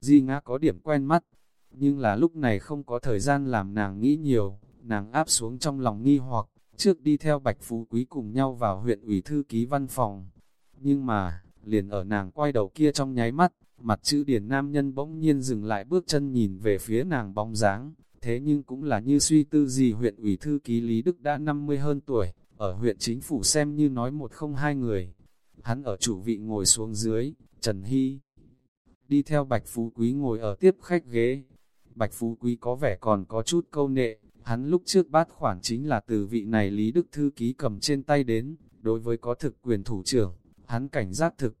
Di ngã có điểm quen mắt, nhưng là lúc này không có thời gian làm nàng nghĩ nhiều, nàng áp xuống trong lòng nghi hoặc, trước đi theo Bạch Phú Quý cùng nhau vào huyện ủy thư ký văn phòng. Nhưng mà, liền ở nàng quay đầu kia trong nháy mắt, mặt chữ điển nam nhân bỗng nhiên dừng lại bước chân nhìn về phía nàng bóng dáng, thế nhưng cũng là như suy tư gì huyện ủy thư ký Lý Đức đã 50 hơn tuổi, ở huyện chính phủ xem như nói một không hai người. Hắn ở chủ vị ngồi xuống dưới, Trần Hy đi theo Bạch Phú Quý ngồi ở tiếp khách ghế. Bạch Phú Quý có vẻ còn có chút câu nệ, hắn lúc trước bát khoản chính là từ vị này Lý Đức Thư Ký cầm trên tay đến, đối với có thực quyền thủ trưởng, hắn cảnh giác thực.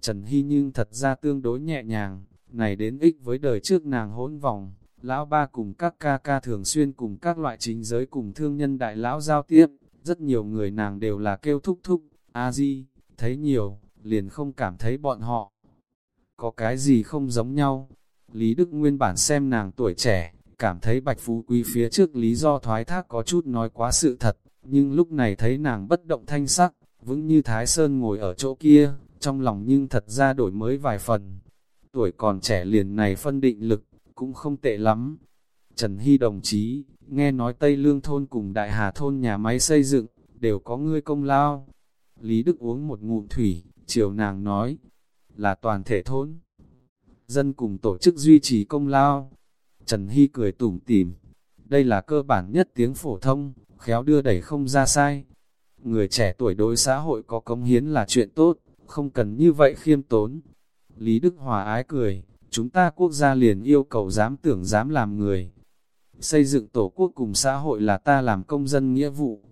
Trần Hy nhưng thật ra tương đối nhẹ nhàng, này đến ích với đời trước nàng hỗn vòng, lão ba cùng các ca ca thường xuyên cùng các loại chính giới cùng thương nhân đại lão giao tiếp, rất nhiều người nàng đều là kêu thúc thúc, a di, thấy nhiều, liền không cảm thấy bọn họ có cái gì không giống nhau. Lý Đức nguyên bản xem nàng tuổi trẻ, cảm thấy Bạch Phú Quý phía trước lý do thoái thác có chút nói quá sự thật, nhưng lúc này thấy nàng bất động thanh sắc, vững như Thái Sơn ngồi ở chỗ kia, trong lòng nhưng thật ra đổi mới vài phần. Tuổi còn trẻ liền này phân định lực, cũng không tệ lắm. Trần Hy đồng chí, nghe nói Tây Lương Thôn cùng Đại Hà Thôn nhà máy xây dựng, đều có ngươi công lao. Lý Đức uống một ngụm thủy, chiều nàng nói, là toàn thể thôn. Dân cùng tổ chức duy trì công lao. Trần Hy cười tủm tỉm. Đây là cơ bản nhất tiếng phổ thông, khéo đưa đẩy không ra sai. Người trẻ tuổi đối xã hội có công hiến là chuyện tốt, không cần như vậy khiêm tốn. Lý Đức Hòa ái cười, chúng ta quốc gia liền yêu cầu dám tưởng dám làm người. Xây dựng tổ quốc cùng xã hội là ta làm công dân nghĩa vụ.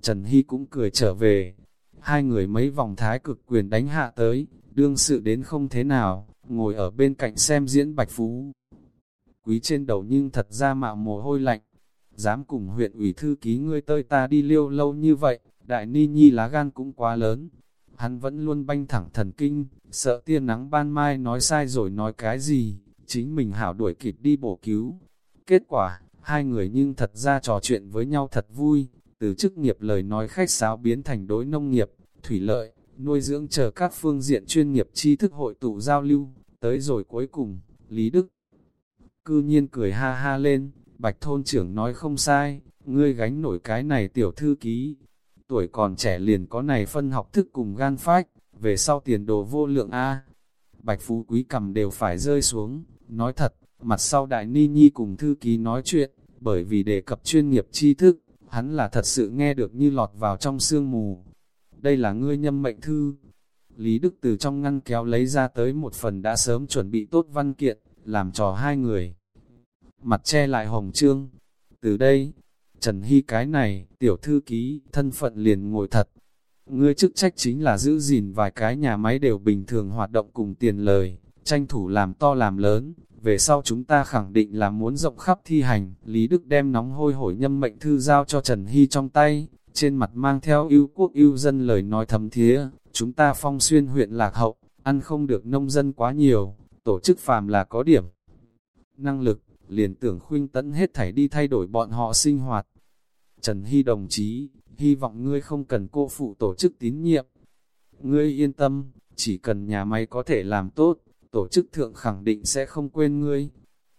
Trần Hy cũng cười trở về. Hai người mấy vòng thái cực quyền đánh hạ tới, đương sự đến không thế nào, ngồi ở bên cạnh xem diễn bạch phú. Quý trên đầu nhưng thật ra mạo mồ hôi lạnh, dám cùng huyện ủy thư ký ngươi tơi ta đi liêu lâu như vậy, đại ni nhi lá gan cũng quá lớn. Hắn vẫn luôn banh thẳng thần kinh, sợ tia nắng ban mai nói sai rồi nói cái gì, chính mình hảo đuổi kịp đi bổ cứu. Kết quả, hai người nhưng thật ra trò chuyện với nhau thật vui, từ chức nghiệp lời nói khách sáo biến thành đối nông nghiệp, thủy lợi, nuôi dưỡng chờ các phương diện chuyên nghiệp tri thức hội tụ giao lưu, tới rồi cuối cùng, Lý Đức. Cư nhiên cười ha ha lên, bạch thôn trưởng nói không sai, ngươi gánh nổi cái này tiểu thư ký. Tuổi còn trẻ liền có này phân học thức cùng gan phách, về sau tiền đồ vô lượng A. Bạch phú quý cầm đều phải rơi xuống, nói thật, mặt sau đại ni nhi cùng thư ký nói chuyện, bởi vì đề cập chuyên nghiệp tri thức, hắn là thật sự nghe được như lọt vào trong sương mù, đây là ngươi nhâm mệnh thư. Lý Đức từ trong ngăn kéo lấy ra tới một phần đã sớm chuẩn bị tốt văn kiện, làm trò hai người. Mặt che lại hồng trương. Từ đây, Trần Hy cái này, tiểu thư ký, thân phận liền ngồi thật. Ngươi chức trách chính là giữ gìn vài cái nhà máy đều bình thường hoạt động cùng tiền lời, tranh thủ làm to làm lớn, về sau chúng ta khẳng định là muốn rộng khắp thi hành. Lý Đức đem nóng hôi hổi nhâm mệnh thư giao cho Trần Hy trong tay, trên mặt mang theo yêu quốc yêu dân lời nói thầm thía, chúng ta phong xuyên huyện lạc hậu, ăn không được nông dân quá nhiều, tổ chức phàm là có điểm. Năng lực, liền tưởng khuyên tấn hết thảy đi thay đổi bọn họ sinh hoạt. Trần Hy đồng chí, hy vọng ngươi không cần cô phụ tổ chức tín nhiệm. Ngươi yên tâm, chỉ cần nhà máy có thể làm tốt, tổ chức thượng khẳng định sẽ không quên ngươi.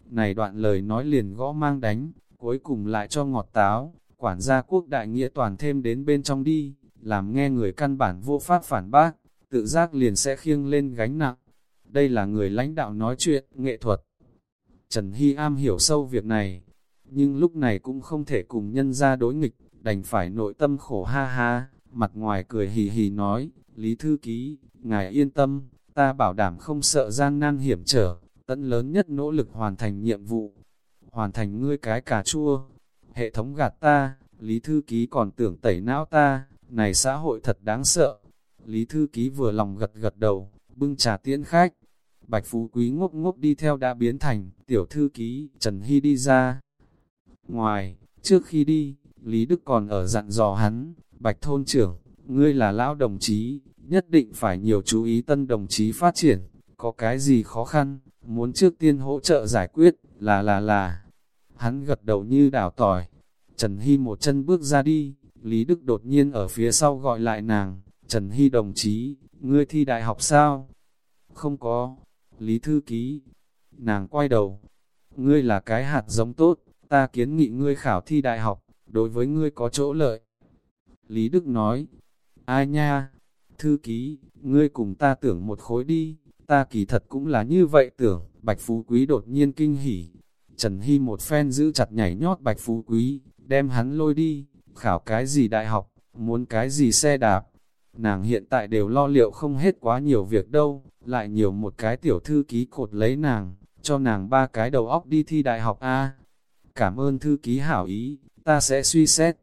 Này đoạn lời nói liền gõ mang đánh, cuối cùng lại cho ngọt táo, quản gia quốc đại nghĩa toàn thêm đến bên trong đi, làm nghe người căn bản vô pháp phản bác, tự giác liền sẽ khiêng lên gánh nặng. Đây là người lãnh đạo nói chuyện, nghệ thuật. Trần Hy am hiểu sâu việc này, nhưng lúc này cũng không thể cùng nhân ra đối nghịch, đành phải nội tâm khổ ha ha, mặt ngoài cười hì hì nói, Lý Thư Ký, ngài yên tâm, ta bảo đảm không sợ gian nan hiểm trở, tận lớn nhất nỗ lực hoàn thành nhiệm vụ, hoàn thành ngươi cái cà chua, hệ thống gạt ta, Lý Thư Ký còn tưởng tẩy não ta, này xã hội thật đáng sợ. Lý Thư Ký vừa lòng gật gật đầu, bưng trà tiễn khách. Bạch Phú Quý ngốc ngốc đi theo đã biến thành, tiểu thư ký, Trần Hy đi ra. Ngoài, trước khi đi, Lý Đức còn ở dặn dò hắn, Bạch Thôn trưởng, ngươi là lão đồng chí, nhất định phải nhiều chú ý tân đồng chí phát triển, có cái gì khó khăn, muốn trước tiên hỗ trợ giải quyết, là là là. Hắn gật đầu như đảo tỏi. Trần Hy một chân bước ra đi, Lý Đức đột nhiên ở phía sau gọi lại nàng, Trần Hy đồng chí, ngươi thi đại học sao? Không có. Lý Thư Ký, nàng quay đầu. Ngươi là cái hạt giống tốt, ta kiến nghị ngươi khảo thi đại học, đối với ngươi có chỗ lợi. Lý Đức nói, ai nha, thư ký, ngươi cùng ta tưởng một khối đi, ta kỳ thật cũng là như vậy tưởng, Bạch Phú Quý đột nhiên kinh hỉ. Trần Hy một phen giữ chặt nhảy nhót Bạch Phú Quý, đem hắn lôi đi, khảo cái gì đại học, muốn cái gì xe đạp. Nàng hiện tại đều lo liệu không hết quá nhiều việc đâu, lại nhiều một cái tiểu thư ký cột lấy nàng, cho nàng ba cái đầu óc đi thi đại học A. Cảm ơn thư ký hảo ý, ta sẽ suy xét.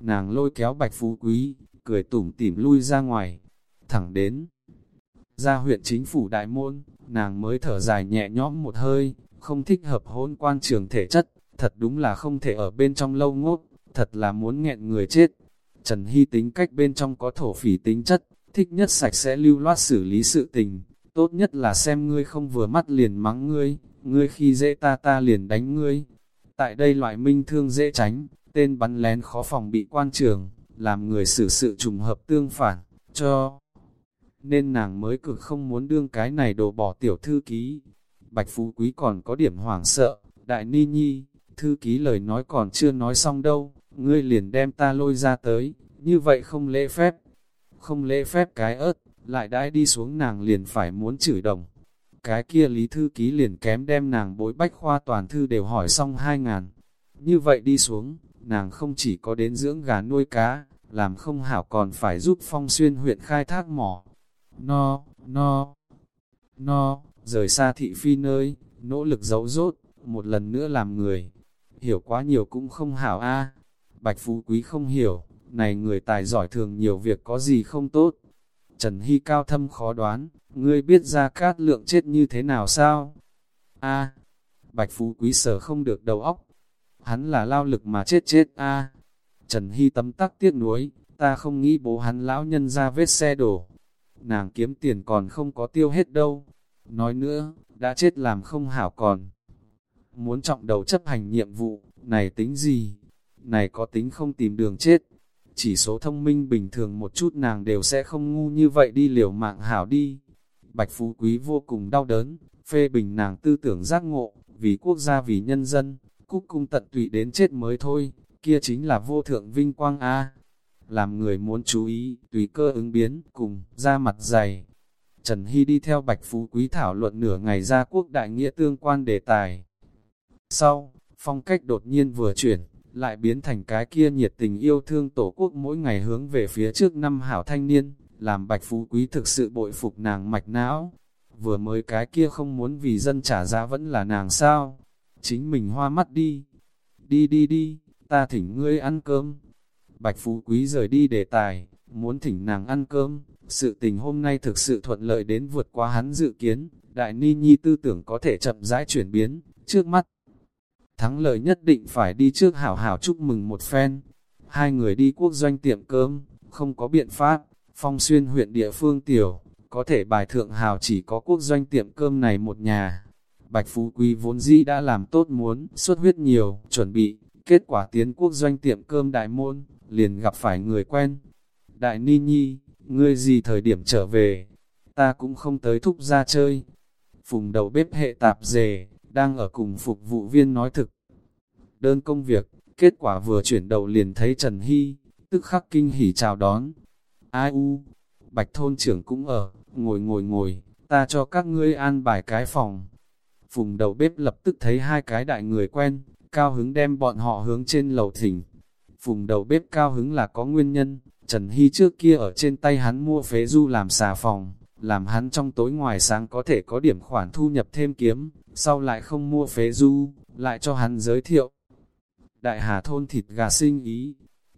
Nàng lôi kéo Bạch Phú Quý, cười tủm tỉm lui ra ngoài, thẳng đến. Ra huyện chính phủ đại môn, nàng mới thở dài nhẹ nhõm một hơi, không thích hợp hôn quan trường thể chất, thật đúng là không thể ở bên trong lâu ngốt, thật là muốn nghẹn người chết. Trần Hy tính cách bên trong có thổ phỉ tính chất, thích nhất sạch sẽ lưu loát xử lý sự tình, tốt nhất là xem ngươi không vừa mắt liền mắng ngươi, ngươi khi dễ ta ta liền đánh ngươi. Tại đây loại minh thương dễ tránh, tên bắn lén khó phòng bị quan trường, làm người xử sự trùng hợp tương phản, cho nên nàng mới cực không muốn đương cái này đổ bỏ tiểu thư ký. Bạch Phú Quý còn có điểm hoảng sợ, đại ni nhi, thư ký lời nói còn chưa nói xong đâu, ngươi liền đem ta lôi ra tới, như vậy không lễ phép. Không lễ phép cái ớt, lại đãi đi xuống nàng liền phải muốn chửi đồng. Cái kia lý thư ký liền kém đem nàng bối bách khoa toàn thư đều hỏi xong hai ngàn. Như vậy đi xuống, nàng không chỉ có đến dưỡng gà nuôi cá, làm không hảo còn phải giúp phong xuyên huyện khai thác mỏ, no, no, no, rời xa thị phi nơi, nỗ lực giấu rốt, một lần nữa làm người. Hiểu quá nhiều cũng không hảo a Bạch Phú Quý không hiểu, này người tài giỏi thường nhiều việc có gì không tốt. Trần Hy cao thâm khó đoán, ngươi biết ra cát lượng chết như thế nào sao? a Bạch Phú Quý sở không được đầu óc. Hắn là lao lực mà chết chết a Trần Hy tấm tắc tiếc nuối, ta không nghĩ bố hắn lão nhân ra vết xe đổ, nàng kiếm tiền còn không có tiêu hết đâu. Nói nữa, đã chết làm không hảo còn. Muốn trọng đầu chấp hành nhiệm vụ, này tính gì? Này có tính không tìm đường chết? Chỉ số thông minh bình thường một chút nàng đều sẽ không ngu như vậy đi liều mạng hảo đi. Bạch Phú Quý vô cùng đau đớn, phê bình nàng tư tưởng giác ngộ, vì quốc gia vì nhân dân, cúc cung tận tụy đến chết mới thôi, kia chính là vô thượng vinh quang A làm người muốn chú ý, tùy cơ ứng biến, cùng, ra mặt dày. Trần Hy đi theo Bạch Phú Quý thảo luận nửa ngày ra quốc đại nghĩa tương quan đề tài. Sau, phong cách đột nhiên vừa chuyển, lại biến thành cái kia nhiệt tình yêu thương tổ quốc mỗi ngày hướng về phía trước năm hảo thanh niên, làm Bạch Phú Quý thực sự bội phục nàng mạch não. Vừa mới cái kia không muốn vì dân trả giá vẫn là nàng sao? Chính mình hoa mắt đi. Đi đi đi, ta thỉnh ngươi ăn cơm. Bạch Phú Quý rời đi đề tài, muốn thỉnh nàng ăn cơm, sự tình hôm nay thực sự thuận lợi đến vượt qua hắn dự kiến, đại ni nhi tư tưởng có thể chậm rãi chuyển biến, trước mắt. Thắng lợi nhất định phải đi trước hảo hảo chúc mừng một phen. Hai người đi quốc doanh tiệm cơm, không có biện pháp, phong xuyên huyện địa phương tiểu, có thể bài thượng hào chỉ có quốc doanh tiệm cơm này một nhà. Bạch Phú Quý vốn dĩ đã làm tốt muốn, xuất huyết nhiều, chuẩn bị, kết quả tiến quốc doanh tiệm cơm đại môn, liền gặp phải người quen. Đại Ni Nhi, ngươi gì thời điểm trở về, ta cũng không tới thúc ra chơi. Phùng đầu bếp hệ tạp dề, đang ở cùng phục vụ viên nói thực. Đơn công việc, kết quả vừa chuyển đầu liền thấy Trần Hy, tức khắc kinh hỉ chào đón. Ai u, bạch thôn trưởng cũng ở, ngồi ngồi ngồi, ta cho các ngươi an bài cái phòng. Phùng đầu bếp lập tức thấy hai cái đại người quen, cao hứng đem bọn họ hướng trên lầu thỉnh. Phùng đầu bếp cao hứng là có nguyên nhân, Trần Hy trước kia ở trên tay hắn mua phế du làm xà phòng, làm hắn trong tối ngoài sáng có thể có điểm khoản thu nhập thêm kiếm, sau lại không mua phế du, lại cho hắn giới thiệu. Đại Hà Thôn thịt gà sinh ý,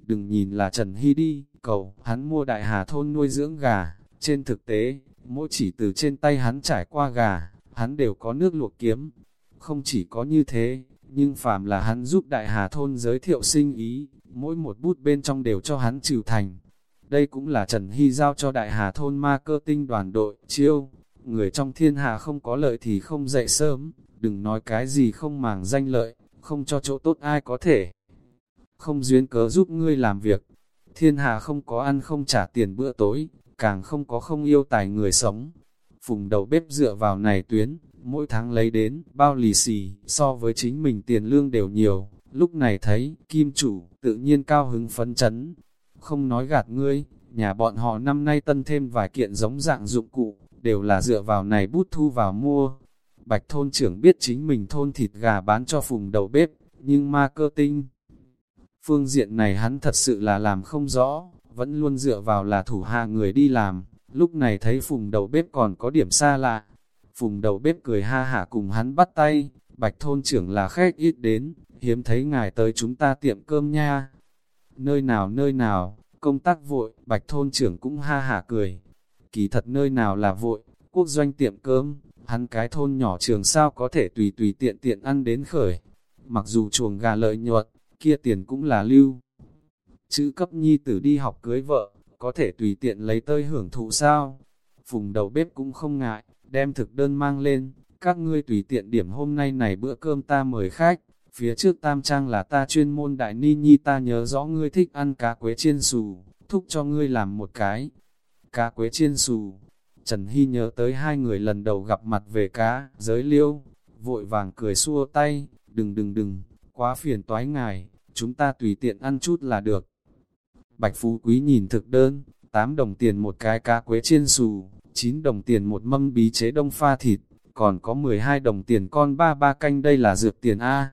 đừng nhìn là Trần Hy đi, cầu, hắn mua Đại Hà Thôn nuôi dưỡng gà, trên thực tế, mỗi chỉ từ trên tay hắn trải qua gà, hắn đều có nước luộc kiếm. Không chỉ có như thế, nhưng phàm là hắn giúp Đại Hà Thôn giới thiệu sinh ý, mỗi một bút bên trong đều cho hắn trừ thành. Đây cũng là Trần Hy giao cho Đại Hà Thôn ma cơ tinh đoàn đội, chiêu, người trong thiên hạ không có lợi thì không dậy sớm, đừng nói cái gì không màng danh lợi, không cho chỗ tốt ai có thể. Không duyên cớ giúp ngươi làm việc, thiên hạ không có ăn không trả tiền bữa tối, càng không có không yêu tài người sống. Phùng đầu bếp dựa vào này tuyến, mỗi tháng lấy đến, bao lì xì, so với chính mình tiền lương đều nhiều, lúc này thấy, kim chủ, tự nhiên cao hứng phấn chấn. Không nói gạt ngươi, nhà bọn họ năm nay tân thêm vài kiện giống dạng dụng cụ, đều là dựa vào này bút thu vào mua. Bạch thôn trưởng biết chính mình thôn thịt gà bán cho phùng đầu bếp, nhưng ma cơ tinh. Phương diện này hắn thật sự là làm không rõ, vẫn luôn dựa vào là thủ hạ người đi làm, lúc này thấy phùng đầu bếp còn có điểm xa lạ. Phùng đầu bếp cười ha hả cùng hắn bắt tay, bạch thôn trưởng là khách ít đến, hiếm thấy ngài tới chúng ta tiệm cơm nha. Nơi nào nơi nào, công tác vội, bạch thôn trưởng cũng ha hả cười. Kỳ thật nơi nào là vội, quốc doanh tiệm cơm, hắn cái thôn nhỏ trường sao có thể tùy tùy tiện tiện ăn đến khởi. Mặc dù chuồng gà lợi nhuận, kia tiền cũng là lưu. Chữ cấp nhi tử đi học cưới vợ, có thể tùy tiện lấy tơi hưởng thụ sao? Phùng đầu bếp cũng không ngại, đem thực đơn mang lên, các ngươi tùy tiện điểm hôm nay này bữa cơm ta mời khách, phía trước tam trang là ta chuyên môn đại ni nhi ta nhớ rõ ngươi thích ăn cá quế chiên xù, thúc cho ngươi làm một cái. Cá quế chiên xù, Trần Hy nhớ tới hai người lần đầu gặp mặt về cá, giới liêu, vội vàng cười xua tay, đừng đừng đừng, quá phiền toái ngài, chúng ta tùy tiện ăn chút là được. Bạch Phú Quý nhìn thực đơn, 8 đồng tiền một cái cá quế chiên xù, 9 đồng tiền một mâm bí chế đông pha thịt, còn có 12 đồng tiền con ba ba canh đây là dược tiền A.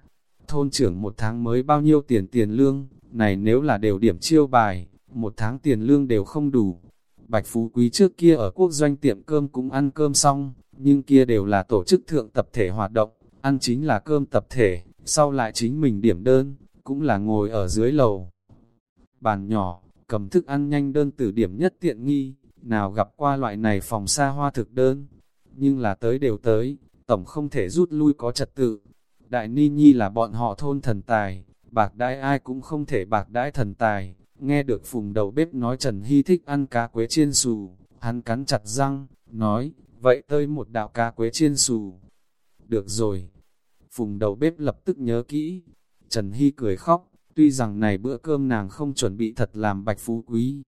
Thôn trưởng một tháng mới bao nhiêu tiền tiền lương, này nếu là đều điểm chiêu bài, một tháng tiền lương đều không đủ. Bạch Phú Quý trước kia ở quốc doanh tiệm cơm cũng ăn cơm xong, nhưng kia đều là tổ chức thượng tập thể hoạt động, ăn chính là cơm tập thể, sau lại chính mình điểm đơn, cũng là ngồi ở dưới lầu. Bàn nhỏ, cầm thức ăn nhanh đơn từ điểm nhất tiện nghi, nào gặp qua loại này phòng xa hoa thực đơn, nhưng là tới đều tới, tổng không thể rút lui có trật tự. Đại Ni Nhi là bọn họ thôn thần tài, bạc đãi ai cũng không thể bạc đãi thần tài. Nghe được phùng đầu bếp nói Trần Hy thích ăn cá quế chiên xù, hắn cắn chặt răng, nói, vậy tơi một đạo cá quế chiên xù. Được rồi. Phùng đầu bếp lập tức nhớ kỹ. Trần Hy cười khóc, tuy rằng này bữa cơm nàng không chuẩn bị thật làm bạch phú quý.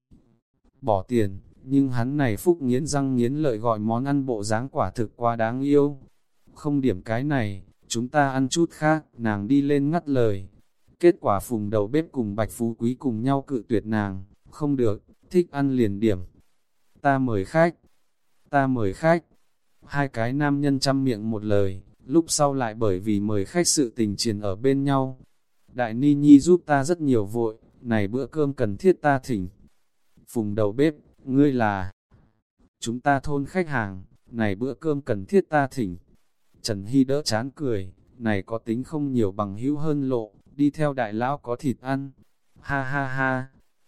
Bỏ tiền, nhưng hắn này phúc nghiến răng nghiến lợi gọi món ăn bộ dáng quả thực quá đáng yêu. Không điểm cái này, chúng ta ăn chút khác, nàng đi lên ngắt lời. Kết quả phùng đầu bếp cùng bạch phú quý cùng nhau cự tuyệt nàng, không được, thích ăn liền điểm. Ta mời khách, ta mời khách. Hai cái nam nhân chăm miệng một lời, lúc sau lại bởi vì mời khách sự tình triền ở bên nhau. Đại Ni Nhi giúp ta rất nhiều vội, này bữa cơm cần thiết ta thỉnh. Phùng đầu bếp, ngươi là chúng ta thôn khách hàng, này bữa cơm cần thiết ta thỉnh. Trần Hy đỡ chán cười, này có tính không nhiều bằng hữu hơn lộ, đi theo đại lão có thịt ăn. Ha ha ha,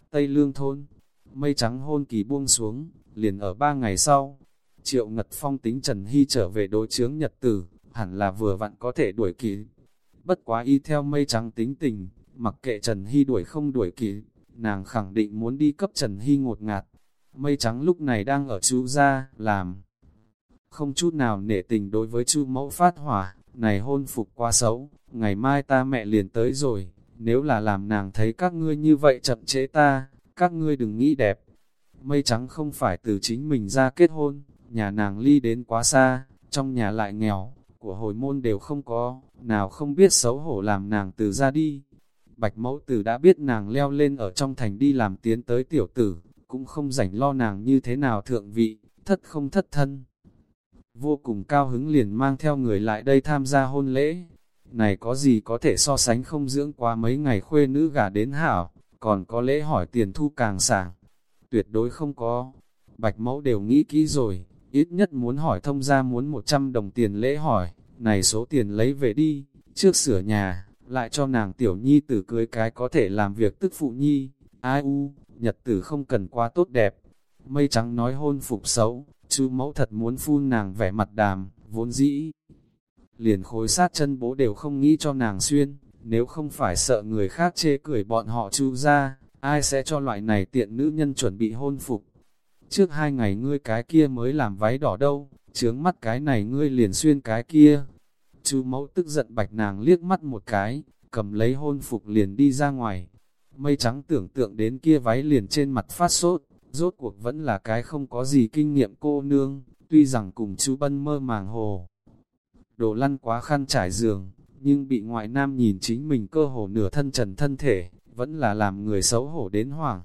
Tây Lương thôn, mây trắng hôn kỳ buông xuống, liền ở ba ngày sau. Triệu Ngật Phong tính Trần Hy trở về đối chướng nhật tử, hẳn là vừa vặn có thể đuổi kỳ. Bất quá y theo mây trắng tính tình, mặc kệ Trần Hy đuổi không đuổi kỳ, nàng khẳng định muốn đi cấp Trần Hy ngột ngạt. Mây trắng lúc này đang ở chú gia, làm. Không chút nào nể tình đối với chu mẫu phát hỏa, này hôn phục quá xấu, ngày mai ta mẹ liền tới rồi, nếu là làm nàng thấy các ngươi như vậy chậm chế ta, các ngươi đừng nghĩ đẹp. Mây trắng không phải từ chính mình ra kết hôn, nhà nàng ly đến quá xa, trong nhà lại nghèo, của hồi môn đều không có, nào không biết xấu hổ làm nàng từ ra đi. Bạch mẫu tử đã biết nàng leo lên ở trong thành đi làm tiến tới tiểu tử, cũng không rảnh lo nàng như thế nào thượng vị, thất không thất thân. Vô cùng cao hứng liền mang theo người lại đây tham gia hôn lễ. Này có gì có thể so sánh không dưỡng qua mấy ngày khuê nữ gả đến hảo, còn có lễ hỏi tiền thu càng sảng. Tuyệt đối không có. Bạch mẫu đều nghĩ kỹ rồi, ít nhất muốn hỏi thông ra muốn 100 đồng tiền lễ hỏi, này số tiền lấy về đi, trước sửa nhà, lại cho nàng tiểu nhi tử cưới cái có thể làm việc tức phụ nhi. Ai u, nhật tử không cần quá tốt đẹp. Mây trắng nói hôn phục xấu, chú mẫu thật muốn phun nàng vẻ mặt đàm, vốn dĩ. Liền khối sát chân bố đều không nghĩ cho nàng xuyên, nếu không phải sợ người khác chê cười bọn họ chu ra, ai sẽ cho loại này tiện nữ nhân chuẩn bị hôn phục. Trước hai ngày ngươi cái kia mới làm váy đỏ đâu, chướng mắt cái này ngươi liền xuyên cái kia. Chú mẫu tức giận bạch nàng liếc mắt một cái, cầm lấy hôn phục liền đi ra ngoài. Mây trắng tưởng tượng đến kia váy liền trên mặt phát sốt, rốt cuộc vẫn là cái không có gì kinh nghiệm cô nương, tuy rằng cùng chú Bân mơ màng hồ. đồ lăn quá khăn trải giường, nhưng bị ngoại nam nhìn chính mình cơ hồ nửa thân trần thân thể, vẫn là làm người xấu hổ đến hoảng.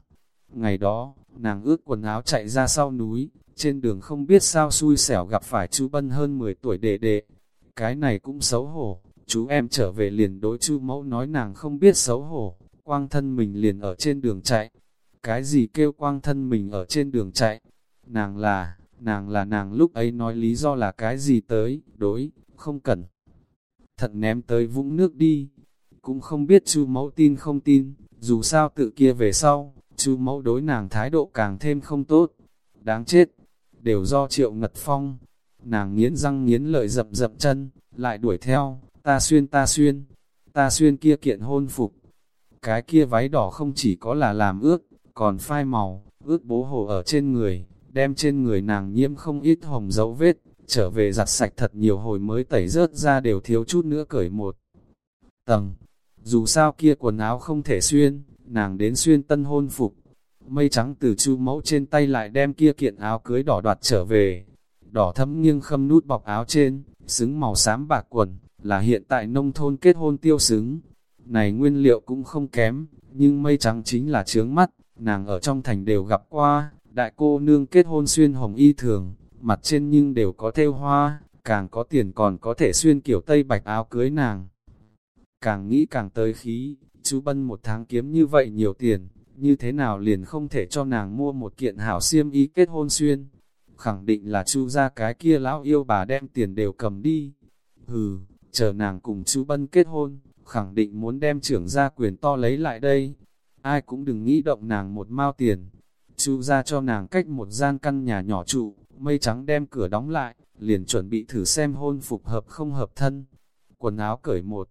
Ngày đó, nàng ướt quần áo chạy ra sau núi, trên đường không biết sao xui xẻo gặp phải chú Bân hơn 10 tuổi đệ đệ. Cái này cũng xấu hổ, chú em trở về liền đối chu mẫu nói nàng không biết xấu hổ, quang thân mình liền ở trên đường chạy. Cái gì kêu quang thân mình ở trên đường chạy? Nàng là, nàng là nàng lúc ấy nói lý do là cái gì tới, đối, không cần. thật ném tới vũng nước đi, cũng không biết chu mẫu tin không tin, dù sao tự kia về sau, chu mẫu đối nàng thái độ càng thêm không tốt. Đáng chết, đều do triệu ngật phong. Nàng nghiến răng nghiến lợi dập dập chân, lại đuổi theo, ta xuyên ta xuyên, ta xuyên kia kiện hôn phục. Cái kia váy đỏ không chỉ có là làm ước, còn phai màu, ước bố hồ ở trên người, đem trên người nàng nhiễm không ít hồng dấu vết, trở về giặt sạch thật nhiều hồi mới tẩy rớt ra đều thiếu chút nữa cởi một tầng. Dù sao kia quần áo không thể xuyên, nàng đến xuyên tân hôn phục. Mây trắng từ chu mẫu trên tay lại đem kia kiện áo cưới đỏ đoạt trở về. Đỏ thấm nghiêng khâm nút bọc áo trên, xứng màu xám bạc quần, là hiện tại nông thôn kết hôn tiêu xứng. Này nguyên liệu cũng không kém, nhưng mây trắng chính là trướng mắt, nàng ở trong thành đều gặp qua, đại cô nương kết hôn xuyên hồng y thường, mặt trên nhưng đều có theo hoa, càng có tiền còn có thể xuyên kiểu tây bạch áo cưới nàng. Càng nghĩ càng tới khí, chú Bân một tháng kiếm như vậy nhiều tiền, như thế nào liền không thể cho nàng mua một kiện hảo xiêm y kết hôn xuyên. Khẳng định là chu ra cái kia lão yêu bà đem tiền đều cầm đi. Hừ, chờ nàng cùng chú Bân kết hôn, khẳng định muốn đem trưởng gia quyền to lấy lại đây. Ai cũng đừng nghĩ động nàng một mao tiền. chu ra cho nàng cách một gian căn nhà nhỏ trụ, mây trắng đem cửa đóng lại, liền chuẩn bị thử xem hôn phục hợp không hợp thân. Quần áo cởi một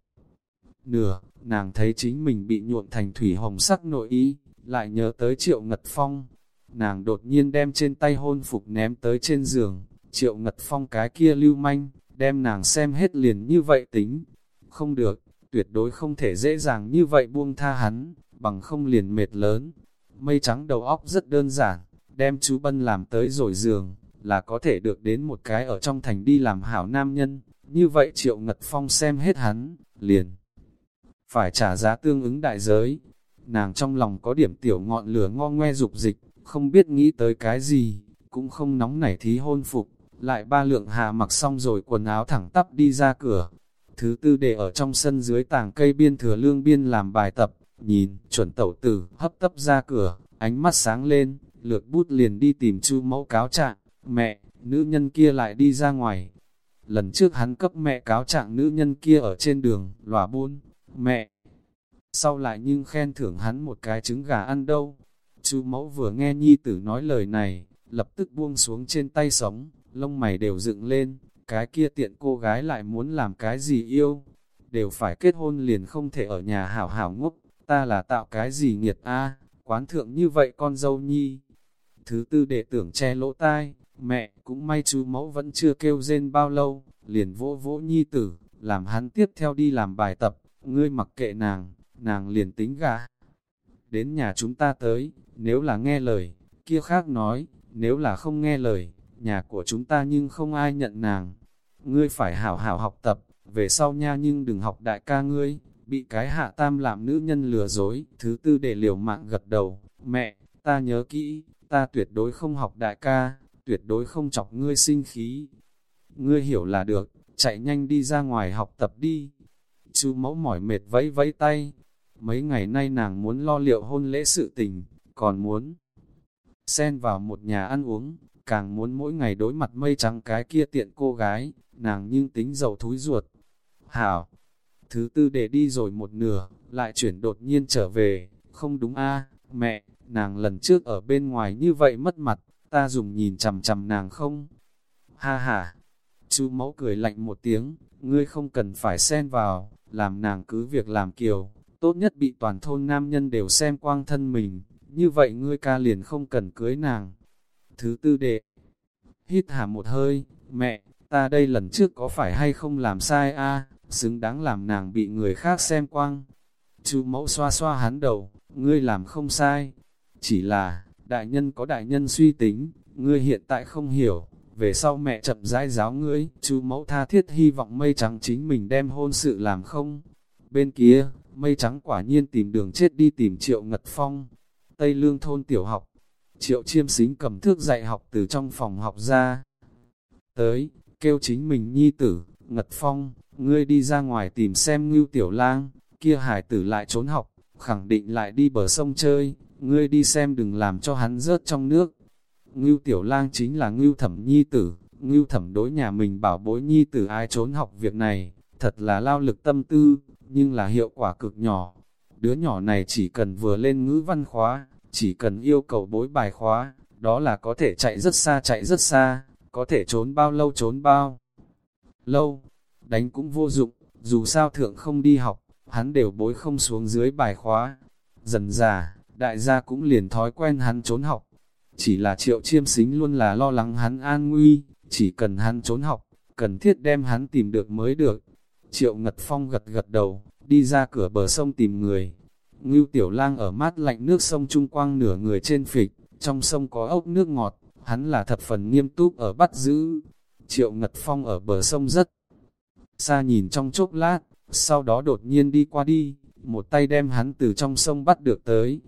nửa, nàng thấy chính mình bị nhuộn thành thủy hồng sắc nội ý, lại nhớ tới triệu ngật phong. Nàng đột nhiên đem trên tay hôn phục ném tới trên giường, triệu ngật phong cái kia lưu manh, đem nàng xem hết liền như vậy tính. Không được, tuyệt đối không thể dễ dàng như vậy buông tha hắn, bằng không liền mệt lớn. Mây trắng đầu óc rất đơn giản, đem chú Bân làm tới rồi giường, là có thể được đến một cái ở trong thành đi làm hảo nam nhân. Như vậy triệu ngật phong xem hết hắn, liền phải trả giá tương ứng đại giới. Nàng trong lòng có điểm tiểu ngọn lửa ngo ngoe dục dịch, không biết nghĩ tới cái gì, cũng không nóng nảy thí hôn phục, lại ba lượng hạ mặc xong rồi quần áo thẳng tắp đi ra cửa. Thứ tư để ở trong sân dưới tàng cây biên thừa lương biên làm bài tập, nhìn, chuẩn tẩu tử, hấp tấp ra cửa, ánh mắt sáng lên, lược bút liền đi tìm chu mẫu cáo trạng, mẹ, nữ nhân kia lại đi ra ngoài. Lần trước hắn cấp mẹ cáo trạng nữ nhân kia ở trên đường, lòa buôn, mẹ. Sau lại nhưng khen thưởng hắn một cái trứng gà ăn đâu. chu mẫu vừa nghe nhi tử nói lời này, lập tức buông xuống trên tay sống, lông mày đều dựng lên, cái kia tiện cô gái lại muốn làm cái gì yêu. Đều phải kết hôn liền không thể ở nhà hảo hảo ngốc, ta là tạo cái gì nghiệt a quán thượng như vậy con dâu nhi. Thứ tư đệ tưởng che lỗ tai, mẹ, cũng may chú mẫu vẫn chưa kêu rên bao lâu, liền vỗ vỗ nhi tử, làm hắn tiếp theo đi làm bài tập ngươi mặc kệ nàng, nàng liền tính gà. Đến nhà chúng ta tới, nếu là nghe lời, kia khác nói, nếu là không nghe lời, nhà của chúng ta nhưng không ai nhận nàng. Ngươi phải hảo hảo học tập, về sau nha nhưng đừng học đại ca ngươi, bị cái hạ tam làm nữ nhân lừa dối. Thứ tư để liều mạng gật đầu, mẹ, ta nhớ kỹ, ta tuyệt đối không học đại ca, tuyệt đối không chọc ngươi sinh khí. Ngươi hiểu là được, chạy nhanh đi ra ngoài học tập đi. Chú mẫu mỏi mệt vẫy vẫy tay. Mấy ngày nay nàng muốn lo liệu hôn lễ sự tình, còn muốn xen vào một nhà ăn uống, càng muốn mỗi ngày đối mặt mây trắng cái kia tiện cô gái, nàng nhưng tính dầu thúi ruột. Hảo, thứ tư để đi rồi một nửa, lại chuyển đột nhiên trở về, không đúng a mẹ, nàng lần trước ở bên ngoài như vậy mất mặt, ta dùng nhìn chằm chằm nàng không? Ha ha, chú mẫu cười lạnh một tiếng, ngươi không cần phải xen vào, làm nàng cứ việc làm kiều, tốt nhất bị toàn thôn nam nhân đều xem quang thân mình, như vậy ngươi ca liền không cần cưới nàng. Thứ tư đệ, hít hà một hơi, mẹ, ta đây lần trước có phải hay không làm sai a xứng đáng làm nàng bị người khác xem quang. Chú mẫu xoa xoa hắn đầu, ngươi làm không sai, chỉ là, đại nhân có đại nhân suy tính, ngươi hiện tại không hiểu, về sau mẹ chậm rãi giáo ngươi, chú mẫu tha thiết hy vọng mây trắng chính mình đem hôn sự làm không. Bên kia, mây trắng quả nhiên tìm đường chết đi tìm triệu ngật phong. Tây lương thôn tiểu học, triệu chiêm xính cầm thước dạy học từ trong phòng học ra. Tới, kêu chính mình nhi tử, ngật phong, ngươi đi ra ngoài tìm xem ngưu tiểu lang, kia hải tử lại trốn học, khẳng định lại đi bờ sông chơi, ngươi đi xem đừng làm cho hắn rớt trong nước. Ngưu Tiểu Lang chính là Ngưu Thẩm Nhi tử, Ngưu Thẩm đối nhà mình bảo bối Nhi tử ai trốn học việc này, thật là lao lực tâm tư, nhưng là hiệu quả cực nhỏ. Đứa nhỏ này chỉ cần vừa lên ngữ văn khóa, chỉ cần yêu cầu bối bài khóa, đó là có thể chạy rất xa chạy rất xa, có thể trốn bao lâu trốn bao lâu, đánh cũng vô dụng, dù sao thượng không đi học, hắn đều bối không xuống dưới bài khóa. Dần già, đại gia cũng liền thói quen hắn trốn học. Chỉ là triệu chiêm xính luôn là lo lắng hắn an nguy, chỉ cần hắn trốn học, cần thiết đem hắn tìm được mới được. Triệu Ngật Phong gật gật đầu, đi ra cửa bờ sông tìm người. Ngưu Tiểu Lang ở mát lạnh nước sông Trung Quang nửa người trên phịch, trong sông có ốc nước ngọt, hắn là thập phần nghiêm túc ở bắt giữ. Triệu Ngật Phong ở bờ sông rất xa nhìn trong chốc lát, sau đó đột nhiên đi qua đi, một tay đem hắn từ trong sông bắt được tới.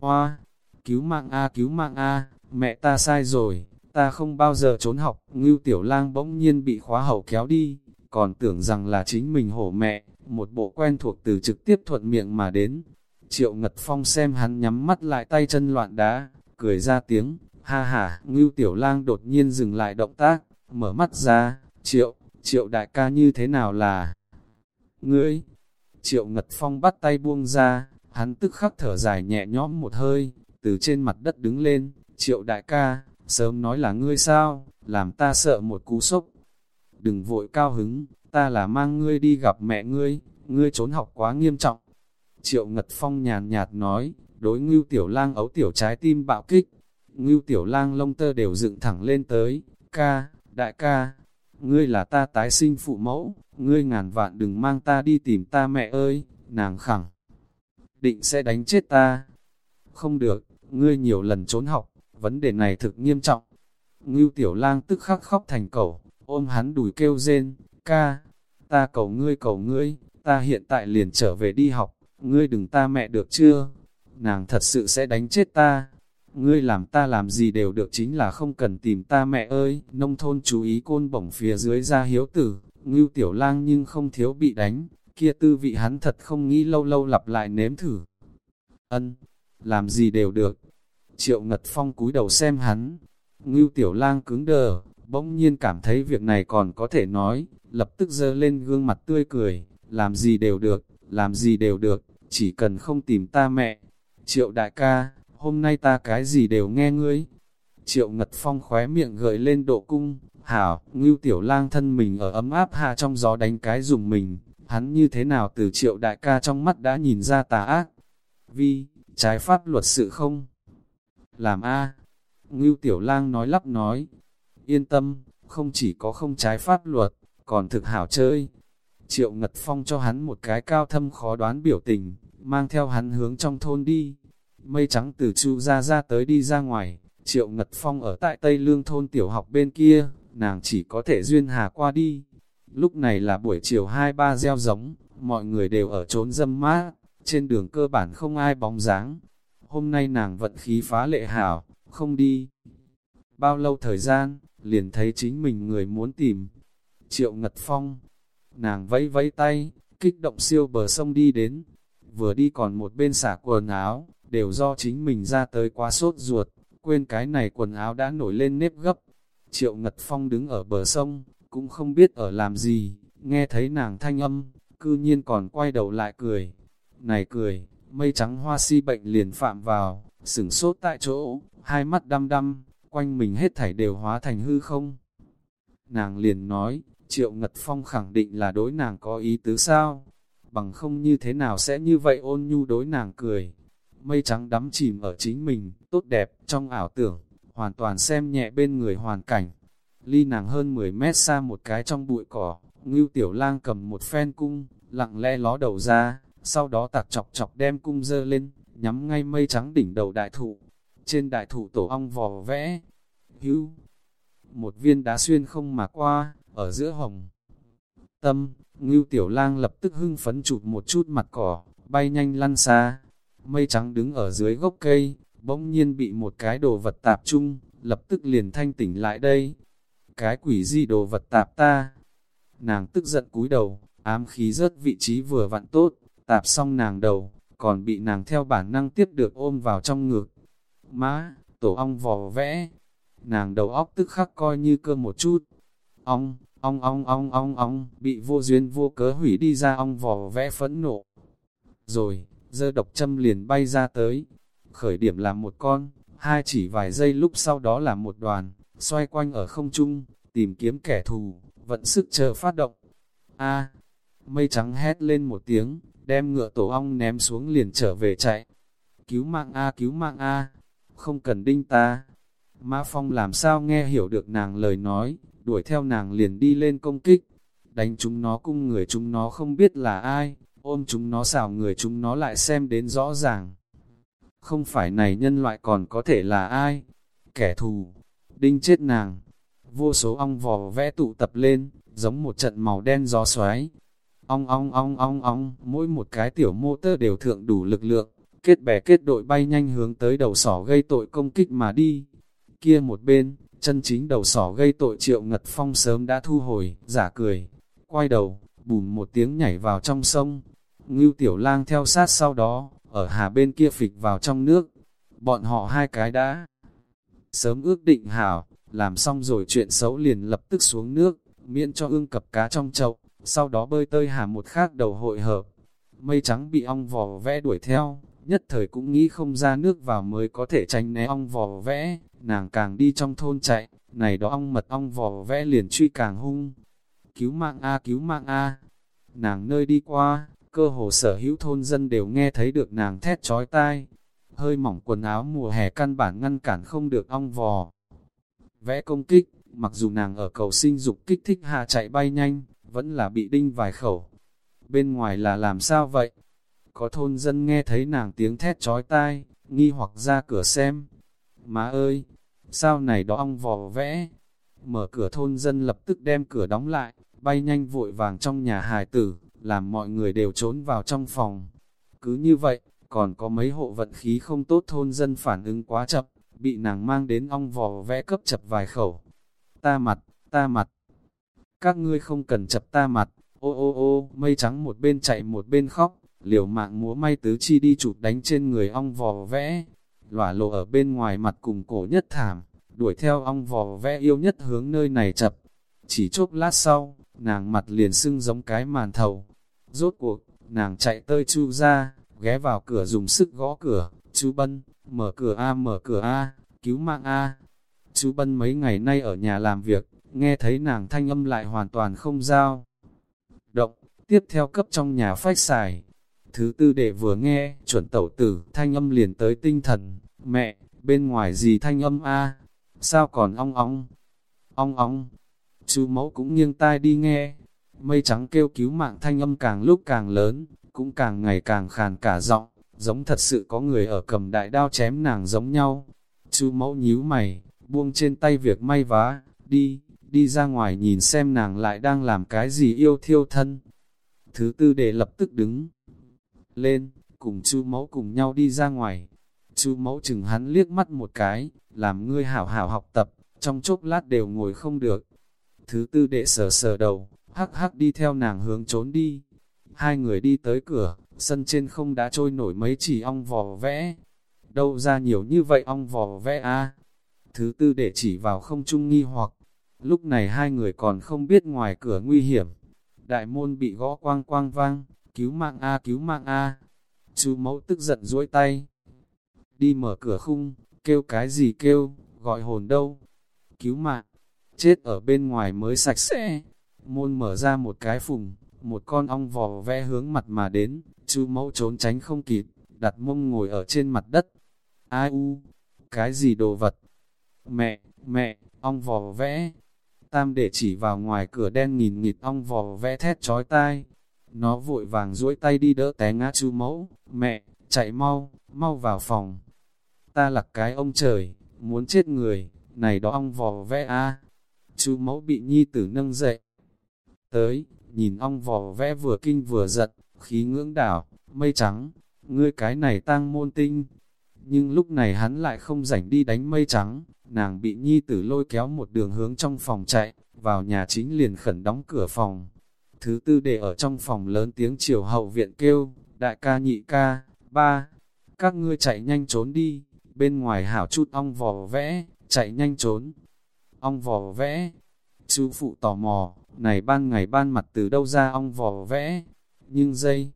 Hoa, cứu mạng A cứu mạng A, mẹ ta sai rồi, ta không bao giờ trốn học, ngưu tiểu lang bỗng nhiên bị khóa hậu kéo đi, còn tưởng rằng là chính mình hổ mẹ, một bộ quen thuộc từ trực tiếp thuận miệng mà đến. Triệu Ngật Phong xem hắn nhắm mắt lại tay chân loạn đá, cười ra tiếng, ha ha, ngưu tiểu lang đột nhiên dừng lại động tác, mở mắt ra, triệu, triệu đại ca như thế nào là... Ngươi, triệu Ngật Phong bắt tay buông ra, hắn tức khắc thở dài nhẹ nhõm một hơi, từ trên mặt đất đứng lên, triệu đại ca, sớm nói là ngươi sao, làm ta sợ một cú sốc. Đừng vội cao hứng, ta là mang ngươi đi gặp mẹ ngươi, ngươi trốn học quá nghiêm trọng. Triệu Ngật Phong nhàn nhạt nói, đối ngưu tiểu lang ấu tiểu trái tim bạo kích, ngưu tiểu lang lông tơ đều dựng thẳng lên tới, ca, đại ca, ngươi là ta tái sinh phụ mẫu, ngươi ngàn vạn đừng mang ta đi tìm ta mẹ ơi, nàng khẳng định sẽ đánh chết ta. Không được, ngươi nhiều lần trốn học, vấn đề này thực nghiêm trọng. Ngưu tiểu lang tức khắc khóc thành cẩu, ôm hắn đùi kêu rên, ca, ta cầu ngươi cầu ngươi, ta hiện tại liền trở về đi học, ngươi đừng ta mẹ được chưa? Nàng thật sự sẽ đánh chết ta. Ngươi làm ta làm gì đều được chính là không cần tìm ta mẹ ơi. Nông thôn chú ý côn bổng phía dưới ra hiếu tử, ngưu tiểu lang nhưng không thiếu bị đánh, kia tư vị hắn thật không nghĩ lâu lâu lặp lại nếm thử. Ân, làm gì đều được. Triệu Ngật Phong cúi đầu xem hắn, ngưu tiểu lang cứng đờ, bỗng nhiên cảm thấy việc này còn có thể nói, lập tức dơ lên gương mặt tươi cười, làm gì đều được, làm gì đều được, chỉ cần không tìm ta mẹ. Triệu đại ca, hôm nay ta cái gì đều nghe ngươi. Triệu Ngật Phong khóe miệng gợi lên độ cung, hảo, ngưu tiểu lang thân mình ở ấm áp hạ trong gió đánh cái dùng mình, hắn như thế nào từ triệu đại ca trong mắt đã nhìn ra tà ác. Vi, trái pháp luật sự không? Làm A. Ngưu tiểu lang nói lắp nói, yên tâm, không chỉ có không trái pháp luật, còn thực hảo chơi. Triệu Ngật Phong cho hắn một cái cao thâm khó đoán biểu tình, mang theo hắn hướng trong thôn đi. Mây trắng từ chu ra ra tới đi ra ngoài, Triệu Ngật Phong ở tại Tây Lương thôn tiểu học bên kia, nàng chỉ có thể duyên hà qua đi. Lúc này là buổi chiều 2-3 gieo giống, mọi người đều ở trốn dâm mát, trên đường cơ bản không ai bóng dáng. Hôm nay nàng vận khí phá lệ hảo, không đi. Bao lâu thời gian, liền thấy chính mình người muốn tìm. Triệu Ngật Phong, nàng vẫy vẫy tay, kích động siêu bờ sông đi đến. Vừa đi còn một bên xả quần áo, đều do chính mình ra tới quá sốt ruột, quên cái này quần áo đã nổi lên nếp gấp. Triệu Ngật Phong đứng ở bờ sông, cũng không biết ở làm gì, nghe thấy nàng thanh âm, cư nhiên còn quay đầu lại cười. Này cười, mây trắng hoa si bệnh liền phạm vào, sửng sốt tại chỗ, hai mắt đăm đăm, quanh mình hết thảy đều hóa thành hư không. Nàng liền nói, Triệu Ngật Phong khẳng định là đối nàng có ý tứ sao, bằng không như thế nào sẽ như vậy ôn nhu đối nàng cười. Mây trắng đắm chìm ở chính mình, tốt đẹp, trong ảo tưởng, hoàn toàn xem nhẹ bên người hoàn cảnh. Ly nàng hơn 10 mét xa một cái trong bụi cỏ, Ngưu Tiểu Lang cầm một phen cung, lặng lẽ ló đầu ra, sau đó tạc chọc chọc đem cung dơ lên, nhắm ngay mây trắng đỉnh đầu đại thụ. Trên đại thụ tổ ong vò vẽ, hưu, một viên đá xuyên không mà qua, ở giữa hồng. Tâm, Ngưu Tiểu Lang lập tức hưng phấn chụp một chút mặt cỏ, bay nhanh lăn xa. Mây trắng đứng ở dưới gốc cây, bỗng nhiên bị một cái đồ vật tạp chung, lập tức liền thanh tỉnh lại đây. Cái quỷ gì đồ vật tạp ta? Nàng tức giận cúi đầu, ám khí rớt vị trí vừa vặn tốt, tạp xong nàng đầu, còn bị nàng theo bản năng tiếp được ôm vào trong ngực. Má, tổ ong vò vẽ, nàng đầu óc tức khắc coi như cơ một chút. Ong, ong ong ong ong ong, bị vô duyên vô cớ hủy đi ra ong vò vẽ phẫn nộ. Rồi, dơ độc châm liền bay ra tới, khởi điểm là một con, hai chỉ vài giây lúc sau đó là một đoàn, xoay quanh ở không trung, tìm kiếm kẻ thù, vận sức chờ phát động. A, mây trắng hét lên một tiếng, đem ngựa tổ ong ném xuống liền trở về chạy. Cứu mạng A, cứu mạng A, không cần đinh ta. Mã Phong làm sao nghe hiểu được nàng lời nói, đuổi theo nàng liền đi lên công kích. Đánh chúng nó cung người chúng nó không biết là ai, ôm chúng nó xào người chúng nó lại xem đến rõ ràng. Không phải này nhân loại còn có thể là ai? Kẻ thù, đinh chết nàng. Vô số ong vò vẽ tụ tập lên, giống một trận màu đen gió xoáy. Ong ong ong ong ong, mỗi một cái tiểu mô tơ đều thượng đủ lực lượng, kết bè kết đội bay nhanh hướng tới đầu sỏ gây tội công kích mà đi. Kia một bên, chân chính đầu sỏ gây tội triệu ngật phong sớm đã thu hồi, giả cười, quay đầu, bùm một tiếng nhảy vào trong sông. Ngưu tiểu lang theo sát sau đó, ở hà bên kia phịch vào trong nước. Bọn họ hai cái đã sớm ước định hảo, làm xong rồi chuyện xấu liền lập tức xuống nước, miễn cho ương cập cá trong chậu, sau đó bơi tơi hà một khác đầu hội hợp. Mây trắng bị ong vò vẽ đuổi theo, nhất thời cũng nghĩ không ra nước vào mới có thể tránh né ong vò vẽ, nàng càng đi trong thôn chạy, này đó ong mật ong vò vẽ liền truy càng hung. Cứu mạng A cứu mạng A, nàng nơi đi qua, cơ hồ sở hữu thôn dân đều nghe thấy được nàng thét chói tai. Hơi mỏng quần áo mùa hè căn bản ngăn cản không được ong vò. Vẽ công kích, mặc dù nàng ở cầu sinh dục kích thích hạ chạy bay nhanh, vẫn là bị đinh vài khẩu. Bên ngoài là làm sao vậy? Có thôn dân nghe thấy nàng tiếng thét chói tai, nghi hoặc ra cửa xem. Má ơi, sao này đó ong vò vẽ? Mở cửa thôn dân lập tức đem cửa đóng lại, bay nhanh vội vàng trong nhà hài tử, làm mọi người đều trốn vào trong phòng. Cứ như vậy, còn có mấy hộ vận khí không tốt thôn dân phản ứng quá chậm, bị nàng mang đến ong vò vẽ cấp chập vài khẩu. Ta mặt, ta mặt. Các ngươi không cần chập ta mặt, ô ô ô, mây trắng một bên chạy một bên khóc, liều mạng múa may tứ chi đi chụp đánh trên người ong vò vẽ. Lỏa lộ ở bên ngoài mặt cùng cổ nhất thảm, đuổi theo ong vò vẽ yêu nhất hướng nơi này chập. Chỉ chốc lát sau, nàng mặt liền sưng giống cái màn thầu. Rốt cuộc, nàng chạy tơi chu ra, ghé vào cửa dùng sức gõ cửa, chú Bân, mở cửa A mở cửa A, cứu mạng A. Chú Bân mấy ngày nay ở nhà làm việc, nghe thấy nàng thanh âm lại hoàn toàn không giao. Động, tiếp theo cấp trong nhà phách xài. Thứ tư đệ vừa nghe, chuẩn tẩu tử, thanh âm liền tới tinh thần, mẹ, bên ngoài gì thanh âm A, sao còn ong ong, ong ong, chú mẫu cũng nghiêng tai đi nghe, mây trắng kêu cứu mạng thanh âm càng lúc càng lớn, cũng càng ngày càng khàn cả giọng, giống thật sự có người ở cầm đại đao chém nàng giống nhau. Chú mẫu nhíu mày, buông trên tay việc may vá, đi, đi ra ngoài nhìn xem nàng lại đang làm cái gì yêu thiêu thân. Thứ tư để lập tức đứng lên, cùng chú mẫu cùng nhau đi ra ngoài. Chú mẫu chừng hắn liếc mắt một cái, làm ngươi hảo hảo học tập, trong chốc lát đều ngồi không được. Thứ tư đệ sờ sờ đầu, hắc hắc đi theo nàng hướng trốn đi. Hai người đi tới cửa, sân trên không đã trôi nổi mấy chỉ ong vò vẽ. Đâu ra nhiều như vậy ong vò vẽ a Thứ tư đệ chỉ vào không trung nghi hoặc. Lúc này hai người còn không biết ngoài cửa nguy hiểm. Đại môn bị gõ quang quang vang, cứu mạng a cứu mạng a Chú mẫu tức giận duỗi tay. Đi mở cửa khung, kêu cái gì kêu, gọi hồn đâu. Cứu mạng, chết ở bên ngoài mới sạch sẽ. Môn mở ra một cái phùng, một con ong vò ve hướng mặt mà đến, chú mẫu trốn tránh không kịp, đặt mông ngồi ở trên mặt đất. Ai u, cái gì đồ vật? Mẹ, mẹ, ong vò vẽ. Tam để chỉ vào ngoài cửa đen nghìn nghịt ong vò vẽ thét chói tai. Nó vội vàng duỗi tay đi đỡ té ngã chú mẫu. Mẹ, chạy mau, mau vào phòng. Ta là cái ông trời, muốn chết người, này đó ong vò vẽ a Chú mẫu bị nhi tử nâng dậy. Tới, nhìn ong vò vẽ vừa kinh vừa giận, khí ngưỡng đảo, mây trắng, ngươi cái này tang môn tinh. Nhưng lúc này hắn lại không rảnh đi đánh mây trắng, nàng bị nhi tử lôi kéo một đường hướng trong phòng chạy, vào nhà chính liền khẩn đóng cửa phòng. Thứ tư để ở trong phòng lớn tiếng chiều hậu viện kêu, đại ca nhị ca, ba, các ngươi chạy nhanh trốn đi, bên ngoài hảo chút ong vò vẽ, chạy nhanh trốn. Ong vò vẽ, chú phụ tò mò, này ban ngày ban mặt từ đâu ra ong vò vẽ, nhưng dây.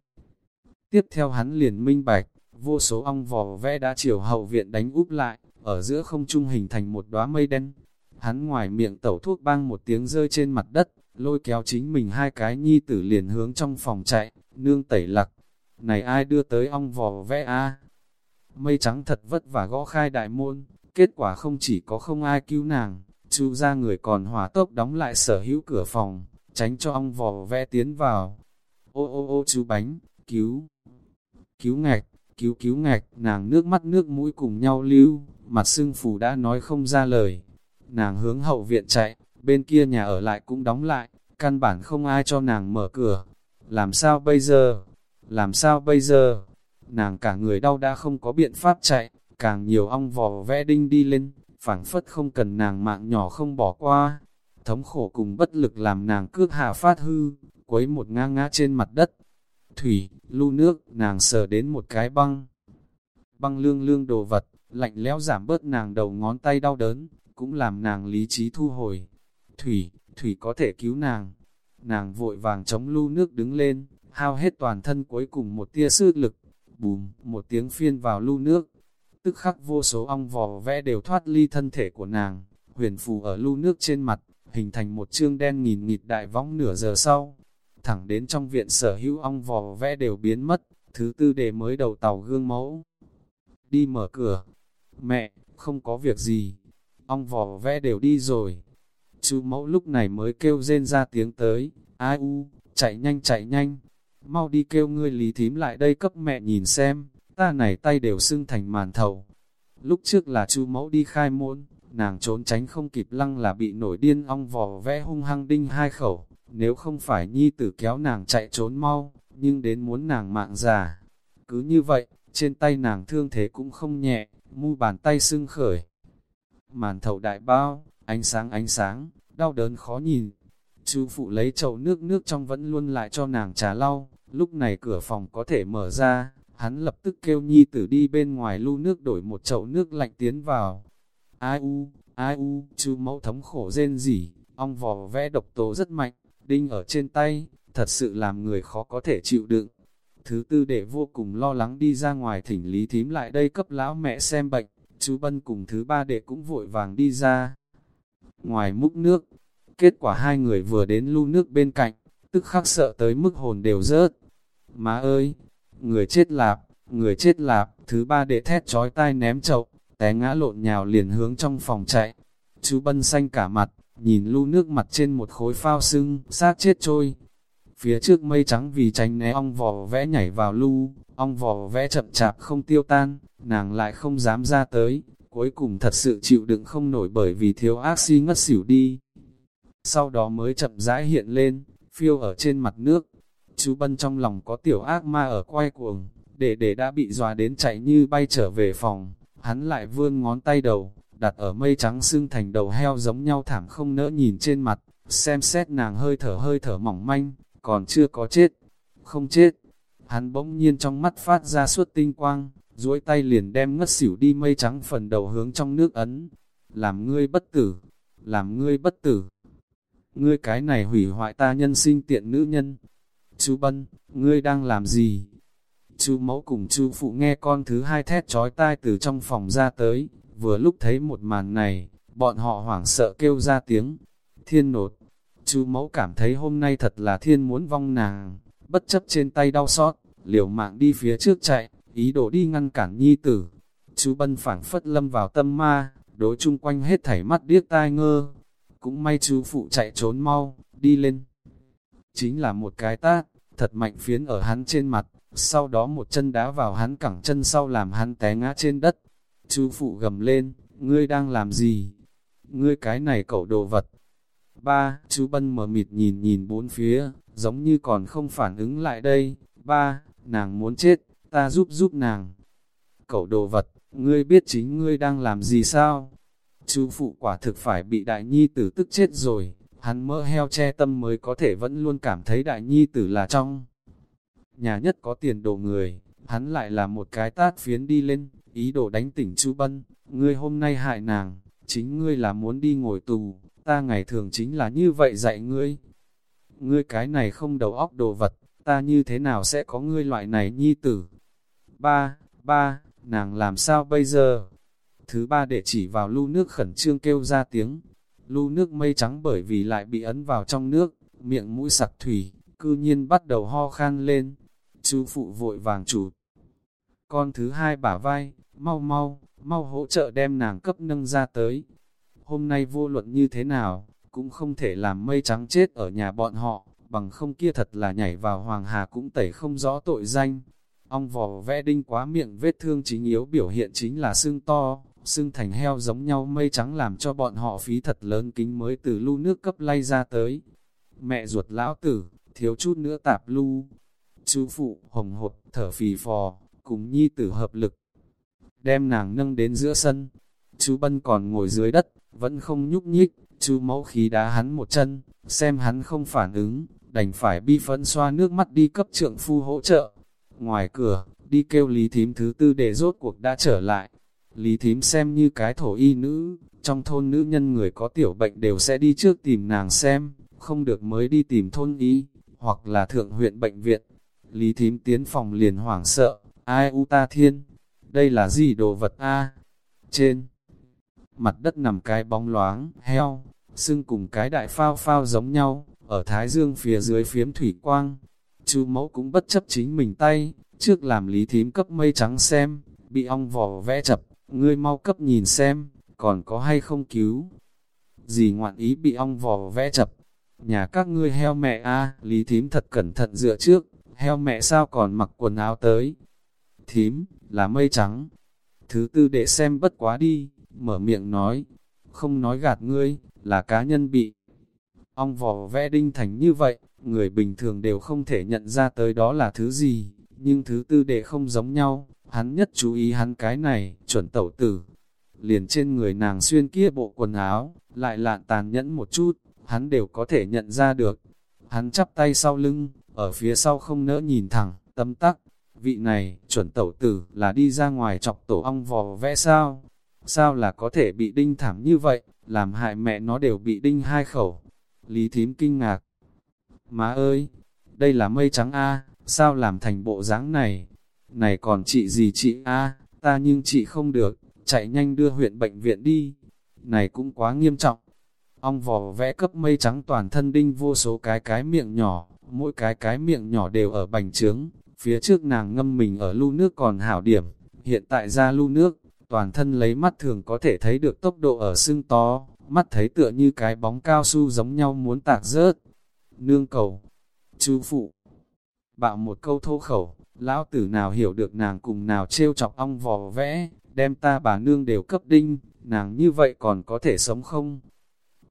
Tiếp theo hắn liền minh bạch, vô số ong vò vẽ đã chiều hậu viện đánh úp lại, ở giữa không trung hình thành một đóa mây đen. Hắn ngoài miệng tẩu thuốc bang một tiếng rơi trên mặt đất, lôi kéo chính mình hai cái nhi tử liền hướng trong phòng chạy, nương tẩy lặc. Này ai đưa tới ong vò vẽ a Mây trắng thật vất vả gõ khai đại môn, kết quả không chỉ có không ai cứu nàng, chú ra người còn hỏa tốc đóng lại sở hữu cửa phòng, tránh cho ong vò vẽ tiến vào. Ô ô ô chú bánh, cứu, cứu ngạch, cứu cứu ngạch, nàng nước mắt nước mũi cùng nhau lưu, mặt sưng phù đã nói không ra lời. Nàng hướng hậu viện chạy, bên kia nhà ở lại cũng đóng lại, căn bản không ai cho nàng mở cửa. Làm sao bây giờ? Làm sao bây giờ? Nàng cả người đau đã không có biện pháp chạy, càng nhiều ong vò vẽ đinh đi lên, phảng phất không cần nàng mạng nhỏ không bỏ qua. Thống khổ cùng bất lực làm nàng cước hạ phát hư, quấy một ngang ngã trên mặt đất. Thủy, lu nước, nàng sờ đến một cái băng. Băng lương lương đồ vật, lạnh lẽo giảm bớt nàng đầu ngón tay đau đớn, cũng làm nàng lý trí thu hồi. Thủy, Thủy có thể cứu nàng. Nàng vội vàng chống lu nước đứng lên, hao hết toàn thân cuối cùng một tia sức lực. Bùm, một tiếng phiên vào lu nước. Tức khắc vô số ong vò vẽ đều thoát ly thân thể của nàng, huyền phù ở lưu nước trên mặt, hình thành một chương đen nghìn nghịt đại võng nửa giờ sau. Thẳng đến trong viện sở hữu ong vò vẽ đều biến mất, thứ tư đề mới đầu tàu gương mẫu. Đi mở cửa. Mẹ, không có việc gì. Ong vò vẽ đều đi rồi. Chú mẫu lúc này mới kêu rên ra tiếng tới. Ai u, chạy nhanh chạy nhanh. Mau đi kêu ngươi lý thím lại đây cấp mẹ nhìn xem. Ta này tay đều sưng thành màn thầu. Lúc trước là chú mẫu đi khai môn, nàng trốn tránh không kịp lăng là bị nổi điên ong vò vẽ hung hăng đinh hai khẩu. Nếu không phải nhi tử kéo nàng chạy trốn mau, nhưng đến muốn nàng mạng già. Cứ như vậy, trên tay nàng thương thế cũng không nhẹ, mu bàn tay sưng khởi. Màn thầu đại bao, ánh sáng ánh sáng, đau đớn khó nhìn. Chú phụ lấy chậu nước nước trong vẫn luôn lại cho nàng trà lau, lúc này cửa phòng có thể mở ra, hắn lập tức kêu nhi tử đi bên ngoài lu nước đổi một chậu nước lạnh tiến vào. Ai u, ai u, chú mẫu thống khổ rên rỉ, ong vò vẽ độc tố rất mạnh, đinh ở trên tay, thật sự làm người khó có thể chịu đựng. Thứ tư để vô cùng lo lắng đi ra ngoài thỉnh lý thím lại đây cấp lão mẹ xem bệnh, chú Bân cùng thứ ba đệ cũng vội vàng đi ra. Ngoài múc nước, kết quả hai người vừa đến lu nước bên cạnh, tức khắc sợ tới mức hồn đều rớt. Má ơi, người chết lạp, người chết lạp, thứ ba đệ thét chói tai ném chậu, té ngã lộn nhào liền hướng trong phòng chạy. Chú Bân xanh cả mặt, nhìn lu nước mặt trên một khối phao sưng, xác chết trôi. Phía trước mây trắng vì tránh né ong vò vẽ nhảy vào lu, ong vò vẽ chậm chạp không tiêu tan, nàng lại không dám ra tới, cuối cùng thật sự chịu đựng không nổi bởi vì thiếu axi ngất xỉu đi. Sau đó mới chậm rãi hiện lên, phiêu ở trên mặt nước. Chú Bân trong lòng có tiểu ác ma ở quay cuồng, để để đã bị dòa đến chạy như bay trở về phòng, hắn lại vươn ngón tay đầu, đặt ở mây trắng xương thành đầu heo giống nhau thảm không nỡ nhìn trên mặt, xem xét nàng hơi thở hơi thở mỏng manh, còn chưa có chết, không chết. Hắn bỗng nhiên trong mắt phát ra suốt tinh quang, duỗi tay liền đem ngất xỉu đi mây trắng phần đầu hướng trong nước ấn. Làm ngươi bất tử, làm ngươi bất tử. Ngươi cái này hủy hoại ta nhân sinh tiện nữ nhân. Chú Bân, ngươi đang làm gì? Chú mẫu cùng chú phụ nghe con thứ hai thét trói tai từ trong phòng ra tới, vừa lúc thấy một màn này, bọn họ hoảng sợ kêu ra tiếng. Thiên nột, chú mẫu cảm thấy hôm nay thật là thiên muốn vong nàng, bất chấp trên tay đau xót, liều mạng đi phía trước chạy, ý đồ đi ngăn cản nhi tử. Chú bân phảng phất lâm vào tâm ma, đối chung quanh hết thảy mắt điếc tai ngơ. Cũng may chú phụ chạy trốn mau, đi lên. Chính là một cái tát, thật mạnh phiến ở hắn trên mặt, sau đó một chân đá vào hắn cẳng chân sau làm hắn té ngã trên đất. Chú phụ gầm lên, ngươi đang làm gì? Ngươi cái này cẩu đồ vật. Ba, chú Bân mở mịt nhìn nhìn bốn phía, giống như còn không phản ứng lại đây. Ba, nàng muốn chết, ta giúp giúp nàng. cẩu đồ vật, ngươi biết chính ngươi đang làm gì sao? Chú phụ quả thực phải bị đại nhi tử tức chết rồi, hắn mỡ heo che tâm mới có thể vẫn luôn cảm thấy đại nhi tử là trong. Nhà nhất có tiền đồ người, hắn lại là một cái tát phiến đi lên, ý đồ đánh tỉnh chú Bân, ngươi hôm nay hại nàng, chính ngươi là muốn đi ngồi tù, ta ngày thường chính là như vậy dạy ngươi. Ngươi cái này không đầu óc đồ vật, ta như thế nào sẽ có ngươi loại này nhi tử? Ba, ba, nàng làm sao bây giờ? Thứ ba để chỉ vào lưu nước khẩn trương kêu ra tiếng. Lưu nước mây trắng bởi vì lại bị ấn vào trong nước, miệng mũi sặc thủy, cư nhiên bắt đầu ho khan lên. Chú phụ vội vàng chủ. Con thứ hai bả vai, mau mau, mau hỗ trợ đem nàng cấp nâng ra tới. Hôm nay vô luận như thế nào, cũng không thể làm mây trắng chết ở nhà bọn họ, bằng không kia thật là nhảy vào hoàng hà cũng tẩy không rõ tội danh. Ong vò vẽ đinh quá miệng vết thương chính yếu biểu hiện chính là xương to, xưng thành heo giống nhau mây trắng làm cho bọn họ phí thật lớn kính mới từ lu nước cấp lay ra tới. Mẹ ruột lão tử, thiếu chút nữa tạp lu. Chú phụ, hồng hột, thở phì phò, cùng nhi tử hợp lực. Đem nàng nâng đến giữa sân. Chú Bân còn ngồi dưới đất, vẫn không nhúc nhích, chú mẫu khí đá hắn một chân, xem hắn không phản ứng, đành phải bi phấn xoa nước mắt đi cấp trượng phu hỗ trợ. Ngoài cửa, đi kêu Lý Thím thứ tư để rốt cuộc đã trở lại. Lý Thím xem như cái thổ y nữ, trong thôn nữ nhân người có tiểu bệnh đều sẽ đi trước tìm nàng xem, không được mới đi tìm thôn y, hoặc là thượng huyện bệnh viện. Lý Thím tiến phòng liền hoảng sợ, ai u ta thiên, đây là gì đồ vật a Trên mặt đất nằm cái bóng loáng, heo, xưng cùng cái đại phao phao giống nhau, ở thái dương phía dưới phiếm thủy quang. Chú mẫu cũng bất chấp chính mình tay, trước làm lý thím cấp mây trắng xem, bị ong vò vẽ chập, ngươi mau cấp nhìn xem, còn có hay không cứu. Gì ngoạn ý bị ong vò vẽ chập, nhà các ngươi heo mẹ a lý thím thật cẩn thận dựa trước, heo mẹ sao còn mặc quần áo tới. Thím, là mây trắng. Thứ tư để xem bất quá đi, mở miệng nói, không nói gạt ngươi, là cá nhân bị. Ong vò vẽ đinh thành như vậy, người bình thường đều không thể nhận ra tới đó là thứ gì, nhưng thứ tư đệ không giống nhau, hắn nhất chú ý hắn cái này, chuẩn tẩu tử. Liền trên người nàng xuyên kia bộ quần áo, lại lạn tàn nhẫn một chút, hắn đều có thể nhận ra được. Hắn chắp tay sau lưng, ở phía sau không nỡ nhìn thẳng, tâm tắc. Vị này, chuẩn tẩu tử, là đi ra ngoài chọc tổ ong vò vẽ sao? Sao là có thể bị đinh thảm như vậy, làm hại mẹ nó đều bị đinh hai khẩu. Lý thím kinh ngạc. Má ơi, đây là mây trắng A, sao làm thành bộ dáng này? Này còn chị gì chị A, ta nhưng chị không được, chạy nhanh đưa huyện bệnh viện đi. Này cũng quá nghiêm trọng. Ong vò vẽ cấp mây trắng toàn thân đinh vô số cái cái miệng nhỏ, mỗi cái cái miệng nhỏ đều ở bành trướng. Phía trước nàng ngâm mình ở lu nước còn hảo điểm, hiện tại ra lu nước, toàn thân lấy mắt thường có thể thấy được tốc độ ở xương to, mắt thấy tựa như cái bóng cao su giống nhau muốn tạc rớt. Nương cầu, chú phụ, bạo một câu thô khẩu, lão tử nào hiểu được nàng cùng nào trêu chọc ong vò vẽ, đem ta bà nương đều cấp đinh, nàng như vậy còn có thể sống không?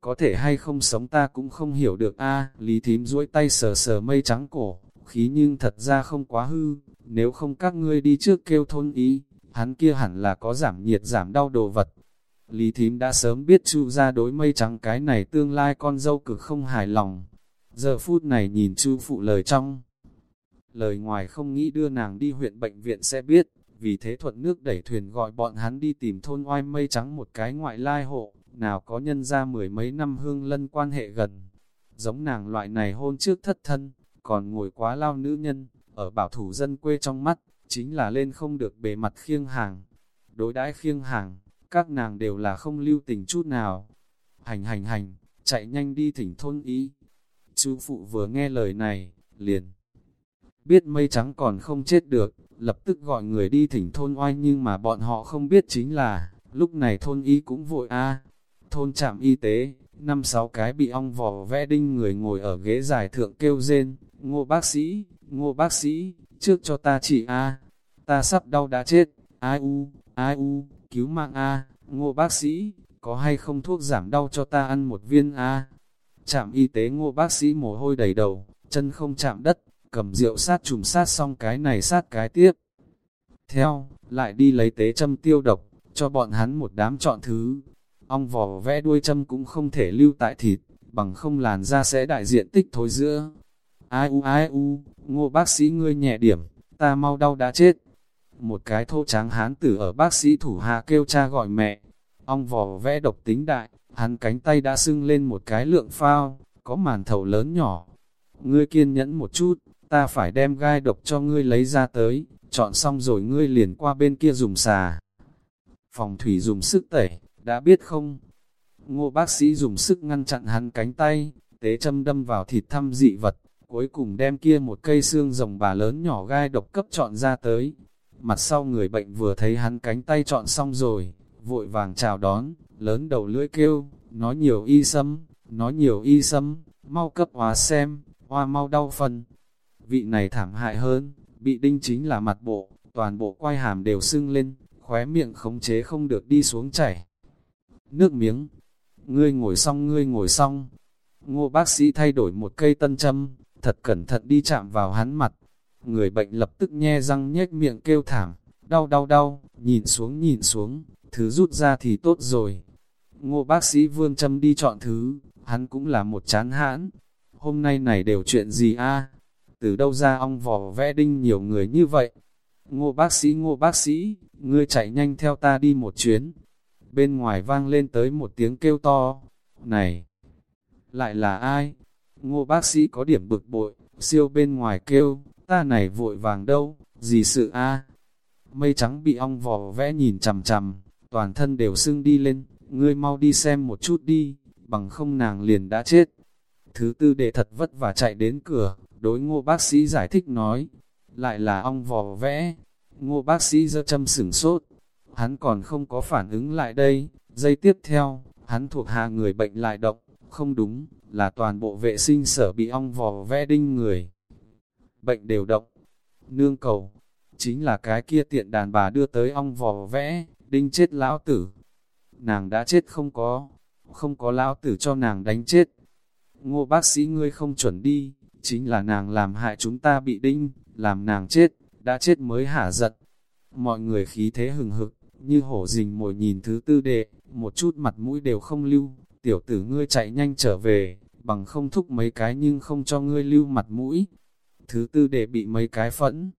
Có thể hay không sống ta cũng không hiểu được a lý thím duỗi tay sờ sờ mây trắng cổ, khí nhưng thật ra không quá hư, nếu không các ngươi đi trước kêu thôn ý, hắn kia hẳn là có giảm nhiệt giảm đau đồ vật. Lý thím đã sớm biết chu ra đối mây trắng cái này tương lai con dâu cực không hài lòng. Giờ phút này nhìn chu phụ lời trong. Lời ngoài không nghĩ đưa nàng đi huyện bệnh viện sẽ biết, vì thế thuận nước đẩy thuyền gọi bọn hắn đi tìm thôn oai mây trắng một cái ngoại lai hộ, nào có nhân ra mười mấy năm hương lân quan hệ gần. Giống nàng loại này hôn trước thất thân, còn ngồi quá lao nữ nhân, ở bảo thủ dân quê trong mắt, chính là lên không được bề mặt khiêng hàng. Đối đãi khiêng hàng, các nàng đều là không lưu tình chút nào. Hành hành hành, chạy nhanh đi thỉnh thôn ý. Chú phụ vừa nghe lời này, liền. Biết mây trắng còn không chết được, lập tức gọi người đi thỉnh thôn oai nhưng mà bọn họ không biết chính là, lúc này thôn y cũng vội a. Thôn trạm y tế, năm sáu cái bị ong vò vẽ đinh người ngồi ở ghế dài thượng kêu rên, ngô bác sĩ, ngô bác sĩ, trước cho ta chỉ A, ta sắp đau đã chết, ai u, ai u, cứu mạng A, ngô bác sĩ, có hay không thuốc giảm đau cho ta ăn một viên A. Trạm y tế ngô bác sĩ mồ hôi đầy đầu, chân không chạm đất, cầm rượu sát trùng sát xong cái này sát cái tiếp. Theo, lại đi lấy tế châm tiêu độc, cho bọn hắn một đám chọn thứ. Ong vò vẽ đuôi châm cũng không thể lưu tại thịt, bằng không làn da sẽ đại diện tích thối giữa. Ai u ai u, ngô bác sĩ ngươi nhẹ điểm, ta mau đau đã chết. Một cái thô tráng hán tử ở bác sĩ thủ hạ kêu cha gọi mẹ. Ong vò vẽ độc tính đại, hắn cánh tay đã sưng lên một cái lượng phao, có màn thầu lớn nhỏ. Ngươi kiên nhẫn một chút, ta phải đem gai độc cho ngươi lấy ra tới, chọn xong rồi ngươi liền qua bên kia dùng xà. Phòng thủy dùng sức tẩy, đã biết không? Ngô bác sĩ dùng sức ngăn chặn hắn cánh tay, tế châm đâm vào thịt thăm dị vật, cuối cùng đem kia một cây xương rồng bà lớn nhỏ gai độc cấp chọn ra tới. Mặt sau người bệnh vừa thấy hắn cánh tay chọn xong rồi, vội vàng chào đón, lớn đầu lưỡi kêu, nói nhiều y sâm, nói nhiều y sâm, mau cấp hóa xem, hoa mau đau phần. Vị này thảm hại hơn, bị đinh chính là mặt bộ, toàn bộ quai hàm đều sưng lên, khóe miệng khống chế không được đi xuống chảy. Nước miếng, ngươi ngồi xong ngươi ngồi xong, ngô bác sĩ thay đổi một cây tân châm, thật cẩn thận đi chạm vào hắn mặt. Người bệnh lập tức nhe răng nhếch miệng kêu thảm, đau đau đau, nhìn xuống nhìn xuống, thứ rút ra thì tốt rồi. Ngô bác sĩ vương châm đi chọn thứ, hắn cũng là một chán hãn. Hôm nay này đều chuyện gì a? Từ đâu ra ong vò vẽ đinh nhiều người như vậy? Ngô bác sĩ ngô bác sĩ, ngươi chạy nhanh theo ta đi một chuyến. Bên ngoài vang lên tới một tiếng kêu to. Này! Lại là ai? Ngô bác sĩ có điểm bực bội, siêu bên ngoài kêu, ta này vội vàng đâu, gì sự a? Mây trắng bị ong vò vẽ nhìn chằm chằm, toàn thân đều sưng đi lên, ngươi mau đi xem một chút đi, bằng không nàng liền đã chết. Thứ tư đệ thật vất và chạy đến cửa, đối ngô bác sĩ giải thích nói, lại là ong vò vẽ. Ngô bác sĩ giơ châm sửng sốt, hắn còn không có phản ứng lại đây, giây tiếp theo, hắn thuộc hạ người bệnh lại động, không đúng, là toàn bộ vệ sinh sở bị ong vò vẽ đinh người. Bệnh đều động, nương cầu, chính là cái kia tiện đàn bà đưa tới ong vò vẽ, đinh chết lão tử. Nàng đã chết không có, không có lão tử cho nàng đánh chết. Ngô bác sĩ ngươi không chuẩn đi, chính là nàng làm hại chúng ta bị đinh, làm nàng chết, đã chết mới hả giận. Mọi người khí thế hừng hực, như hổ rình mồi nhìn thứ tư đệ, một chút mặt mũi đều không lưu, tiểu tử ngươi chạy nhanh trở về, bằng không thúc mấy cái nhưng không cho ngươi lưu mặt mũi. Thứ tư đệ bị mấy cái phẫn.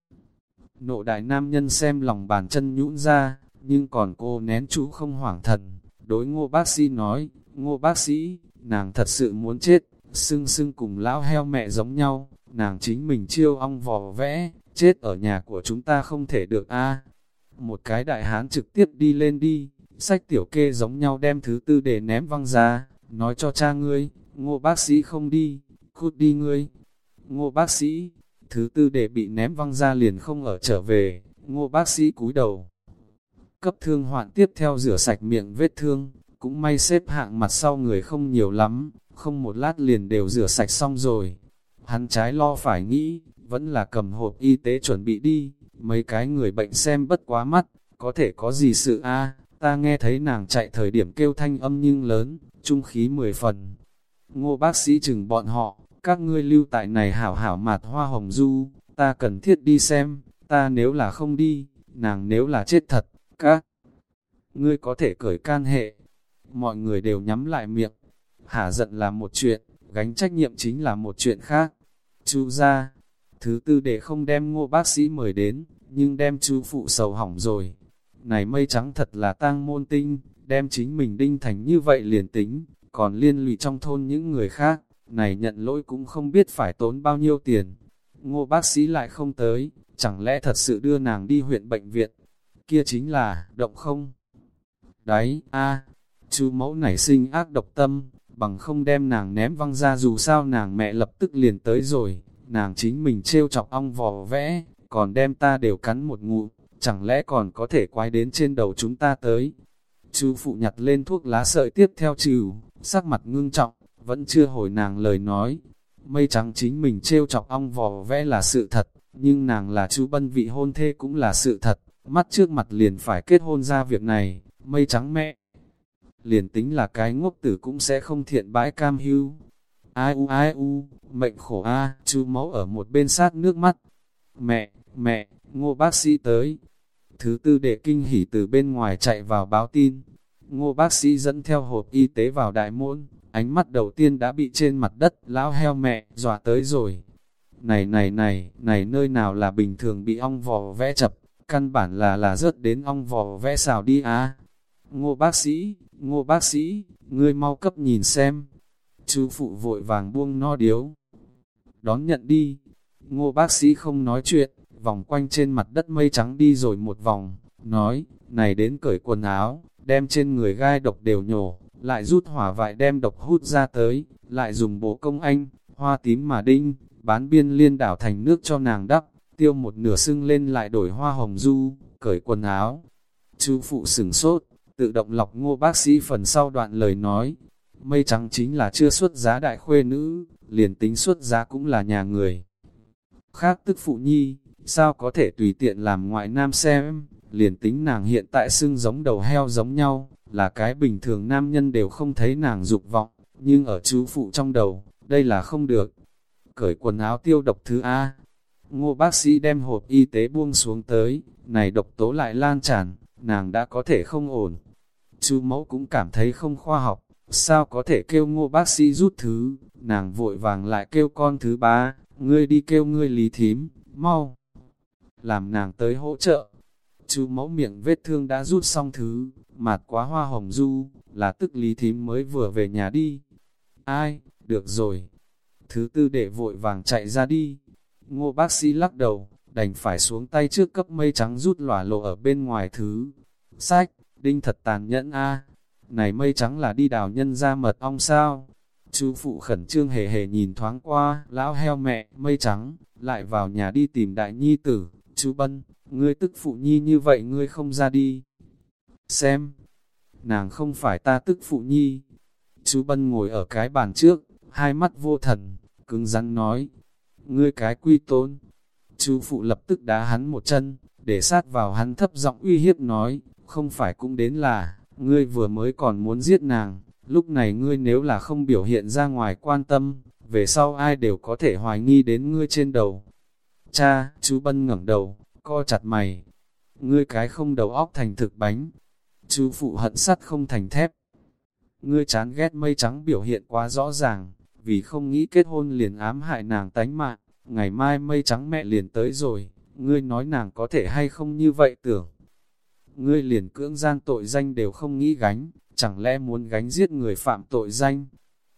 Nộ đại nam nhân xem lòng bàn chân nhũn ra, nhưng còn cô nén chú không hoảng thần. Đối ngô bác sĩ nói, ngô bác sĩ, nàng thật sự muốn chết, sưng sưng cùng lão heo mẹ giống nhau, nàng chính mình chiêu ong vò vẽ, chết ở nhà của chúng ta không thể được a Một cái đại hán trực tiếp đi lên đi, sách tiểu kê giống nhau đem thứ tư để ném văng ra, nói cho cha ngươi, ngô bác sĩ không đi, cút đi ngươi. Ngô bác sĩ, thứ tư để bị ném văng ra liền không ở trở về, ngô bác sĩ cúi đầu. Cấp thương hoạn tiếp theo rửa sạch miệng vết thương, cũng may xếp hạng mặt sau người không nhiều lắm, không một lát liền đều rửa sạch xong rồi. Hắn trái lo phải nghĩ, vẫn là cầm hộp y tế chuẩn bị đi, mấy cái người bệnh xem bất quá mắt, có thể có gì sự a ta nghe thấy nàng chạy thời điểm kêu thanh âm nhưng lớn, trung khí mười phần. Ngô bác sĩ chừng bọn họ, các ngươi lưu tại này hảo hảo mạt hoa hồng du, ta cần thiết đi xem, ta nếu là không đi, nàng nếu là chết thật, các ngươi có thể cởi can hệ. Mọi người đều nhắm lại miệng, hả giận là một chuyện, gánh trách nhiệm chính là một chuyện khác. Chu ra, thứ tư để không đem ngô bác sĩ mời đến, nhưng đem chu phụ sầu hỏng rồi. Này mây trắng thật là tang môn tinh, đem chính mình đinh thành như vậy liền tính, còn liên lụy trong thôn những người khác, này nhận lỗi cũng không biết phải tốn bao nhiêu tiền. Ngô bác sĩ lại không tới, chẳng lẽ thật sự đưa nàng đi huyện bệnh viện, kia chính là, động không? Đấy, a chú mẫu nảy sinh ác độc tâm, bằng không đem nàng ném văng ra dù sao nàng mẹ lập tức liền tới rồi, nàng chính mình trêu chọc ong vò vẽ, còn đem ta đều cắn một ngụ, chẳng lẽ còn có thể quay đến trên đầu chúng ta tới. Chú phụ nhặt lên thuốc lá sợi tiếp theo trừ, sắc mặt ngưng trọng, vẫn chưa hồi nàng lời nói. Mây trắng chính mình trêu chọc ong vò vẽ là sự thật, nhưng nàng là chú bân vị hôn thê cũng là sự thật, mắt trước mặt liền phải kết hôn ra việc này, mây trắng mẹ. Liền tính là cái ngốc tử cũng sẽ không thiện bãi cam hưu. Ai u ai u, mệnh khổ a, chú máu ở một bên sát nước mắt. Mẹ, mẹ, ngô bác sĩ tới. Thứ tư đệ kinh hỉ từ bên ngoài chạy vào báo tin. Ngô bác sĩ dẫn theo hộp y tế vào đại môn, ánh mắt đầu tiên đã bị trên mặt đất, lão heo mẹ, dọa tới rồi. Này này này, này nơi nào là bình thường bị ong vò vẽ chập, căn bản là là rớt đến ong vò vẽ xào đi á. Ngô bác sĩ, ngô bác sĩ, ngươi mau cấp nhìn xem. Chú phụ vội vàng buông no điếu. Đón nhận đi. Ngô bác sĩ không nói chuyện, vòng quanh trên mặt đất mây trắng đi rồi một vòng, nói, này đến cởi quần áo, đem trên người gai độc đều nhổ, lại rút hỏa vại đem độc hút ra tới, lại dùng bố công anh, hoa tím mà đinh, bán biên liên đảo thành nước cho nàng đắp, tiêu một nửa sưng lên lại đổi hoa hồng du, cởi quần áo. Chú phụ sửng sốt, tự động lọc ngô bác sĩ phần sau đoạn lời nói, mây trắng chính là chưa xuất giá đại khuê nữ, liền tính xuất giá cũng là nhà người. Khác tức phụ nhi, sao có thể tùy tiện làm ngoại nam xem, liền tính nàng hiện tại xưng giống đầu heo giống nhau, là cái bình thường nam nhân đều không thấy nàng dục vọng, nhưng ở chú phụ trong đầu, đây là không được. Cởi quần áo tiêu độc thứ A, ngô bác sĩ đem hộp y tế buông xuống tới, này độc tố lại lan tràn, nàng đã có thể không ổn. Chú mẫu cũng cảm thấy không khoa học, sao có thể kêu ngô bác sĩ rút thứ, nàng vội vàng lại kêu con thứ ba, ngươi đi kêu ngươi lý thím, mau. Làm nàng tới hỗ trợ, chú mẫu miệng vết thương đã rút xong thứ, mạt quá hoa hồng du, là tức lý thím mới vừa về nhà đi. Ai, được rồi. Thứ tư để vội vàng chạy ra đi. Ngô bác sĩ lắc đầu, đành phải xuống tay trước cấp mây trắng rút lỏa lộ ở bên ngoài thứ. Sách, đinh thật tàn nhẫn a Này mây trắng là đi đào nhân ra mật ong sao? Chú phụ khẩn trương hề hề nhìn thoáng qua, lão heo mẹ, mây trắng, lại vào nhà đi tìm đại nhi tử, chú bân, ngươi tức phụ nhi như vậy ngươi không ra đi. Xem, nàng không phải ta tức phụ nhi. Chú bân ngồi ở cái bàn trước, hai mắt vô thần, cứng rắn nói, ngươi cái quy tôn. Chú phụ lập tức đá hắn một chân, để sát vào hắn thấp giọng uy hiếp nói, không phải cũng đến là, ngươi vừa mới còn muốn giết nàng, lúc này ngươi nếu là không biểu hiện ra ngoài quan tâm, về sau ai đều có thể hoài nghi đến ngươi trên đầu. Cha, chú Bân ngẩng đầu, co chặt mày. Ngươi cái không đầu óc thành thực bánh. Chú phụ hận sắt không thành thép. Ngươi chán ghét mây trắng biểu hiện quá rõ ràng, vì không nghĩ kết hôn liền ám hại nàng tánh mạng. Ngày mai mây trắng mẹ liền tới rồi, ngươi nói nàng có thể hay không như vậy tưởng. Ngươi liền cưỡng gian tội danh đều không nghĩ gánh, chẳng lẽ muốn gánh giết người phạm tội danh.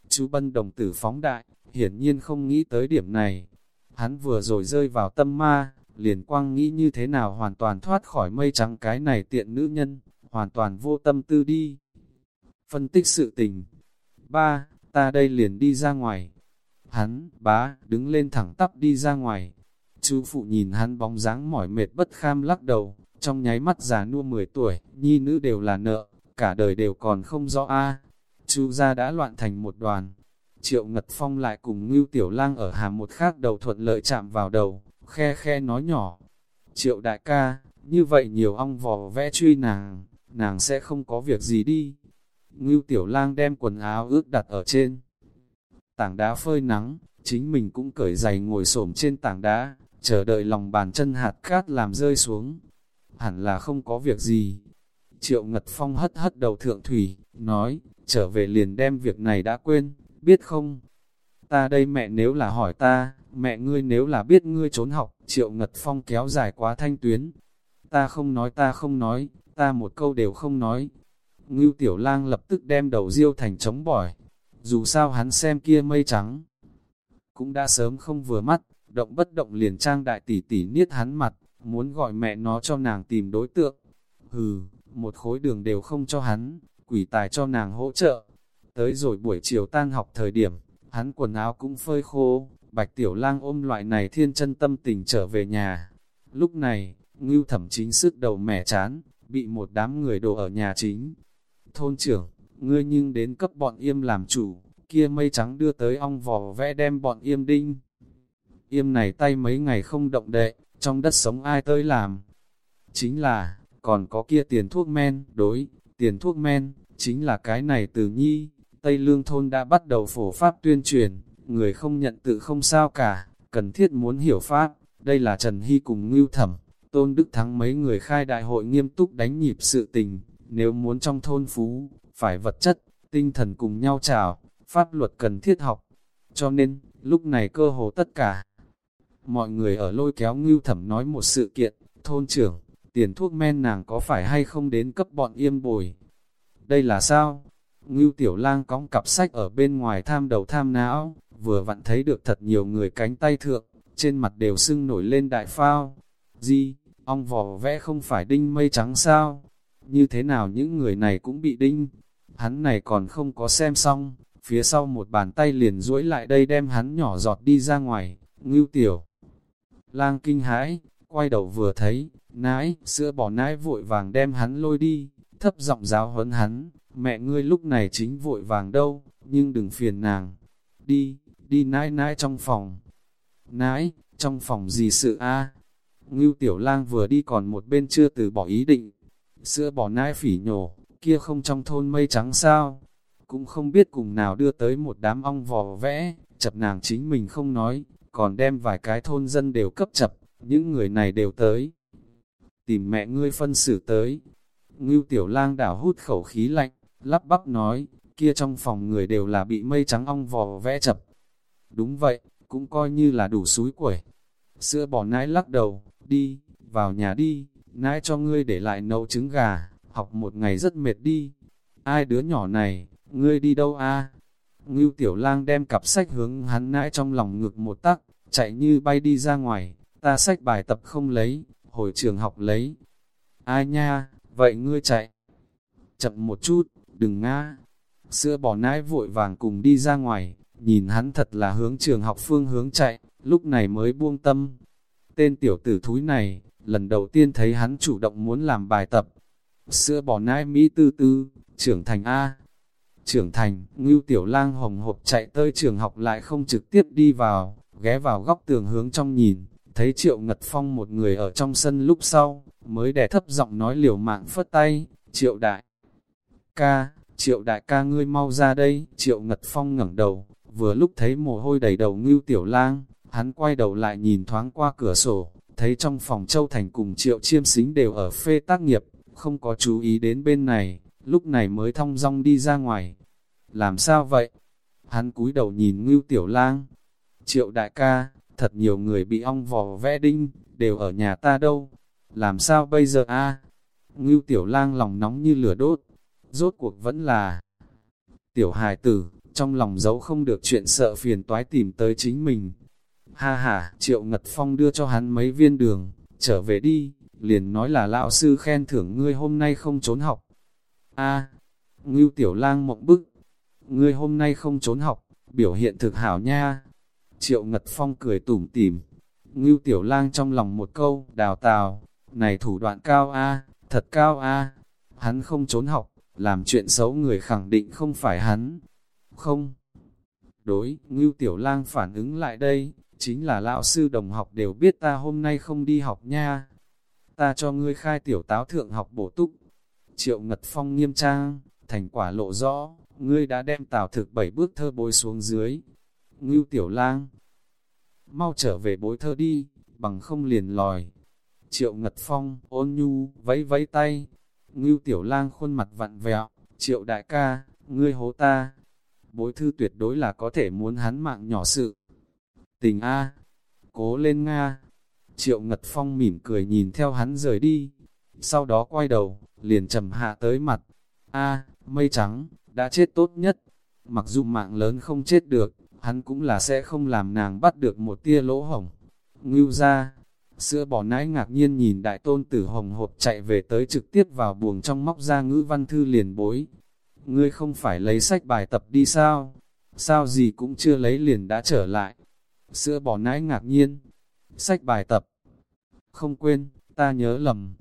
Chú Bân đồng tử phóng đại, hiển nhiên không nghĩ tới điểm này. Hắn vừa rồi rơi vào tâm ma, liền quang nghĩ như thế nào hoàn toàn thoát khỏi mây trắng cái này tiện nữ nhân, hoàn toàn vô tâm tư đi. Phân tích sự tình. Ba, ta đây liền đi ra ngoài. Hắn, bá, đứng lên thẳng tắp đi ra ngoài. Chú phụ nhìn hắn bóng dáng mỏi mệt bất kham lắc đầu, trong nháy mắt già nua 10 tuổi, nhi nữ đều là nợ, cả đời đều còn không rõ a. Chú gia đã loạn thành một đoàn. Triệu Ngật Phong lại cùng Ngưu Tiểu Lang ở hàm một khác đầu thuận lợi chạm vào đầu, khe khe nói nhỏ. Triệu đại ca, như vậy nhiều ong vò vẽ truy nàng, nàng sẽ không có việc gì đi. Ngưu tiểu lang đem quần áo ướt đặt ở trên. Tảng đá phơi nắng, chính mình cũng cởi giày ngồi xổm trên tảng đá, chờ đợi lòng bàn chân hạt cát làm rơi xuống. Hẳn là không có việc gì. Triệu Ngật Phong hất hất đầu thượng thủy, nói, trở về liền đem việc này đã quên, biết không? Ta đây mẹ nếu là hỏi ta, mẹ ngươi nếu là biết ngươi trốn học, triệu ngật phong kéo dài quá thanh tuyến. Ta không nói ta không nói, ta một câu đều không nói. Ngưu tiểu lang lập tức đem đầu diêu thành trống bỏi. Dù sao hắn xem kia mây trắng, cũng đã sớm không vừa mắt, động bất động liền trang đại tỷ tỷ niết hắn mặt, muốn gọi mẹ nó cho nàng tìm đối tượng. Hừ, một khối đường đều không cho hắn, quỷ tài cho nàng hỗ trợ. Tới rồi buổi chiều tan học thời điểm, hắn quần áo cũng phơi khô, Bạch Tiểu Lang ôm loại này thiên chân tâm tình trở về nhà. Lúc này, Ngưu Thẩm chính sức đầu mẻ chán, bị một đám người đổ ở nhà chính. Thôn trưởng, ngươi nhưng đến cấp bọn yêm làm chủ, kia mây trắng đưa tới ong vò vẽ đem bọn yêm đinh. Yêm này tay mấy ngày không động đệ, trong đất sống ai tới làm. Chính là, còn có kia tiền thuốc men, đối, tiền thuốc men, chính là cái này từ nhi, Tây Lương Thôn đã bắt đầu phổ pháp tuyên truyền, người không nhận tự không sao cả, cần thiết muốn hiểu pháp, đây là Trần Hy cùng Ngưu Thẩm, Tôn Đức Thắng mấy người khai đại hội nghiêm túc đánh nhịp sự tình, nếu muốn trong thôn phú, phải vật chất, tinh thần cùng nhau trào, pháp luật cần thiết học. Cho nên, lúc này cơ hồ tất cả, mọi người ở lôi kéo Ngưu Thẩm nói một sự kiện, thôn trưởng, tiền thuốc men nàng có phải hay không đến cấp bọn yêm bồi. Đây là sao? Ngưu Tiểu Lang cõng cặp sách ở bên ngoài tham đầu tham não, vừa vặn thấy được thật nhiều người cánh tay thượng, trên mặt đều sưng nổi lên đại phao. Gì, ong vò vẽ không phải đinh mây trắng sao? Như thế nào những người này cũng bị đinh? Hắn này còn không có xem xong, phía sau một bàn tay liền duỗi lại đây đem hắn nhỏ giọt đi ra ngoài, ngưu tiểu. Lang kinh hãi, quay đầu vừa thấy, nãi, sữa bỏ nãi vội vàng đem hắn lôi đi, thấp giọng giáo huấn hắn, mẹ ngươi lúc này chính vội vàng đâu, nhưng đừng phiền nàng. Đi, đi nãi nãi trong phòng. Nãi, trong phòng gì sự a Ngưu tiểu lang vừa đi còn một bên chưa từ bỏ ý định. Sữa bỏ nãi phỉ nhổ, kia không trong thôn mây trắng sao? Cũng không biết cùng nào đưa tới một đám ong vò vẽ, chập nàng chính mình không nói, còn đem vài cái thôn dân đều cấp chập, những người này đều tới. Tìm mẹ ngươi phân xử tới. Ngưu tiểu lang đảo hút khẩu khí lạnh, lắp bắp nói, kia trong phòng người đều là bị mây trắng ong vò vẽ chập. Đúng vậy, cũng coi như là đủ suối quẩy. Sữa bò nãi lắc đầu, đi, vào nhà đi, nãi cho ngươi để lại nấu trứng gà, học một ngày rất mệt đi. Ai đứa nhỏ này, ngươi đi đâu a? Ngưu tiểu lang đem cặp sách hướng hắn nãi trong lòng ngực một tắc, chạy như bay đi ra ngoài, ta sách bài tập không lấy, hồi trường học lấy. Ai nha, vậy ngươi chạy. Chậm một chút, đừng ngã. Sữa bỏ nãi vội vàng cùng đi ra ngoài, nhìn hắn thật là hướng trường học phương hướng chạy, lúc này mới buông tâm. Tên tiểu tử thúi này, lần đầu tiên thấy hắn chủ động muốn làm bài tập. Sữa bỏ nãi Mỹ tư tư, trưởng thành A. Trưởng thành, ngưu tiểu lang hồng hộp chạy tới trường học lại không trực tiếp đi vào, ghé vào góc tường hướng trong nhìn, thấy triệu ngật phong một người ở trong sân lúc sau, mới đè thấp giọng nói liều mạng phất tay, triệu đại. Ca, triệu đại ca ngươi mau ra đây, triệu ngật phong ngẩng đầu, vừa lúc thấy mồ hôi đầy đầu ngưu tiểu lang, hắn quay đầu lại nhìn thoáng qua cửa sổ, thấy trong phòng châu thành cùng triệu chiêm xính đều ở phê tác nghiệp, không có chú ý đến bên này, lúc này mới thong dong đi ra ngoài. Làm sao vậy? Hắn cúi đầu nhìn ngưu tiểu lang. Triệu đại ca, thật nhiều người bị ong vò vẽ đinh, đều ở nhà ta đâu. Làm sao bây giờ a? Ngưu tiểu lang lòng nóng như lửa đốt. Rốt cuộc vẫn là tiểu hài tử, trong lòng giấu không được chuyện sợ phiền toái tìm tới chính mình. Ha ha, Triệu Ngật Phong đưa cho hắn mấy viên đường, trở về đi, liền nói là lão sư khen thưởng ngươi hôm nay không trốn học. A, Ngưu Tiểu Lang mộng bức, ngươi hôm nay không trốn học, biểu hiện thực hảo nha. Triệu Ngật Phong cười tủm tỉm, Ngưu Tiểu Lang trong lòng một câu, đào tào, này thủ đoạn cao a, thật cao a. Hắn không trốn học, làm chuyện xấu người khẳng định không phải hắn, không. Đối, Ngưu Tiểu Lang phản ứng lại đây, chính là lão sư đồng học đều biết ta hôm nay không đi học nha. Ta cho ngươi khai tiểu táo thượng học bổ túc. Triệu Ngật Phong nghiêm trang, thành quả lộ rõ, ngươi đã đem tào thực bảy bước thơ bối xuống dưới. Ngưu Tiểu Lang, mau trở về bối thơ đi, bằng không liền lòi. Triệu Ngật Phong, ôn nhu, vẫy vẫy tay. Ngưu Tiểu Lang khuôn mặt vặn vẹo, Triệu Đại ca, ngươi hố ta, bối thư tuyệt đối là có thể muốn hắn mạng nhỏ sự. Tình A, cố lên Nga. Triệu Ngật Phong mỉm cười nhìn theo hắn rời đi, sau đó quay đầu, liền trầm hạ tới mặt. A, mây trắng, đã chết tốt nhất. Mặc dù mạng lớn không chết được, hắn cũng là sẽ không làm nàng bắt được một tia lỗ hổng. Ngưu ra, sữa bỏ nãi ngạc nhiên nhìn đại tôn tử hồng hộp chạy về tới trực tiếp vào buồng trong móc ra ngữ văn thư liền bối, ngươi không phải lấy sách bài tập đi sao? Sao gì cũng chưa lấy liền đã trở lại? Sữa bỏ nãi ngạc nhiên. Sách bài tập. Không quên, ta nhớ lầm.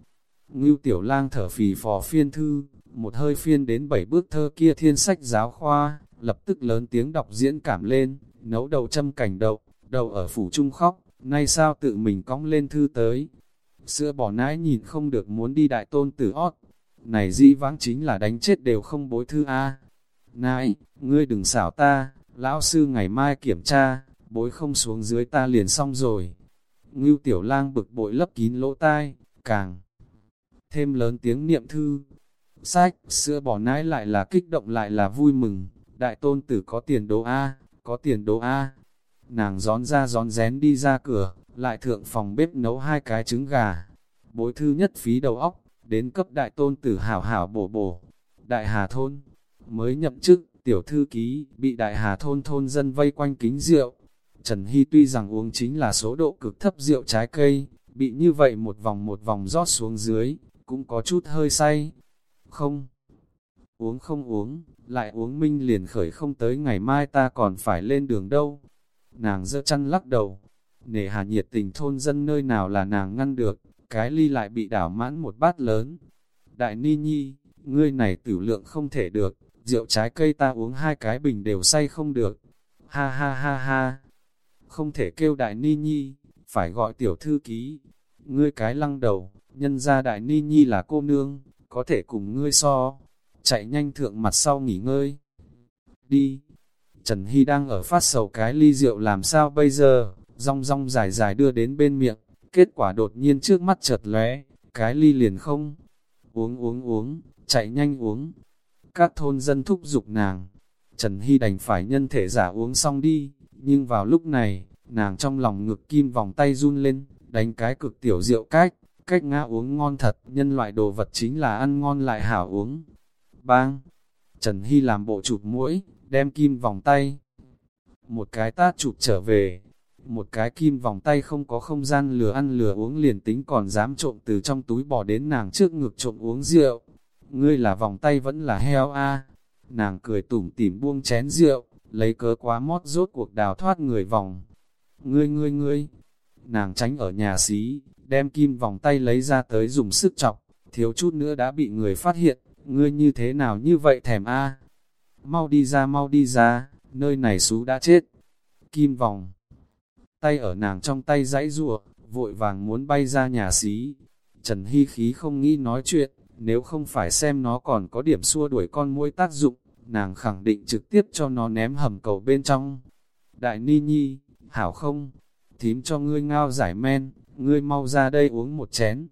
Ngưu tiểu lang thở phì phò phiên thư, một hơi phiên đến bảy bước thơ kia thiên sách giáo khoa, lập tức lớn tiếng đọc diễn cảm lên, nấu đầu châm cảnh đậu, đầu ở phủ trung khóc, nay sao tự mình cong lên thư tới. Sữa bỏ nãi nhìn không được muốn đi đại tôn tử ót, này dĩ vãng chính là đánh chết đều không bối thư a. Nãi, ngươi đừng xảo ta, Lão sư ngày mai kiểm tra, bối không xuống dưới ta liền xong rồi. Ngưu tiểu lang bực bội lấp kín lỗ tai, càng thêm lớn tiếng niệm thư. Sách, sữa bò nãi lại là kích động lại là vui mừng, đại tôn tử có tiền đố A, có tiền đố A. Nàng gión ra gión rén đi ra cửa, lại thượng phòng bếp nấu hai cái trứng gà. Bối thư nhất phí đầu óc, đến cấp đại tôn tử hảo hảo bổ bổ. Đại Hà Thôn, mới nhậm chức, tiểu thư ký, bị Đại Hà Thôn thôn dân vây quanh kính rượu. Trần Hy tuy rằng uống chính là số độ cực thấp rượu trái cây, bị như vậy một vòng một vòng rót xuống dưới, cũng có chút hơi say. Không, uống không uống, lại uống minh liền khởi không tới ngày mai ta còn phải lên đường đâu. Nàng dơ chăn lắc đầu, nể hà nhiệt tình thôn dân nơi nào là nàng ngăn được, cái ly lại bị đảo mãn một bát lớn. Đại Ni Nhi, ngươi này tử lượng không thể được, rượu trái cây ta uống hai cái bình đều say không được. Ha ha ha ha, không thể kêu Đại Ni Nhi, phải gọi tiểu thư ký. Ngươi cái lăng đầu, nhân ra Đại Ni Nhi là cô nương, có thể cùng ngươi so. Chạy nhanh thượng mặt sau nghỉ ngơi. Đi. Trần Hy đang ở phát sầu cái ly rượu làm sao bây giờ, rong rong dài dài đưa đến bên miệng, kết quả đột nhiên trước mắt chợt lóe, cái ly liền không. Uống uống uống, chạy nhanh uống. Các thôn dân thúc giục nàng. Trần Hy đành phải nhân thể giả uống xong đi, nhưng vào lúc này, nàng trong lòng ngực kim vòng tay run lên, đánh cái cực tiểu rượu cách, cách ngã uống ngon thật, nhân loại đồ vật chính là ăn ngon lại hảo uống. Bang! Trần Hy làm bộ chụp mũi, đem kim vòng tay. Một cái tát chụp trở về, một cái kim vòng tay không có không gian lừa ăn lừa uống liền tính còn dám trộm từ trong túi bỏ đến nàng trước ngực trộm uống rượu. Ngươi là vòng tay vẫn là heo a Nàng cười tủm tỉm buông chén rượu, lấy cớ quá mót rốt cuộc đào thoát người vòng. Ngươi ngươi ngươi, nàng tránh ở nhà xí, đem kim vòng tay lấy ra tới dùng sức chọc, thiếu chút nữa đã bị người phát hiện, ngươi như thế nào như vậy thèm a Mau đi ra mau đi ra, nơi này xú đã chết. Kim vòng tay ở nàng trong tay dãy rùa, vội vàng muốn bay ra nhà xí. Trần Hy khí không nghĩ nói chuyện, nếu không phải xem nó còn có điểm xua đuổi con muỗi tác dụng, nàng khẳng định trực tiếp cho nó ném hầm cầu bên trong. Đại Ni Nhi, hảo không? Thím cho ngươi ngao giải men, ngươi mau ra đây uống một chén.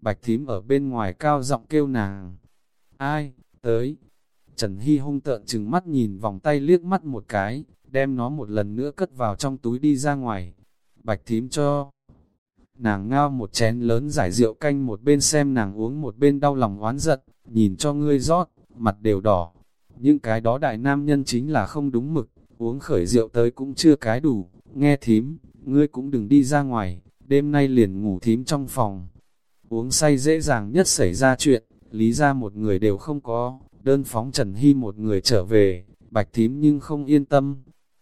Bạch thím ở bên ngoài cao giọng kêu nàng. Ai, tới. Trần Hy hung tợn chừng mắt nhìn vòng tay liếc mắt một cái, đem nó một lần nữa cất vào trong túi đi ra ngoài. Bạch thím cho. Nàng ngao một chén lớn giải rượu canh một bên xem nàng uống một bên đau lòng oán giận, nhìn cho ngươi rót, mặt đều đỏ. Những cái đó đại nam nhân chính là không đúng mực, uống khởi rượu tới cũng chưa cái đủ. Nghe thím, ngươi cũng đừng đi ra ngoài, đêm nay liền ngủ thím trong phòng. Uống say dễ dàng nhất xảy ra chuyện, lý ra một người đều không có, đơn phóng Trần Hy một người trở về, bạch thím nhưng không yên tâm,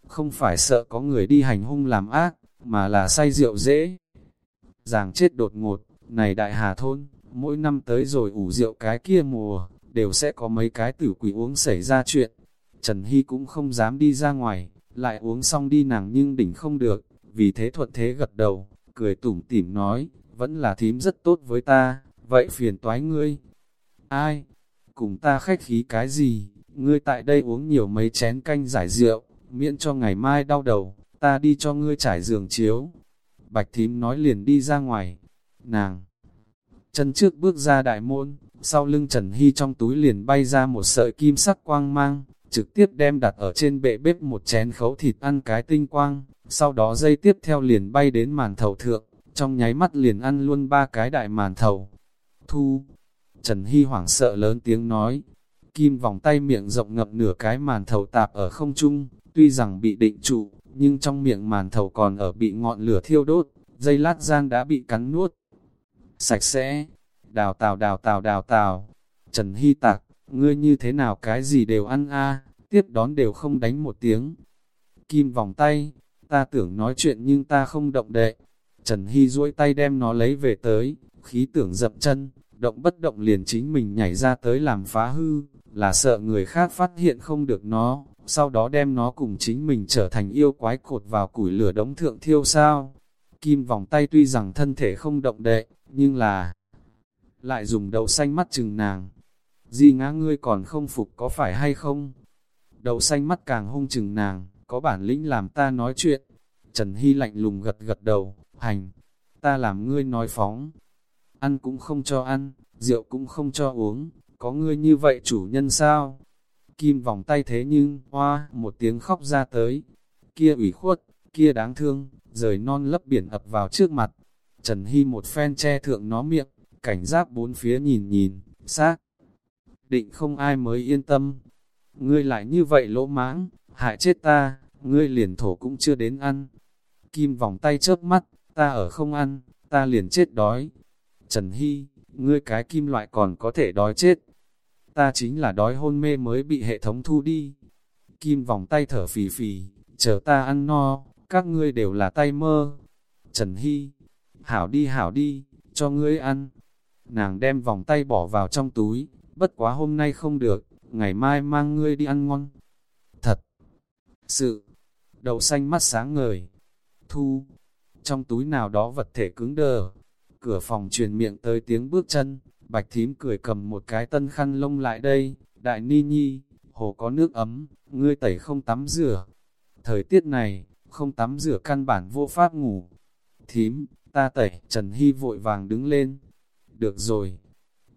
không phải sợ có người đi hành hung làm ác, mà là say rượu dễ. Giàng chết đột ngột, này đại hà thôn, mỗi năm tới rồi ủ rượu cái kia mùa, đều sẽ có mấy cái tử quỷ uống xảy ra chuyện. Trần Hy cũng không dám đi ra ngoài, lại uống xong đi nàng nhưng đỉnh không được, vì thế thuận thế gật đầu, cười tủm tỉm nói, vẫn là thím rất tốt với ta, vậy phiền toái ngươi. Ai? Cùng ta khách khí cái gì? Ngươi tại đây uống nhiều mấy chén canh giải rượu, miễn cho ngày mai đau đầu, ta đi cho ngươi trải giường chiếu. Bạch thím nói liền đi ra ngoài, nàng. Chân trước bước ra đại môn, sau lưng Trần Hy trong túi liền bay ra một sợi kim sắc quang mang, trực tiếp đem đặt ở trên bệ bếp một chén khấu thịt ăn cái tinh quang, sau đó dây tiếp theo liền bay đến màn thầu thượng, trong nháy mắt liền ăn luôn ba cái đại màn thầu. Thu, Trần Hy hoảng sợ lớn tiếng nói, kim vòng tay miệng rộng ngập nửa cái màn thầu tạp ở không trung, tuy rằng bị định trụ, nhưng trong miệng màn thầu còn ở bị ngọn lửa thiêu đốt, dây lát gian đã bị cắn nuốt. Sạch sẽ, đào tào đào tào đào tào, Trần Hy tạc, ngươi như thế nào cái gì đều ăn a tiếp đón đều không đánh một tiếng. Kim vòng tay, ta tưởng nói chuyện nhưng ta không động đệ. Trần Hy duỗi tay đem nó lấy về tới, khí tưởng dập chân, động bất động liền chính mình nhảy ra tới làm phá hư, là sợ người khác phát hiện không được nó, sau đó đem nó cùng chính mình trở thành yêu quái cột vào củi lửa đống thượng thiêu sao. Kim vòng tay tuy rằng thân thể không động đệ, nhưng là lại dùng đầu xanh mắt chừng nàng. Di ngã ngươi còn không phục có phải hay không? Đầu xanh mắt càng hung chừng nàng, có bản lĩnh làm ta nói chuyện. Trần Hy lạnh lùng gật gật đầu, hành, ta làm ngươi nói phóng. Ăn cũng không cho ăn, rượu cũng không cho uống, có ngươi như vậy chủ nhân sao? Kim vòng tay thế nhưng, hoa, một tiếng khóc ra tới. Kia ủy khuất, kia đáng thương, rời non lấp biển ập vào trước mặt. Trần Hy một phen che thượng nó miệng, cảnh giác bốn phía nhìn nhìn, xác. Định không ai mới yên tâm. Ngươi lại như vậy lỗ mãng, hại chết ta, ngươi liền thổ cũng chưa đến ăn. Kim vòng tay chớp mắt, ta ở không ăn, ta liền chết đói. Trần Hy, ngươi cái kim loại còn có thể đói chết. Ta chính là đói hôn mê mới bị hệ thống thu đi. Kim vòng tay thở phì phì, chờ ta ăn no, các ngươi đều là tay mơ. Trần Hy, hảo đi hảo đi, cho ngươi ăn. Nàng đem vòng tay bỏ vào trong túi, bất quá hôm nay không được, ngày mai mang ngươi đi ăn ngon. Thật, sự, đậu xanh mắt sáng ngời, thu, trong túi nào đó vật thể cứng đờ, cửa phòng truyền miệng tới tiếng bước chân, bạch thím cười cầm một cái tân khăn lông lại đây, đại ni nhi, hồ có nước ấm, ngươi tẩy không tắm rửa. Thời tiết này, không tắm rửa căn bản vô pháp ngủ. Thím, ta tẩy, Trần Hy vội vàng đứng lên. Được rồi.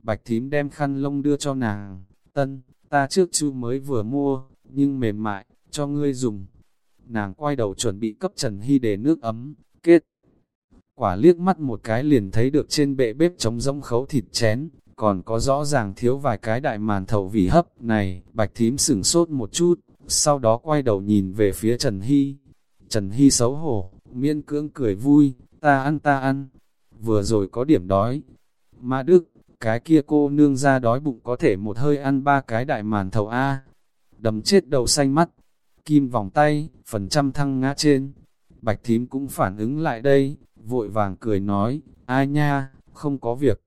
Bạch thím đem khăn lông đưa cho nàng. Tân, ta trước chu mới vừa mua, nhưng mềm mại, cho ngươi dùng. Nàng quay đầu chuẩn bị cấp Trần Hy để nước ấm, kết. Quả liếc mắt một cái liền thấy được trên bệ bếp trống rỗng khấu thịt chén, còn có rõ ràng thiếu vài cái đại màn thầu vì hấp này, bạch thím sửng sốt một chút, sau đó quay đầu nhìn về phía Trần Hy. Trần Hy xấu hổ, miên cưỡng cười vui, ta ăn ta ăn, vừa rồi có điểm đói. Ma Đức, cái kia cô nương ra đói bụng có thể một hơi ăn ba cái đại màn thầu A. Đầm chết đầu xanh mắt, kim vòng tay, phần trăm thăng ngã trên. Bạch thím cũng phản ứng lại đây, vội vàng cười nói, ai nha, không có việc.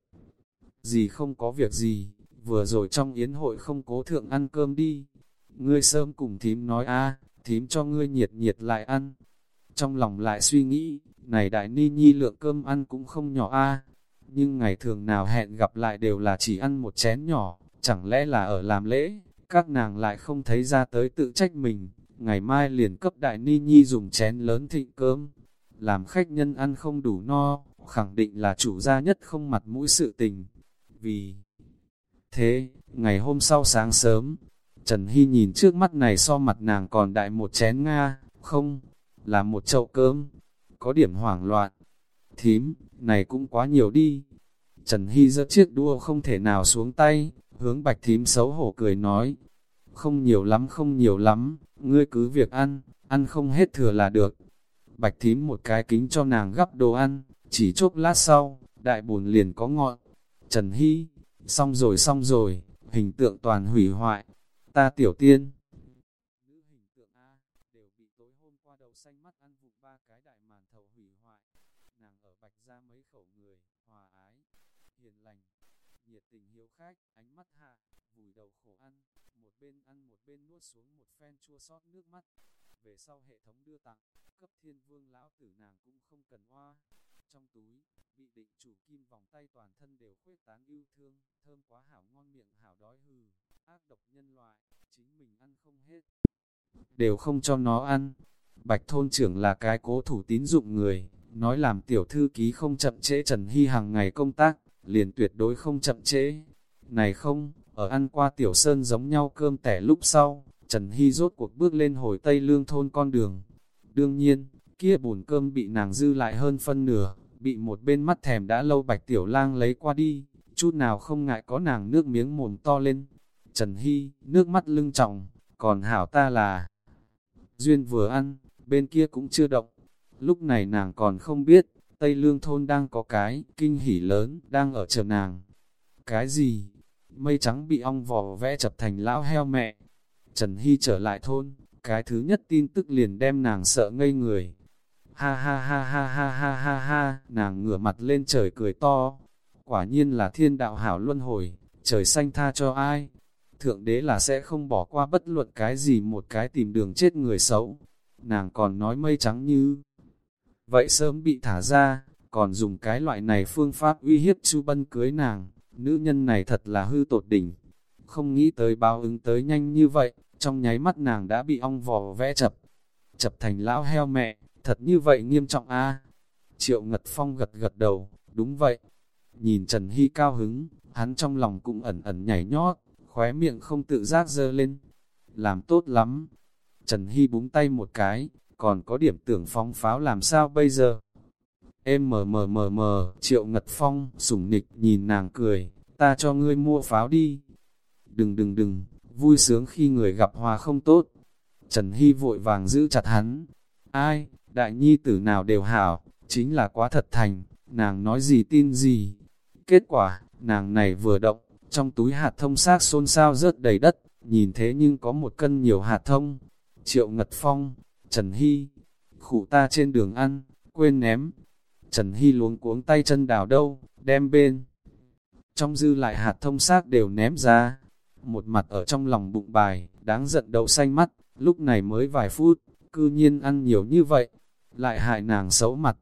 Gì không có việc gì, vừa rồi trong yến hội không cố thượng ăn cơm đi. Ngươi sớm cùng thím nói a thím cho ngươi nhiệt nhiệt lại ăn. Trong lòng lại suy nghĩ, này đại ni nhi lượng cơm ăn cũng không nhỏ a nhưng ngày thường nào hẹn gặp lại đều là chỉ ăn một chén nhỏ, chẳng lẽ là ở làm lễ, các nàng lại không thấy ra tới tự trách mình, ngày mai liền cấp đại ni nhi dùng chén lớn thịnh cơm, làm khách nhân ăn không đủ no, khẳng định là chủ gia nhất không mặt mũi sự tình. Vì thế, ngày hôm sau sáng sớm, Trần Hy nhìn trước mắt này so mặt nàng còn đại một chén Nga, không, là một chậu cơm, có điểm hoảng loạn. Thím, này cũng quá nhiều đi. Trần Hy giơ chiếc đua không thể nào xuống tay, hướng bạch thím xấu hổ cười nói. Không nhiều lắm không nhiều lắm, ngươi cứ việc ăn, ăn không hết thừa là được. Bạch thím một cái kính cho nàng gắp đồ ăn, chỉ chốc lát sau, đại bùn liền có ngọn. Trần Hy, xong rồi xong rồi, hình tượng toàn hủy hoại. Ta tiểu tiên. Nữ hình tượng A, đều bị tối hôm qua đầu xanh mắt ăn vụt ba cái đại màn thầu hủy hoại. Nàng ở bạch ra mấy khẩu người, hòa ái, hiền lành, nhiệt tình hiếu khách, ánh mắt hạ, vùi đầu khổ ăn, một bên ăn một bên nuốt xuống một phen chua sót nước mắt. Về sau hệ thống đưa tặng, cấp thiên vương lão tử nàng cũng không cần hoa. Trong túi, bị định chủ kim vòng tay toàn thân đều khuyết tán yêu thương, thơm quá hảo ngon miệng hảo đói hừ, ác độc nhân loại, chính mình ăn không hết. Đều không cho nó ăn. Bạch thôn trưởng là cái cố thủ tín dụng người, nói làm tiểu thư ký không chậm trễ Trần Hy hàng ngày công tác, liền tuyệt đối không chậm trễ. Này không, ở ăn qua tiểu sơn giống nhau cơm tẻ lúc sau, Trần Hy rốt cuộc bước lên hồi Tây Lương thôn con đường. Đương nhiên, kia bùn cơm bị nàng dư lại hơn phân nửa, bị một bên mắt thèm đã lâu bạch tiểu lang lấy qua đi, chút nào không ngại có nàng nước miếng mồm to lên. Trần Hy, nước mắt lưng trọng, còn hảo ta là Duyên vừa ăn, bên kia cũng chưa động. Lúc này nàng còn không biết, Tây Lương thôn đang có cái kinh hỉ lớn, đang ở chờ nàng. Cái gì? Mây trắng bị ong vò vẽ chập thành lão heo mẹ. Trần Hy trở lại thôn, cái thứ nhất tin tức liền đem nàng sợ ngây người. Ha ha ha ha ha ha ha ha, nàng ngửa mặt lên trời cười to. Quả nhiên là thiên đạo hảo luân hồi, trời xanh tha cho ai. Thượng đế là sẽ không bỏ qua bất luận cái gì một cái tìm đường chết người xấu. Nàng còn nói mây trắng như vậy sớm bị thả ra, còn dùng cái loại này phương pháp uy hiếp Chu Bân cưới nàng, nữ nhân này thật là hư tột đỉnh. Không nghĩ tới báo ứng tới nhanh như vậy, trong nháy mắt nàng đã bị ong vò vẽ chập. chập thành lão heo mẹ, thật như vậy nghiêm trọng a Triệu Ngật Phong gật gật đầu, đúng vậy. Nhìn Trần Hy cao hứng, hắn trong lòng cũng ẩn ẩn nhảy nhót, khóe miệng không tự giác dơ lên. Làm tốt lắm. Trần Hy búng tay một cái, còn có điểm tưởng phóng pháo làm sao bây giờ? Em mờ mờ mờ mờ, Triệu Ngật Phong, sủng nịch, nhìn nàng cười, ta cho ngươi mua pháo đi. Đừng đừng đừng, vui sướng khi người gặp hòa không tốt. Trần Hy vội vàng giữ chặt hắn. Ai, đại nhi tử nào đều hảo, chính là quá thật thành, nàng nói gì tin gì. Kết quả, nàng này vừa động, trong túi hạt thông xác xôn xao rớt đầy đất, nhìn thế nhưng có một cân nhiều hạt thông. Triệu Ngật Phong, Trần Hy, khủ ta trên đường ăn, quên ném. Trần Hy luống cuống tay chân đào đâu, đem bên. Trong dư lại hạt thông xác đều ném ra. Một mặt ở trong lòng bụng bài, đáng giận đậu xanh mắt, lúc này mới vài phút, cư nhiên ăn nhiều như vậy, lại hại nàng xấu mặt.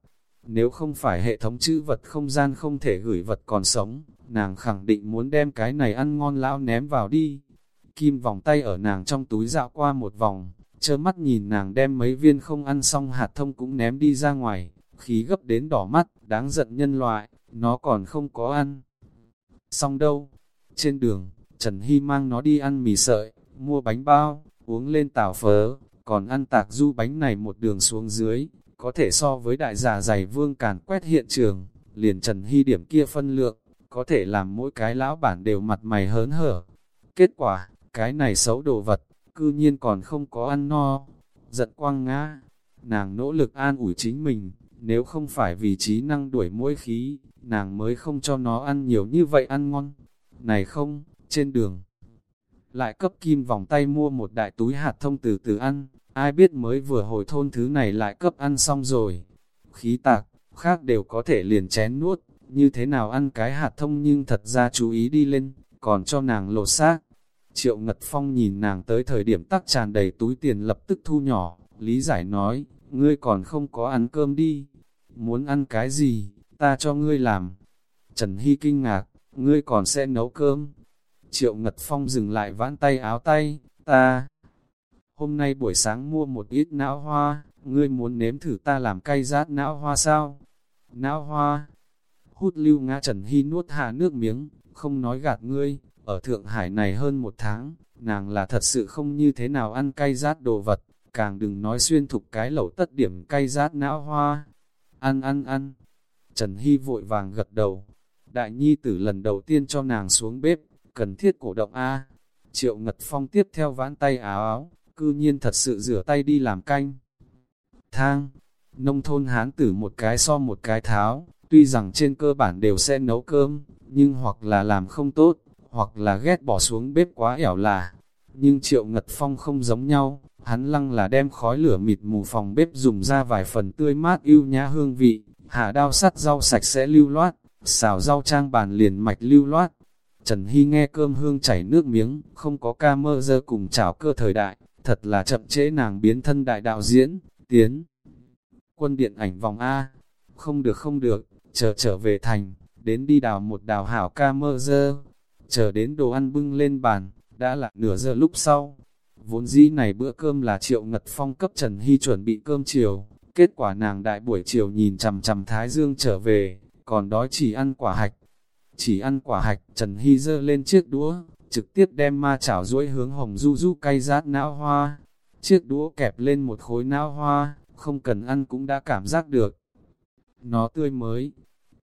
Nếu không phải hệ thống chữ vật không gian không thể gửi vật còn sống, nàng khẳng định muốn đem cái này ăn ngon lão ném vào đi. Kim vòng tay ở nàng trong túi dạo qua một vòng, chơ mắt nhìn nàng đem mấy viên không ăn xong hạt thông cũng ném đi ra ngoài, khí gấp đến đỏ mắt, đáng giận nhân loại, nó còn không có ăn. Xong đâu? Trên đường, Trần Hy mang nó đi ăn mì sợi, mua bánh bao, uống lên tảo phớ, còn ăn tạc du bánh này một đường xuống dưới, có thể so với đại giả giày vương càn quét hiện trường, liền Trần Hy điểm kia phân lượng, có thể làm mỗi cái lão bản đều mặt mày hớn hở. Kết quả, cái này xấu đồ vật, cư nhiên còn không có ăn no, giận quăng ngã. Nàng nỗ lực an ủi chính mình, nếu không phải vì trí năng đuổi mỗi khí, nàng mới không cho nó ăn nhiều như vậy ăn ngon. Này không, trên đường, lại cấp kim vòng tay mua một đại túi hạt thông từ từ ăn, ai biết mới vừa hồi thôn thứ này lại cấp ăn xong rồi. Khí tạc, khác đều có thể liền chén nuốt, như thế nào ăn cái hạt thông nhưng thật ra chú ý đi lên, còn cho nàng lột xác. Triệu Ngật Phong nhìn nàng tới thời điểm tắc tràn đầy túi tiền lập tức thu nhỏ, lý giải nói, ngươi còn không có ăn cơm đi, muốn ăn cái gì, ta cho ngươi làm. Trần Hy kinh ngạc, ngươi còn sẽ nấu cơm. Triệu Ngật Phong dừng lại vãn tay áo tay, ta. Hôm nay buổi sáng mua một ít não hoa, ngươi muốn nếm thử ta làm cay rát não hoa sao? Não hoa. Hút lưu ngã Trần Hy nuốt hạ nước miếng, không nói gạt ngươi, ở Thượng Hải này hơn một tháng, nàng là thật sự không như thế nào ăn cay rát đồ vật, càng đừng nói xuyên thục cái lẩu tất điểm cay rát não hoa. Ăn ăn ăn. Trần Hy vội vàng gật đầu. Đại nhi tử lần đầu tiên cho nàng xuống bếp, cần thiết cổ động A. Triệu Ngật Phong tiếp theo vãn tay áo áo, cư nhiên thật sự rửa tay đi làm canh. Thang, nông thôn hán tử một cái so một cái tháo, tuy rằng trên cơ bản đều sẽ nấu cơm, nhưng hoặc là làm không tốt, hoặc là ghét bỏ xuống bếp quá ẻo là. Nhưng Triệu Ngật Phong không giống nhau, hắn lăng là đem khói lửa mịt mù phòng bếp dùng ra vài phần tươi mát yêu nhã hương vị, hạ đao sắt rau sạch sẽ lưu loát, xào rau trang bàn liền mạch lưu loát. Trần Hy nghe cơm hương chảy nước miếng, không có ca mơ dơ cùng chảo cơ thời đại, thật là chậm trễ nàng biến thân đại đạo diễn, tiến. Quân điện ảnh vòng A, không được không được, chờ trở về thành, đến đi đào một đào hảo ca mơ dơ, chờ đến đồ ăn bưng lên bàn, đã là nửa giờ lúc sau. Vốn dĩ này bữa cơm là triệu ngật phong cấp Trần Hy chuẩn bị cơm chiều, kết quả nàng đại buổi chiều nhìn chằm chằm Thái Dương trở về, còn đói chỉ ăn quả hạch. Chỉ ăn quả hạch, Trần Hy dơ lên chiếc đũa, trực tiếp đem ma chảo duỗi hướng hồng du du cay rát não hoa. Chiếc đũa kẹp lên một khối não hoa, không cần ăn cũng đã cảm giác được. Nó tươi mới,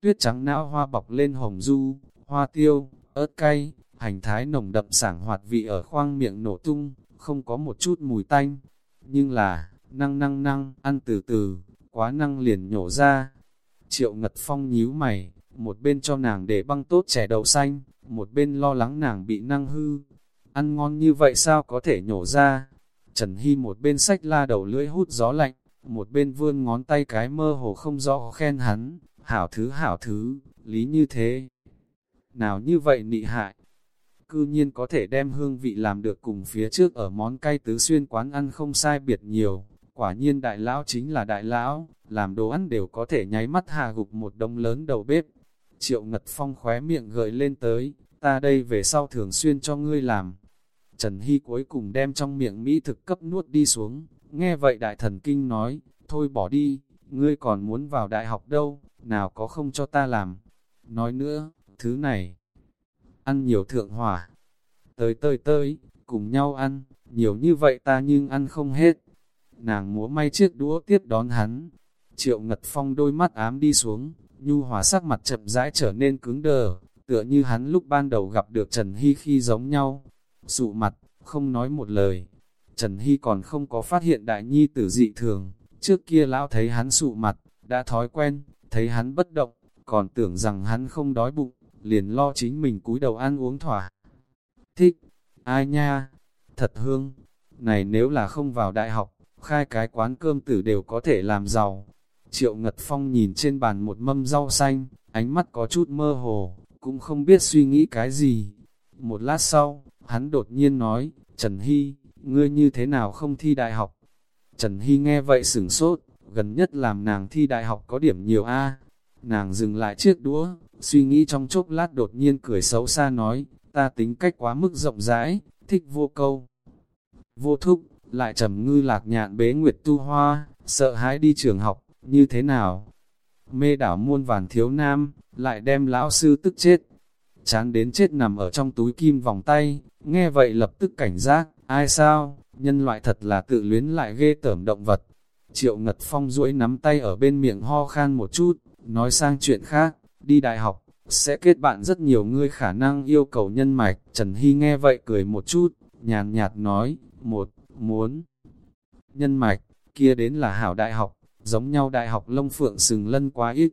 tuyết trắng não hoa bọc lên hồng du, hoa tiêu, ớt cay, hành thái nồng đậm sảng hoạt vị ở khoang miệng nổ tung, không có một chút mùi tanh. Nhưng là, năng năng năng, ăn từ từ, quá năng liền nhổ ra. Triệu Ngật Phong nhíu mày, một bên cho nàng để băng tốt chè đậu xanh, một bên lo lắng nàng bị năng hư. Ăn ngon như vậy sao có thể nhổ ra? Trần Hy một bên sách la đầu lưỡi hút gió lạnh, một bên vươn ngón tay cái mơ hồ không rõ khen hắn, hảo thứ hảo thứ, lý như thế. Nào như vậy nị hại, cư nhiên có thể đem hương vị làm được cùng phía trước ở món cay tứ xuyên quán ăn không sai biệt nhiều. Quả nhiên đại lão chính là đại lão, làm đồ ăn đều có thể nháy mắt hà gục một đông lớn đầu bếp. Triệu Ngật Phong khóe miệng gợi lên tới, ta đây về sau thường xuyên cho ngươi làm. Trần Hy cuối cùng đem trong miệng Mỹ thực cấp nuốt đi xuống, Nghe vậy đại thần kinh nói, thôi bỏ đi, ngươi còn muốn vào đại học đâu, nào có không cho ta làm. Nói nữa, thứ này, ăn nhiều thượng hỏa. Tới tới tới, cùng nhau ăn, nhiều như vậy ta nhưng ăn không hết. Nàng múa may chiếc đũa tiếp đón hắn. Triệu Ngật Phong đôi mắt ám đi xuống, nhu hòa sắc mặt chậm rãi trở nên cứng đờ, tựa như hắn lúc ban đầu gặp được Trần Hy khi giống nhau. Sụ mặt, không nói một lời. Trần Hy còn không có phát hiện đại nhi tử dị thường, trước kia lão thấy hắn sụ mặt, đã thói quen, thấy hắn bất động, còn tưởng rằng hắn không đói bụng, liền lo chính mình cúi đầu ăn uống thỏa. Thích, ai nha, thật hương, này nếu là không vào đại học, khai cái quán cơm tử đều có thể làm giàu. Triệu Ngật Phong nhìn trên bàn một mâm rau xanh, ánh mắt có chút mơ hồ, cũng không biết suy nghĩ cái gì. Một lát sau, hắn đột nhiên nói, Trần Hy, ngươi như thế nào không thi đại học? Trần Hy nghe vậy sửng sốt, gần nhất làm nàng thi đại học có điểm nhiều a Nàng dừng lại chiếc đũa, suy nghĩ trong chốc lát đột nhiên cười xấu xa nói, ta tính cách quá mức rộng rãi, thích vô câu. Vô thúc, lại trầm ngư lạc nhạn bế nguyệt tu hoa, sợ hãi đi trường học, như thế nào? Mê đảo muôn vàn thiếu nam, lại đem lão sư tức chết. Chán đến chết nằm ở trong túi kim vòng tay, nghe vậy lập tức cảnh giác, ai sao, nhân loại thật là tự luyến lại ghê tởm động vật. Triệu Ngật Phong duỗi nắm tay ở bên miệng ho khan một chút, nói sang chuyện khác, đi đại học, sẽ kết bạn rất nhiều người khả năng yêu cầu nhân mạch. Trần Hy nghe vậy cười một chút, nhàn nhạt nói, một, muốn nhân mạch, kia đến là hảo đại học, giống nhau đại học lông phượng sừng lân quá ít.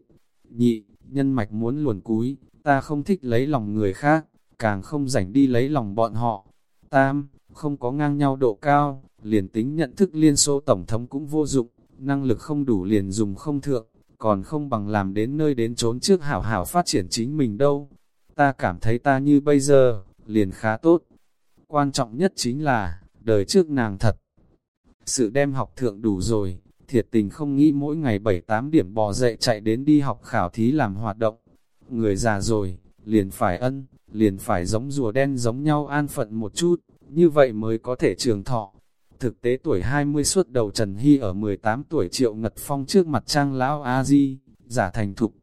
Nhị, nhân mạch muốn luồn cúi, ta không thích lấy lòng người khác, càng không rảnh đi lấy lòng bọn họ. Tam, không có ngang nhau độ cao, liền tính nhận thức liên xô tổng thống cũng vô dụng, năng lực không đủ liền dùng không thượng, còn không bằng làm đến nơi đến trốn trước hảo hảo phát triển chính mình đâu. Ta cảm thấy ta như bây giờ, liền khá tốt. Quan trọng nhất chính là, đời trước nàng thật. Sự đem học thượng đủ rồi, thiệt tình không nghĩ mỗi ngày 7-8 điểm bò dậy chạy đến đi học khảo thí làm hoạt động. Người già rồi, liền phải ân, liền phải giống rùa đen giống nhau an phận một chút, như vậy mới có thể trường thọ. Thực tế tuổi 20 suốt đầu Trần Hy ở 18 tuổi triệu ngật phong trước mặt trang lão A-di, giả thành thục.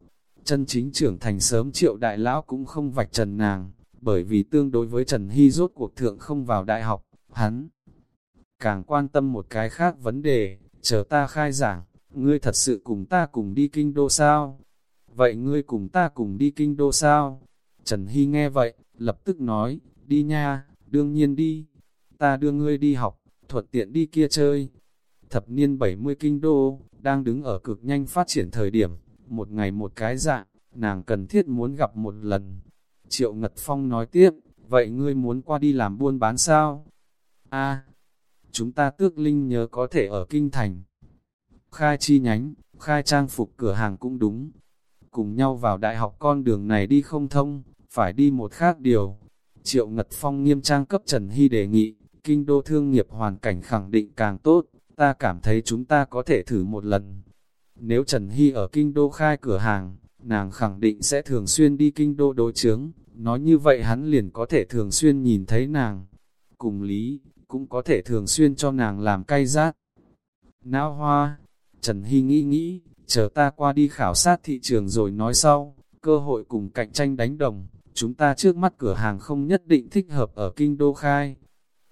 Chân chính trưởng thành sớm triệu đại lão cũng không vạch trần nàng, bởi vì tương đối với Trần Hy rốt cuộc thượng không vào đại học, hắn càng quan tâm một cái khác vấn đề, chờ ta khai giảng, ngươi thật sự cùng ta cùng đi kinh đô sao? Vậy ngươi cùng ta cùng đi kinh đô sao? Trần Hy nghe vậy, lập tức nói, đi nha, đương nhiên đi, ta đưa ngươi đi học, thuận tiện đi kia chơi. Thập niên 70 kinh đô, đang đứng ở cực nhanh phát triển thời điểm, một ngày một cái dạng, nàng cần thiết muốn gặp một lần. Triệu Ngật Phong nói tiếp, vậy ngươi muốn qua đi làm buôn bán sao? A, chúng ta tước linh nhớ có thể ở kinh thành. Khai chi nhánh, khai trang phục cửa hàng cũng đúng. Cùng nhau vào đại học con đường này đi không thông, phải đi một khác điều. Triệu Ngật Phong nghiêm trang cấp Trần Hy đề nghị, kinh đô thương nghiệp hoàn cảnh khẳng định càng tốt, ta cảm thấy chúng ta có thể thử một lần. Nếu Trần Hy ở kinh đô khai cửa hàng, nàng khẳng định sẽ thường xuyên đi kinh đô đối chướng, nói như vậy hắn liền có thể thường xuyên nhìn thấy nàng. Cùng lý, cũng có thể thường xuyên cho nàng làm cay rát. Não hoa, Trần Hy nghĩ nghĩ, chờ ta qua đi khảo sát thị trường rồi nói sau, cơ hội cùng cạnh tranh đánh đồng, chúng ta trước mắt cửa hàng không nhất định thích hợp ở kinh đô khai.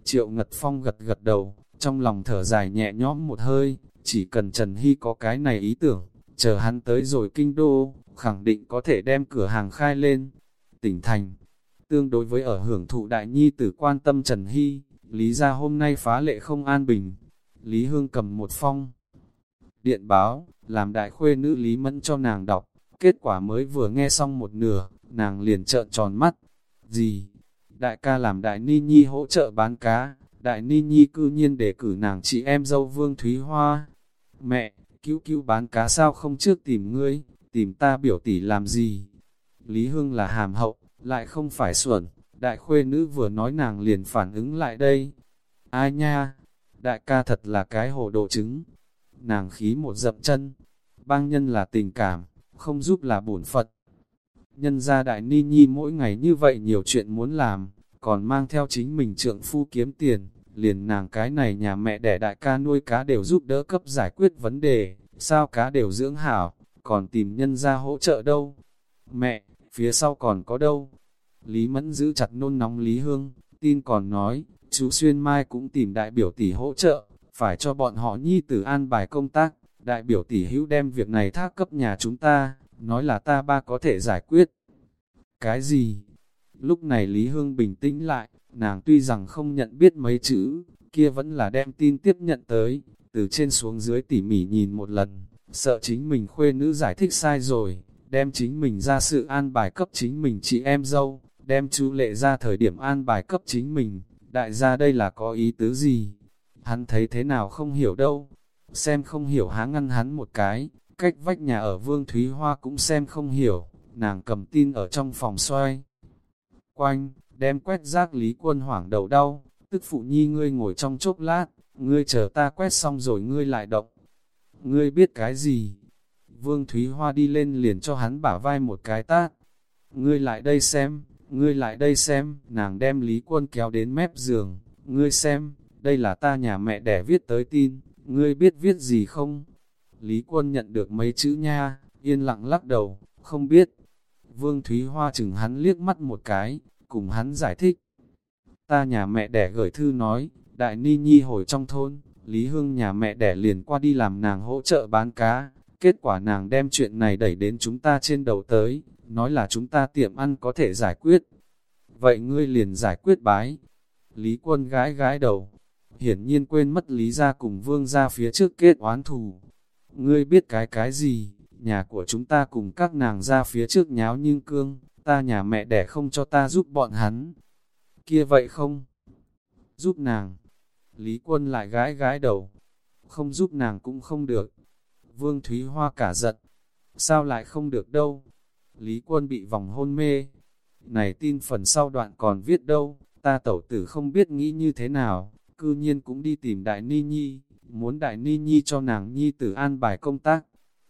Triệu Ngật Phong gật gật đầu, trong lòng thở dài nhẹ nhõm một hơi, chỉ cần Trần Hy có cái này ý tưởng, chờ hắn tới rồi kinh đô, khẳng định có thể đem cửa hàng khai lên. Tỉnh thành, tương đối với ở hưởng thụ đại nhi tử quan tâm Trần Hy, Lý ra hôm nay phá lệ không an bình. Lý Hương cầm một phong. Điện báo, làm đại khuê nữ Lý Mẫn cho nàng đọc, kết quả mới vừa nghe xong một nửa, nàng liền trợn tròn mắt. Gì? Đại ca làm đại ni nhi hỗ trợ bán cá, đại ni nhi cư nhiên để cử nàng chị em dâu Vương Thúy Hoa. Mẹ, cứu cứu bán cá sao không trước tìm ngươi, tìm ta biểu tỷ làm gì? Lý Hương là hàm hậu, lại không phải xuẩn, đại khuê nữ vừa nói nàng liền phản ứng lại đây. Ai nha, đại ca thật là cái hồ đồ trứng. Nàng khí một dậm chân, bang nhân là tình cảm, không giúp là bổn phật. Nhân gia đại ni nhi mỗi ngày như vậy nhiều chuyện muốn làm, còn mang theo chính mình trượng phu kiếm tiền, liền nàng cái này nhà mẹ đẻ đại ca nuôi cá đều giúp đỡ cấp giải quyết vấn đề, sao cá đều dưỡng hảo, còn tìm nhân gia hỗ trợ đâu. Mẹ, phía sau còn có đâu? Lý Mẫn giữ chặt nôn nóng Lý Hương, tin còn nói, chú Xuyên Mai cũng tìm đại biểu tỷ hỗ trợ, phải cho bọn họ nhi tử an bài công tác, đại biểu tỷ hữu đem việc này thác cấp nhà chúng ta, nói là ta ba có thể giải quyết. Cái gì? Lúc này Lý Hương bình tĩnh lại, nàng tuy rằng không nhận biết mấy chữ, kia vẫn là đem tin tiếp nhận tới, từ trên xuống dưới tỉ mỉ nhìn một lần, sợ chính mình khuê nữ giải thích sai rồi, đem chính mình ra sự an bài cấp chính mình chị em dâu, đem chú lệ ra thời điểm an bài cấp chính mình, đại gia đây là có ý tứ gì? Hắn thấy thế nào không hiểu đâu, xem không hiểu há ngăn hắn một cái, cách vách nhà ở Vương Thúy Hoa cũng xem không hiểu, nàng cầm tin ở trong phòng xoay. Quanh, đem quét rác Lý Quân hoảng đầu đau, tức phụ nhi ngươi ngồi trong chốc lát, ngươi chờ ta quét xong rồi ngươi lại động. Ngươi biết cái gì? Vương Thúy Hoa đi lên liền cho hắn bả vai một cái tát. Ngươi lại đây xem, ngươi lại đây xem, nàng đem Lý Quân kéo đến mép giường, ngươi xem, đây là ta nhà mẹ đẻ viết tới tin, ngươi biết viết gì không? Lý Quân nhận được mấy chữ nha, yên lặng lắc đầu, không biết. Vương Thúy Hoa chừng hắn liếc mắt một cái, cùng hắn giải thích. Ta nhà mẹ đẻ gửi thư nói, Đại Ni Nhi hồi trong thôn, Lý Hương nhà mẹ đẻ liền qua đi làm nàng hỗ trợ bán cá, kết quả nàng đem chuyện này đẩy đến chúng ta trên đầu tới, nói là chúng ta tiệm ăn có thể giải quyết. Vậy ngươi liền giải quyết bái. Lý quân gái gái đầu, hiển nhiên quên mất Lý ra cùng vương ra phía trước kết oán thù. Ngươi biết cái cái gì, nhà của chúng ta cùng các nàng ra phía trước nháo nhưng cương, ta nhà mẹ đẻ không cho ta giúp bọn hắn. Kia vậy không? Giúp nàng. Lý quân lại gái gái đầu. Không giúp nàng cũng không được. Vương Thúy Hoa cả giận. Sao lại không được đâu? Lý quân bị vòng hôn mê. Này tin phần sau đoạn còn viết đâu, ta tẩu tử không biết nghĩ như thế nào, cư nhiên cũng đi tìm Đại Ni Nhi, muốn Đại Ni Nhi cho nàng Nhi tử an bài công tác.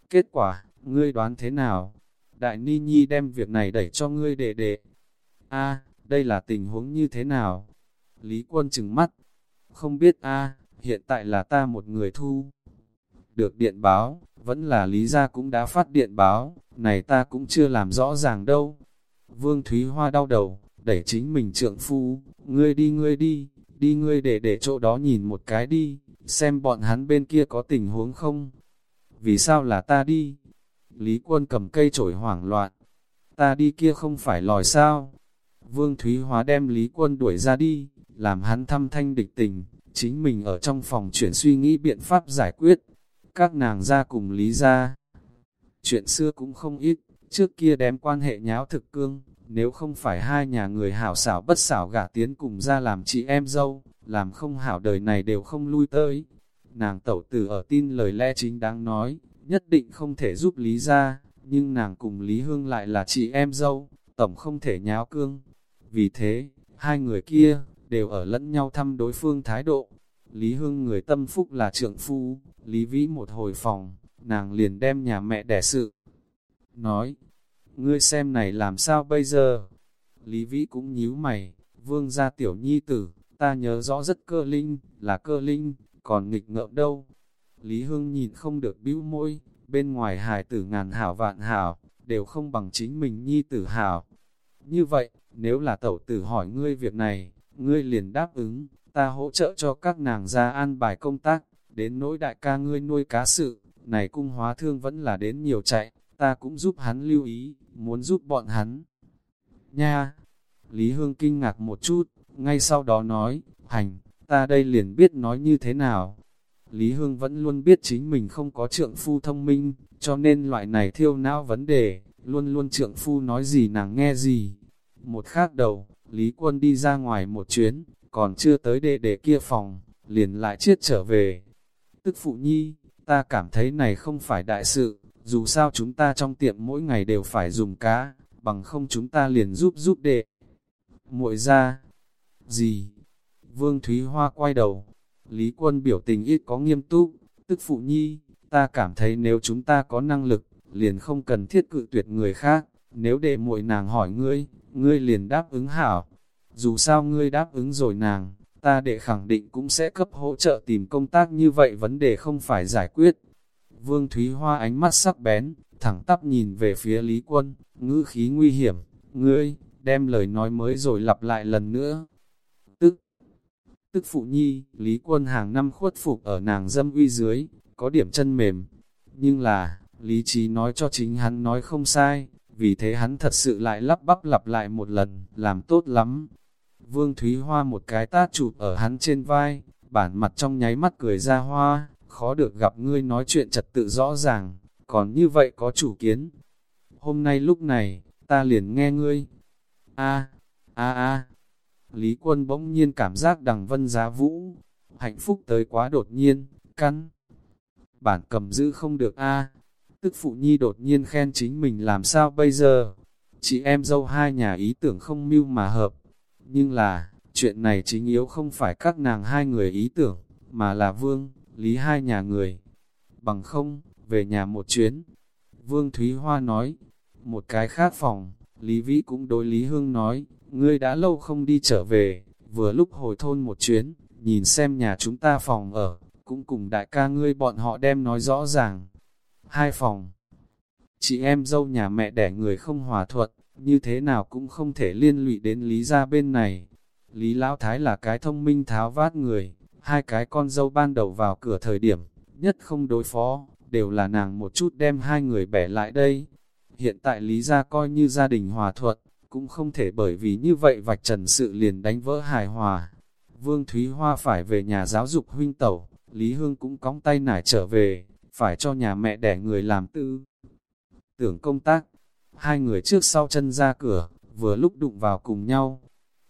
Kết quả, ngươi đoán thế nào? Đại Ni Nhi đem việc này đẩy cho ngươi đệ đệ. A, đây là tình huống như thế nào? Lý quân chừng mắt. Không biết a hiện tại là ta một người thu. Được điện báo, vẫn là Lý gia cũng đã phát điện báo, này ta cũng chưa làm rõ ràng đâu. Vương Thúy Hoa đau đầu, đẩy chính mình trượng phu, ngươi đi ngươi đi, đi ngươi để để chỗ đó nhìn một cái đi, xem bọn hắn bên kia có tình huống không. Vì sao là ta đi? Lý quân cầm cây chổi hoảng loạn. Ta đi kia không phải lòi sao? Vương Thúy Hóa đem Lý quân đuổi ra đi, làm hắn thăm thanh địch tình, chính mình ở trong phòng chuyển suy nghĩ biện pháp giải quyết. Các nàng ra cùng Lý ra. Chuyện xưa cũng không ít, trước kia đem quan hệ nháo thực cương, nếu không phải hai nhà người hảo xảo bất xảo gả tiến cùng ra làm chị em dâu, làm không hảo đời này đều không lui tới. Nàng tẩu tử ở tin lời lẽ chính đáng nói, nhất định không thể giúp Lý ra, nhưng nàng cùng Lý Hương lại là chị em dâu, tổng không thể nháo cương. Vì thế, hai người kia, đều ở lẫn nhau thăm đối phương thái độ. Lý Hương người tâm phúc là trượng phu, Lý Vĩ một hồi phòng, nàng liền đem nhà mẹ đẻ sự. Nói, ngươi xem này làm sao bây giờ? Lý Vĩ cũng nhíu mày, vương gia tiểu nhi tử, ta nhớ rõ rất cơ linh, là cơ linh, còn nghịch ngợm đâu. Lý Hương nhìn không được bĩu môi, bên ngoài hài tử ngàn hảo vạn hảo, đều không bằng chính mình nhi tử hảo. Như vậy, nếu là tẩu tử hỏi ngươi việc này, ngươi liền đáp ứng, ta hỗ trợ cho các nàng ra an bài công tác, đến nỗi đại ca ngươi nuôi cá sự, này cung hóa thương vẫn là đến nhiều chạy, ta cũng giúp hắn lưu ý, muốn giúp bọn hắn. Nha! Lý Hương kinh ngạc một chút, ngay sau đó nói, hành, ta đây liền biết nói như thế nào. Lý Hương vẫn luôn biết chính mình không có trượng phu thông minh, cho nên loại này thiêu não vấn đề, luôn luôn trượng phu nói gì nàng nghe gì. Một khác đầu, Lý Quân đi ra ngoài một chuyến, còn chưa tới đệ đệ kia phòng, liền lại chiết trở về. Tức phụ nhi, ta cảm thấy này không phải đại sự, dù sao chúng ta trong tiệm mỗi ngày đều phải dùng cá, bằng không chúng ta liền giúp giúp đệ. muội ra, gì? Vương Thúy Hoa quay đầu, Lý Quân biểu tình ít có nghiêm túc, tức phụ nhi, ta cảm thấy nếu chúng ta có năng lực, liền không cần thiết cự tuyệt người khác, nếu đệ muội nàng hỏi ngươi, ngươi liền đáp ứng hảo. Dù sao ngươi đáp ứng rồi nàng, ta để khẳng định cũng sẽ cấp hỗ trợ tìm công tác như vậy vấn đề không phải giải quyết. Vương Thúy Hoa ánh mắt sắc bén, thẳng tắp nhìn về phía Lý Quân, ngữ khí nguy hiểm, ngươi, đem lời nói mới rồi lặp lại lần nữa. Tức, tức phụ nhi, Lý Quân hàng năm khuất phục ở nàng dâm uy dưới, có điểm chân mềm, nhưng là, lý trí nói cho chính hắn nói không sai, vì thế hắn thật sự lại lắp bắp lặp lại một lần, làm tốt lắm. Vương Thúy Hoa một cái tát chụp ở hắn trên vai, bản mặt trong nháy mắt cười ra hoa, khó được gặp ngươi nói chuyện trật tự rõ ràng, còn như vậy có chủ kiến. Hôm nay lúc này, ta liền nghe ngươi. A, a a. Lý Quân bỗng nhiên cảm giác đằng vân giá vũ, hạnh phúc tới quá đột nhiên, căn. Bản cầm giữ không được a. Tức phụ nhi đột nhiên khen chính mình làm sao bây giờ? Chị em dâu hai nhà ý tưởng không mưu mà hợp. Nhưng là, chuyện này chính yếu không phải các nàng hai người ý tưởng, mà là Vương, Lý hai nhà người. Bằng không, về nhà một chuyến. Vương Thúy Hoa nói, một cái khác phòng, Lý Vĩ cũng đối Lý Hương nói, ngươi đã lâu không đi trở về, vừa lúc hồi thôn một chuyến, nhìn xem nhà chúng ta phòng ở, cũng cùng đại ca ngươi bọn họ đem nói rõ ràng. Hai phòng, chị em dâu nhà mẹ đẻ người không hòa thuận, như thế nào cũng không thể liên lụy đến Lý ra bên này. Lý Lão Thái là cái thông minh tháo vát người, hai cái con dâu ban đầu vào cửa thời điểm, nhất không đối phó, đều là nàng một chút đem hai người bẻ lại đây. Hiện tại Lý ra coi như gia đình hòa thuận, cũng không thể bởi vì như vậy vạch trần sự liền đánh vỡ hài hòa. Vương Thúy Hoa phải về nhà giáo dục huynh tẩu, Lý Hương cũng cóng tay nải trở về, phải cho nhà mẹ đẻ người làm tư. Tưởng công tác, hai người trước sau chân ra cửa, vừa lúc đụng vào cùng nhau.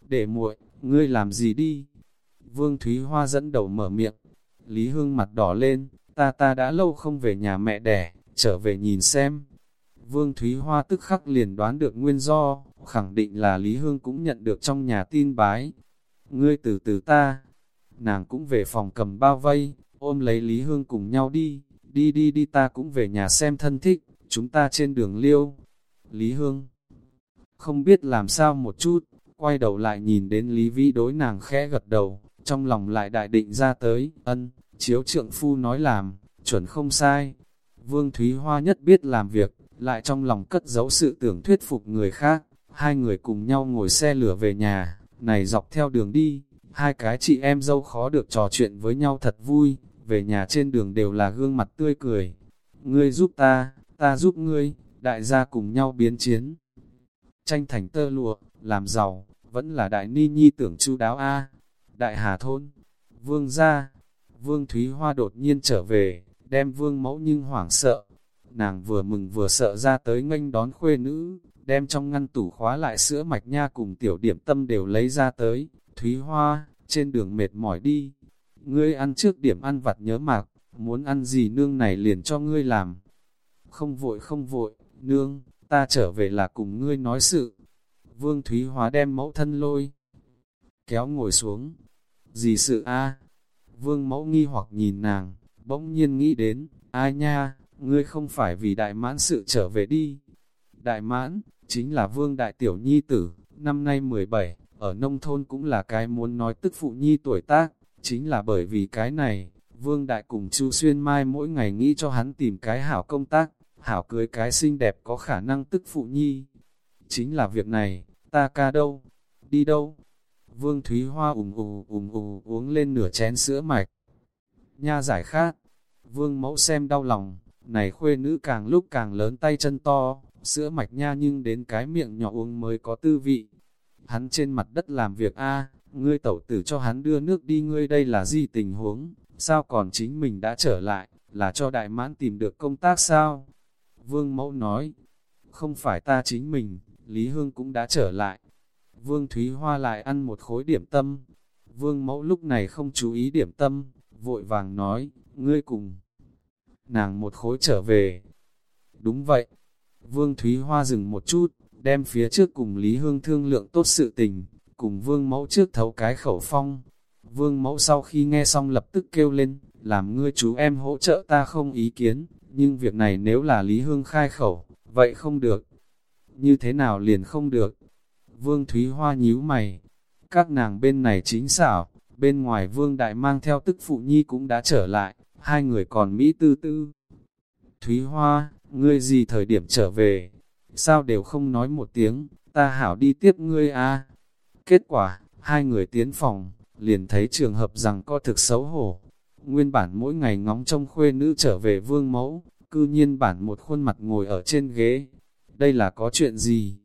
Để muội, ngươi làm gì đi? Vương Thúy Hoa dẫn đầu mở miệng. Lý Hương mặt đỏ lên, ta ta đã lâu không về nhà mẹ đẻ, trở về nhìn xem. Vương Thúy Hoa tức khắc liền đoán được nguyên do, khẳng định là Lý Hương cũng nhận được trong nhà tin bái. Ngươi từ từ ta, nàng cũng về phòng cầm bao vây, ôm lấy Lý Hương cùng nhau đi, đi đi đi ta cũng về nhà xem thân thích, chúng ta trên đường liêu. Lý Hương không biết làm sao một chút, quay đầu lại nhìn đến Lý Vĩ đối nàng khẽ gật đầu, trong lòng lại đại định ra tới, ân, chiếu trượng phu nói làm, chuẩn không sai. Vương Thúy Hoa nhất biết làm việc, lại trong lòng cất giấu sự tưởng thuyết phục người khác, hai người cùng nhau ngồi xe lửa về nhà, này dọc theo đường đi, hai cái chị em dâu khó được trò chuyện với nhau thật vui, về nhà trên đường đều là gương mặt tươi cười. Ngươi giúp ta, ta giúp ngươi, đại gia cùng nhau biến chiến. Tranh thành tơ lụa, làm giàu, vẫn là đại ni nhi tưởng chu đáo A. Đại Hà Thôn, Vương gia, Vương Thúy Hoa đột nhiên trở về, đem Vương mẫu nhưng hoảng sợ. Nàng vừa mừng vừa sợ ra tới nghênh đón khuê nữ, đem trong ngăn tủ khóa lại sữa mạch nha cùng tiểu điểm tâm đều lấy ra tới. Thúy Hoa, trên đường mệt mỏi đi. Ngươi ăn trước điểm ăn vặt nhớ mạc, muốn ăn gì nương này liền cho ngươi làm. Không vội không vội, nương, ta trở về là cùng ngươi nói sự. Vương Thúy Hóa đem mẫu thân lôi, kéo ngồi xuống. Gì sự a? Vương mẫu nghi hoặc nhìn nàng, bỗng nhiên nghĩ đến, ai nha, ngươi không phải vì đại mãn sự trở về đi. Đại mãn, chính là vương đại tiểu nhi tử, năm nay 17, ở nông thôn cũng là cái muốn nói tức phụ nhi tuổi tác, chính là bởi vì cái này, vương đại cùng chu xuyên mai mỗi ngày nghĩ cho hắn tìm cái hảo công tác, hảo cưới cái xinh đẹp có khả năng tức phụ nhi. Chính là việc này, ta ca đâu, đi đâu? Vương Thúy Hoa ủng ù ủng ù uống lên nửa chén sữa mạch. Nha giải khát, vương mẫu xem đau lòng, này khuê nữ càng lúc càng lớn tay chân to, sữa mạch nha nhưng đến cái miệng nhỏ uống mới có tư vị. Hắn trên mặt đất làm việc a ngươi tẩu tử cho hắn đưa nước đi ngươi đây là gì tình huống, sao còn chính mình đã trở lại, là cho đại mãn tìm được công tác sao? Vương mẫu nói, không phải ta chính mình, Lý Hương cũng đã trở lại. Vương Thúy Hoa lại ăn một khối điểm tâm. Vương mẫu lúc này không chú ý điểm tâm, vội vàng nói, ngươi cùng. Nàng một khối trở về. Đúng vậy. Vương Thúy Hoa dừng một chút, đem phía trước cùng Lý Hương thương lượng tốt sự tình, cùng Vương mẫu trước thấu cái khẩu phong. Vương mẫu sau khi nghe xong lập tức kêu lên, làm ngươi chú em hỗ trợ ta không ý kiến, nhưng việc này nếu là Lý Hương khai khẩu, vậy không được. Như thế nào liền không được? Vương Thúy Hoa nhíu mày. Các nàng bên này chính xảo, Bên ngoài Vương Đại mang theo tức phụ nhi cũng đã trở lại, hai người còn Mỹ tư tư. Thúy Hoa, ngươi gì thời điểm trở về? Sao đều không nói một tiếng, ta hảo đi tiếp ngươi a Kết quả, hai người tiến phòng, liền thấy trường hợp rằng có thực xấu hổ. Nguyên bản mỗi ngày ngóng trông khuê nữ trở về vương mẫu, cư nhiên bản một khuôn mặt ngồi ở trên ghế. Đây là có chuyện gì?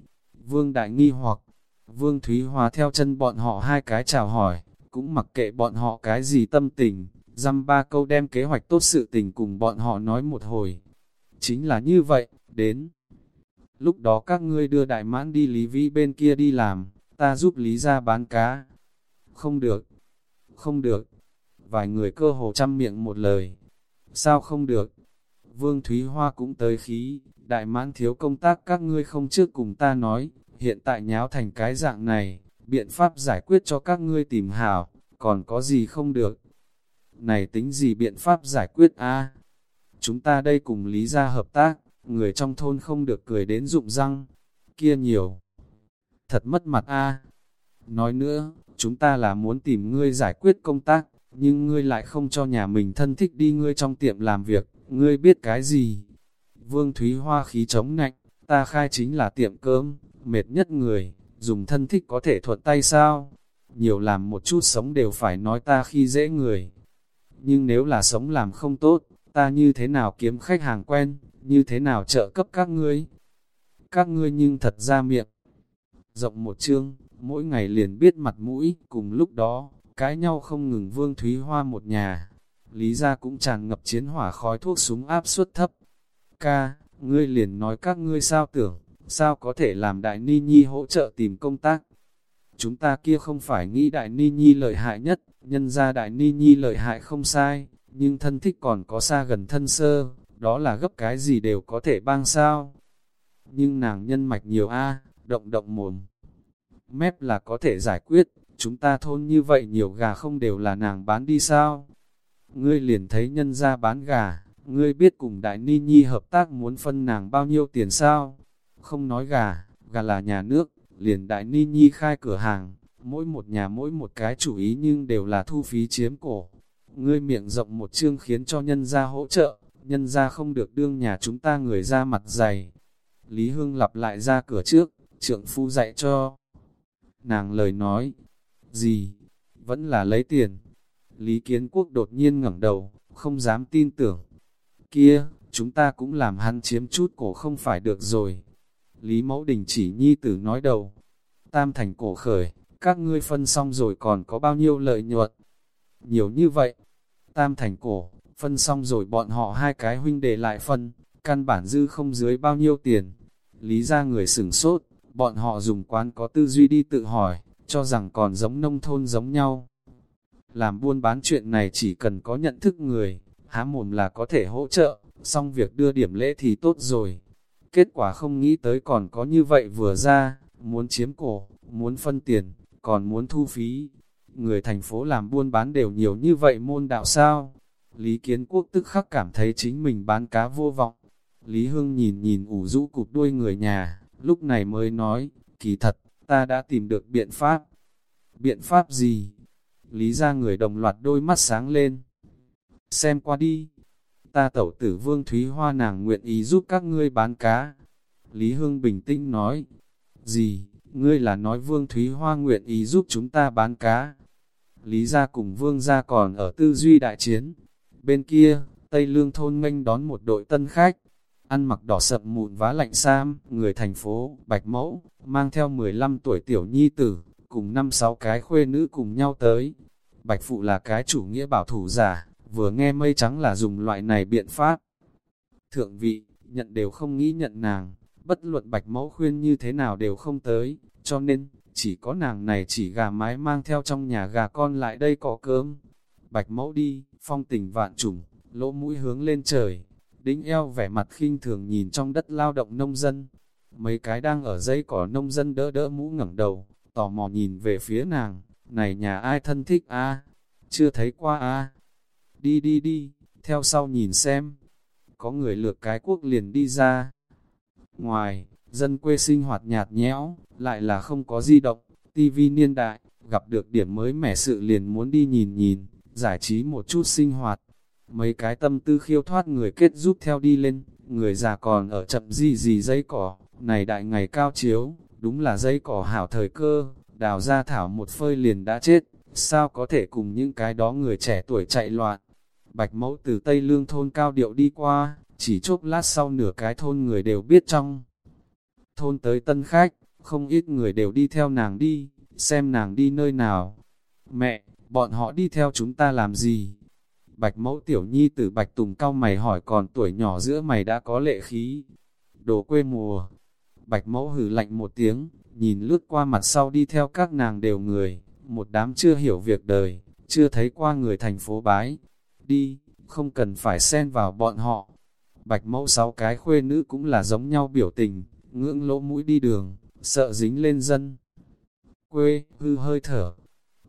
Vương đại nghi hoặc, vương Thúy hòa theo chân bọn họ hai cái chào hỏi, cũng mặc kệ bọn họ cái gì tâm tình, dăm ba câu đem kế hoạch tốt sự tình cùng bọn họ nói một hồi. Chính là như vậy, đến. Lúc đó các ngươi đưa đại mãn đi Lý Vĩ bên kia đi làm, ta giúp Lý ra bán cá. Không được, không được. Vài người cơ hồ chăm miệng một lời. Sao không được? Vương Thúy Hoa cũng tới khí, đại mãn thiếu công tác các ngươi không trước cùng ta nói, hiện tại nháo thành cái dạng này, biện pháp giải quyết cho các ngươi tìm hảo, còn có gì không được. Này tính gì biện pháp giải quyết a? Chúng ta đây cùng lý ra hợp tác, người trong thôn không được cười đến rụng răng, kia nhiều. Thật mất mặt a. Nói nữa, chúng ta là muốn tìm ngươi giải quyết công tác, nhưng ngươi lại không cho nhà mình thân thích đi ngươi trong tiệm làm việc, ngươi biết cái gì? Vương Thúy Hoa khí chống nạnh, ta khai chính là tiệm cơm, mệt nhất người, dùng thân thích có thể thuận tay sao? Nhiều làm một chút sống đều phải nói ta khi dễ người. Nhưng nếu là sống làm không tốt, ta như thế nào kiếm khách hàng quen, như thế nào trợ cấp các ngươi? Các ngươi nhưng thật ra miệng. Rộng một chương, mỗi ngày liền biết mặt mũi, cùng lúc đó, cái nhau không ngừng vương thúy hoa một nhà. Lý ra cũng tràn ngập chiến hỏa khói thuốc súng áp suất thấp. Ca, ngươi liền nói các ngươi sao tưởng, sao có thể làm Đại Ni Nhi hỗ trợ tìm công tác? Chúng ta kia không phải nghĩ Đại Ni Nhi lợi hại nhất, nhân ra Đại Ni Nhi lợi hại không sai, nhưng thân thích còn có xa gần thân sơ, đó là gấp cái gì đều có thể bang sao. Nhưng nàng nhân mạch nhiều a động động mồm. Mép là có thể giải quyết, chúng ta thôn như vậy nhiều gà không đều là nàng bán đi sao? Ngươi liền thấy nhân ra bán gà, ngươi biết cùng Đại Ni Nhi hợp tác muốn phân nàng bao nhiêu tiền sao? Không nói gà, gà là nhà nước, liền Đại Ni Nhi khai cửa hàng, mỗi một nhà mỗi một cái chủ ý nhưng đều là thu phí chiếm cổ. Ngươi miệng rộng một chương khiến cho nhân ra hỗ trợ, nhân ra không được đương nhà chúng ta người ra mặt dày. Lý Hương lặp lại ra cửa trước, trượng phu dạy cho. Nàng lời nói, gì, vẫn là lấy tiền. Lý Kiến Quốc đột nhiên ngẩng đầu, không dám tin tưởng. Kia, chúng ta cũng làm hắn chiếm chút cổ không phải được rồi. Lý Mẫu Đình chỉ nhi tử nói đầu. Tam thành cổ khởi, các ngươi phân xong rồi còn có bao nhiêu lợi nhuận? Nhiều như vậy. Tam thành cổ, phân xong rồi bọn họ hai cái huynh đệ lại phân, căn bản dư không dưới bao nhiêu tiền. Lý ra người sửng sốt, bọn họ dùng quán có tư duy đi tự hỏi, cho rằng còn giống nông thôn giống nhau. Làm buôn bán chuyện này chỉ cần có nhận thức người, há mồm là có thể hỗ trợ, xong việc đưa điểm lễ thì tốt rồi. Kết quả không nghĩ tới còn có như vậy vừa ra, muốn chiếm cổ, muốn phân tiền, còn muốn thu phí. Người thành phố làm buôn bán đều nhiều như vậy môn đạo sao? Lý Kiến Quốc tức khắc cảm thấy chính mình bán cá vô vọng. Lý Hương nhìn nhìn ủ rũ cụp đuôi người nhà, lúc này mới nói, kỳ thật, ta đã tìm được biện pháp. Biện pháp gì? Lý ra người đồng loạt đôi mắt sáng lên. Xem qua đi. Ta tẩu tử vương Thúy Hoa nàng nguyện ý giúp các ngươi bán cá. Lý Hương bình tĩnh nói. Gì? Ngươi là nói vương Thúy Hoa nguyện ý giúp chúng ta bán cá. Lý ra cùng vương ra còn ở tư duy đại chiến. Bên kia, Tây Lương thôn nghênh đón một đội tân khách, ăn mặc đỏ sậm mụn vá lạnh sam, người thành phố, bạch mẫu, mang theo 15 tuổi tiểu nhi tử, cùng năm sáu cái khuê nữ cùng nhau tới. Bạch phụ là cái chủ nghĩa bảo thủ giả, vừa nghe mây trắng là dùng loại này biện pháp. Thượng vị, nhận đều không nghĩ nhận nàng, bất luận bạch mẫu khuyên như thế nào đều không tới, cho nên, chỉ có nàng này chỉ gà mái mang theo trong nhà gà con lại đây có cơm. Bạch mẫu đi, phong tình vạn trùng, lỗ mũi hướng lên trời, đĩnh eo vẻ mặt khinh thường nhìn trong đất lao động nông dân. Mấy cái đang ở dây cỏ nông dân đỡ đỡ mũ ngẩng đầu, tò mò nhìn về phía nàng, này nhà ai thân thích a Chưa thấy qua a Đi đi đi, theo sau nhìn xem. Có người lược cái quốc liền đi ra. Ngoài, dân quê sinh hoạt nhạt nhẽo, lại là không có di động, tivi niên đại, gặp được điểm mới mẻ sự liền muốn đi nhìn nhìn, giải trí một chút sinh hoạt. Mấy cái tâm tư khiêu thoát người kết giúp theo đi lên, người già còn ở chậm gì gì dây cỏ, này đại ngày cao chiếu, đúng là dây cỏ hảo thời cơ, đào ra thảo một phơi liền đã chết, sao có thể cùng những cái đó người trẻ tuổi chạy loạn. Bạch mẫu từ Tây Lương thôn cao điệu đi qua, chỉ chốc lát sau nửa cái thôn người đều biết trong. Thôn tới tân khách, không ít người đều đi theo nàng đi, xem nàng đi nơi nào. Mẹ, bọn họ đi theo chúng ta làm gì? Bạch mẫu tiểu nhi tử bạch tùng cao mày hỏi còn tuổi nhỏ giữa mày đã có lệ khí. Đồ quê mùa. Bạch mẫu hử lạnh một tiếng, nhìn lướt qua mặt sau đi theo các nàng đều người, một đám chưa hiểu việc đời, chưa thấy qua người thành phố bái. Đi, không cần phải xen vào bọn họ. Bạch mẫu sáu cái khuê nữ cũng là giống nhau biểu tình, ngưỡng lỗ mũi đi đường, sợ dính lên dân. Quê, hư hơi thở.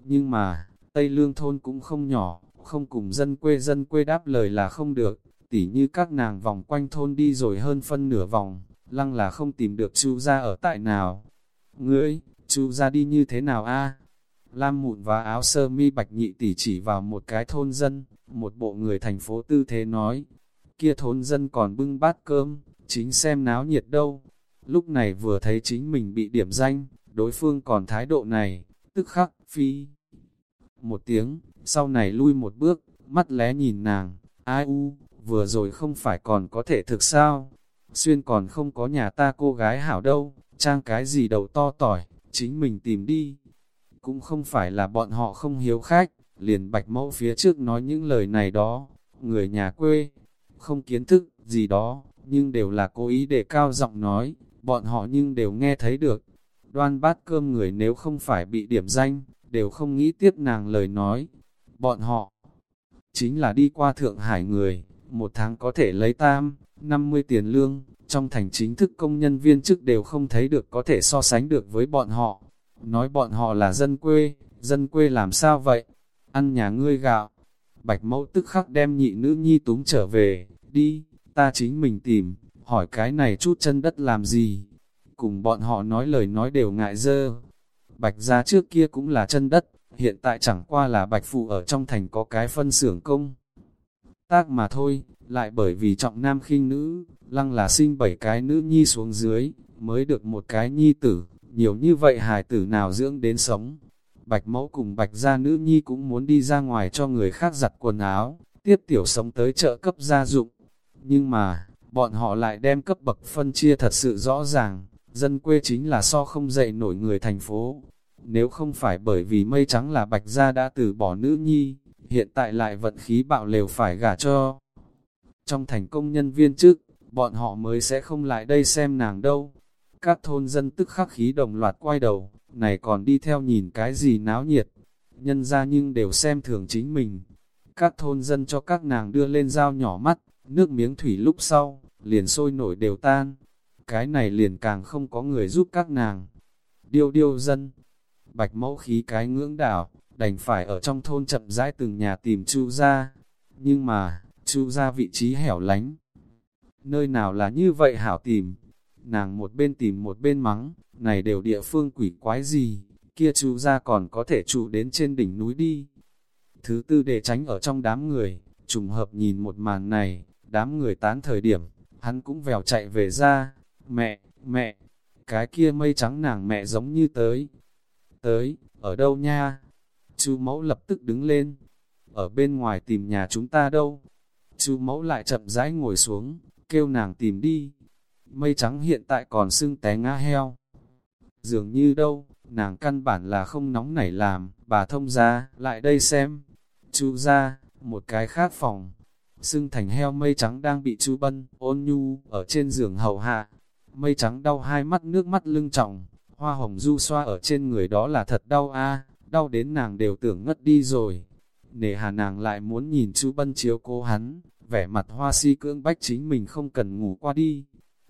Nhưng mà, Tây Lương thôn cũng không nhỏ, không cùng dân quê dân quê đáp lời là không được, tỉ như các nàng vòng quanh thôn đi rồi hơn phân nửa vòng, lăng là không tìm được chú ra ở tại nào. Ngươi, chú ra đi như thế nào a? Lam mụn và áo sơ mi bạch nhị tỉ chỉ vào một cái thôn dân, một bộ người thành phố tư thế nói, kia thôn dân còn bưng bát cơm, chính xem náo nhiệt đâu. Lúc này vừa thấy chính mình bị điểm danh, đối phương còn thái độ này, tức khắc, phi. Một tiếng, sau này lui một bước, mắt lé nhìn nàng, ai u, vừa rồi không phải còn có thể thực sao? Xuyên còn không có nhà ta cô gái hảo đâu, trang cái gì đầu to tỏi, chính mình tìm đi. Cũng không phải là bọn họ không hiếu khách, liền bạch mẫu phía trước nói những lời này đó, người nhà quê, không kiến thức gì đó, nhưng đều là cố ý để cao giọng nói, bọn họ nhưng đều nghe thấy được. Đoan bát cơm người nếu không phải bị điểm danh, đều không nghĩ tiếp nàng lời nói. Bọn họ chính là đi qua Thượng Hải người, một tháng có thể lấy tam, 50 tiền lương, trong thành chính thức công nhân viên chức đều không thấy được có thể so sánh được với bọn họ. Nói bọn họ là dân quê, dân quê làm sao vậy? Ăn nhà ngươi gạo. Bạch mẫu tức khắc đem nhị nữ nhi túng trở về, đi, ta chính mình tìm, hỏi cái này chút chân đất làm gì? Cùng bọn họ nói lời nói đều ngại dơ. Bạch ra trước kia cũng là chân đất, hiện tại chẳng qua là bạch phụ ở trong thành có cái phân xưởng công. Tác mà thôi, lại bởi vì trọng nam khinh nữ, lăng là sinh bảy cái nữ nhi xuống dưới, mới được một cái nhi tử, nhiều như vậy hài tử nào dưỡng đến sống. Bạch mẫu cùng bạch gia nữ nhi cũng muốn đi ra ngoài cho người khác giặt quần áo, tiếp tiểu sống tới chợ cấp gia dụng. Nhưng mà, bọn họ lại đem cấp bậc phân chia thật sự rõ ràng, dân quê chính là so không dậy nổi người thành phố. Nếu không phải bởi vì mây trắng là bạch gia đã từ bỏ nữ nhi, hiện tại lại vận khí bạo lều phải gả cho. Trong thành công nhân viên chức, bọn họ mới sẽ không lại đây xem nàng đâu. Các thôn dân tức khắc khí đồng loạt quay đầu, này còn đi theo nhìn cái gì náo nhiệt. Nhân ra nhưng đều xem thường chính mình. Các thôn dân cho các nàng đưa lên dao nhỏ mắt, nước miếng thủy lúc sau, liền sôi nổi đều tan. Cái này liền càng không có người giúp các nàng. Điêu điêu dân, bạch mẫu khí cái ngưỡng đảo, đành phải ở trong thôn chậm rãi từng nhà tìm chu ra. Nhưng mà, chu ra vị trí hẻo lánh. Nơi nào là như vậy hảo tìm? Nàng một bên tìm một bên mắng, này đều địa phương quỷ quái gì, kia chu ra còn có thể trụ đến trên đỉnh núi đi. Thứ tư để tránh ở trong đám người, trùng hợp nhìn một màn này, đám người tán thời điểm, hắn cũng vèo chạy về ra, mẹ, mẹ, cái kia mây trắng nàng mẹ giống như tới. Tới, ở đâu nha? Chú mẫu lập tức đứng lên, ở bên ngoài tìm nhà chúng ta đâu? Chú mẫu lại chậm rãi ngồi xuống, kêu nàng tìm đi. Mây trắng hiện tại còn sưng té ngã heo. Dường như đâu, nàng căn bản là không nóng nảy làm, bà thông ra, lại đây xem. Chú ra, một cái khác phòng, Sưng thành heo mây trắng đang bị chú bân, ôn nhu, ở trên giường hầu hạ. Mây trắng đau hai mắt nước mắt lưng trọng, hoa hồng du xoa ở trên người đó là thật đau a đau đến nàng đều tưởng ngất đi rồi. Nề hà nàng lại muốn nhìn chú bân chiếu cố hắn, vẻ mặt hoa si cưỡng bách chính mình không cần ngủ qua đi.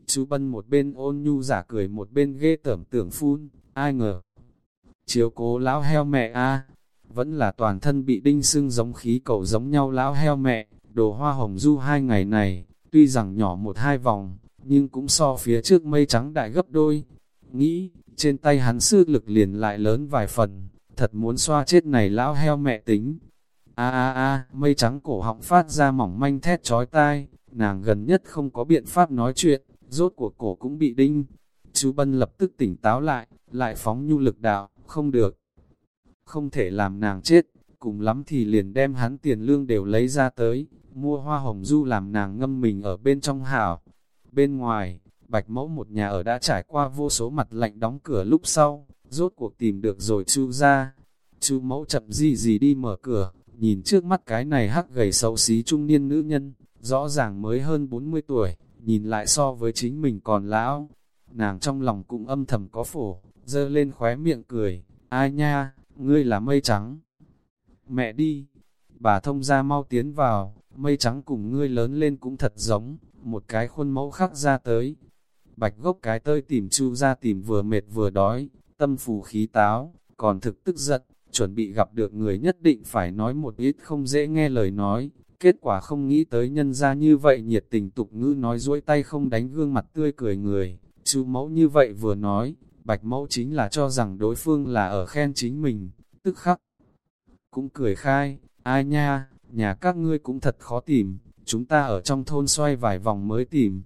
Chú bân một bên ôn nhu giả cười một bên ghê tởm tưởng phun, ai ngờ. Chiếu cố lão heo mẹ a vẫn là toàn thân bị đinh sưng giống khí cầu giống nhau lão heo mẹ, đồ hoa hồng du hai ngày này, tuy rằng nhỏ một hai vòng, nhưng cũng so phía trước mây trắng đại gấp đôi. Nghĩ, trên tay hắn sư lực liền lại lớn vài phần, thật muốn xoa chết này lão heo mẹ tính. A a a, mây trắng cổ họng phát ra mỏng manh thét chói tai, nàng gần nhất không có biện pháp nói chuyện, rốt của cổ cũng bị đinh. Chú Bân lập tức tỉnh táo lại, lại phóng nhu lực đạo, không được. Không thể làm nàng chết, cùng lắm thì liền đem hắn tiền lương đều lấy ra tới, mua hoa hồng du làm nàng ngâm mình ở bên trong hảo. Bên ngoài, bạch mẫu một nhà ở đã trải qua vô số mặt lạnh đóng cửa lúc sau, rốt cuộc tìm được rồi chu ra. Chu mẫu chậm gì gì đi mở cửa, nhìn trước mắt cái này hắc gầy xấu xí trung niên nữ nhân, rõ ràng mới hơn 40 tuổi, nhìn lại so với chính mình còn lão. Nàng trong lòng cũng âm thầm có phổ, dơ lên khóe miệng cười, ai nha, ngươi là mây trắng. Mẹ đi, bà thông ra mau tiến vào, mây trắng cùng ngươi lớn lên cũng thật giống, một cái khuôn mẫu khắc ra tới. Bạch gốc cái tơi tìm chu ra tìm vừa mệt vừa đói, tâm phù khí táo, còn thực tức giận, chuẩn bị gặp được người nhất định phải nói một ít không dễ nghe lời nói, kết quả không nghĩ tới nhân ra như vậy nhiệt tình tục ngữ nói duỗi tay không đánh gương mặt tươi cười người, chu mẫu như vậy vừa nói, bạch mẫu chính là cho rằng đối phương là ở khen chính mình, tức khắc. Cũng cười khai, ai nha, nhà các ngươi cũng thật khó tìm, chúng ta ở trong thôn xoay vài vòng mới tìm.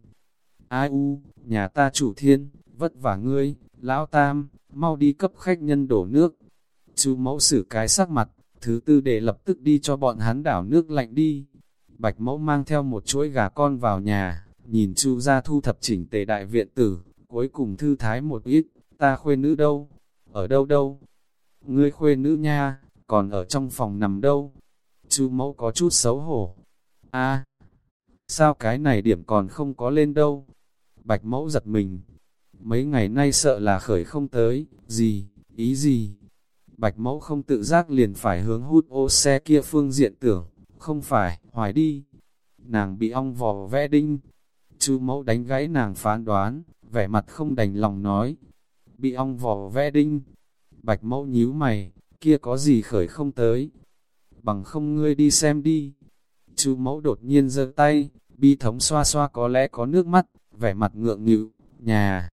Ai u, nhà ta chủ thiên, vất vả ngươi, lão tam, mau đi cấp khách nhân đổ nước. Chú mẫu xử cái sắc mặt, thứ tư để lập tức đi cho bọn hắn đảo nước lạnh đi. Bạch mẫu mang theo một chuỗi gà con vào nhà, nhìn chu ra thu thập chỉnh tề đại viện tử, cuối cùng thư thái một ít, ta khuê nữ đâu, ở đâu đâu, ngươi khuê nữ nha, còn ở trong phòng nằm đâu, chu mẫu có chút xấu hổ, a sao cái này điểm còn không có lên đâu, bạch mẫu giật mình, mấy ngày nay sợ là khởi không tới, gì, ý gì, bạch mẫu không tự giác liền phải hướng hút ô xe kia phương diện tưởng, không phải, hoài đi. Nàng bị ong vò vẽ đinh. Chú mẫu đánh gãy nàng phán đoán, vẻ mặt không đành lòng nói. Bị ong vò vẽ đinh. Bạch mẫu nhíu mày, kia có gì khởi không tới. Bằng không ngươi đi xem đi. Chú mẫu đột nhiên giơ tay, bi thống xoa xoa có lẽ có nước mắt, vẻ mặt ngượng nghịu, nhà.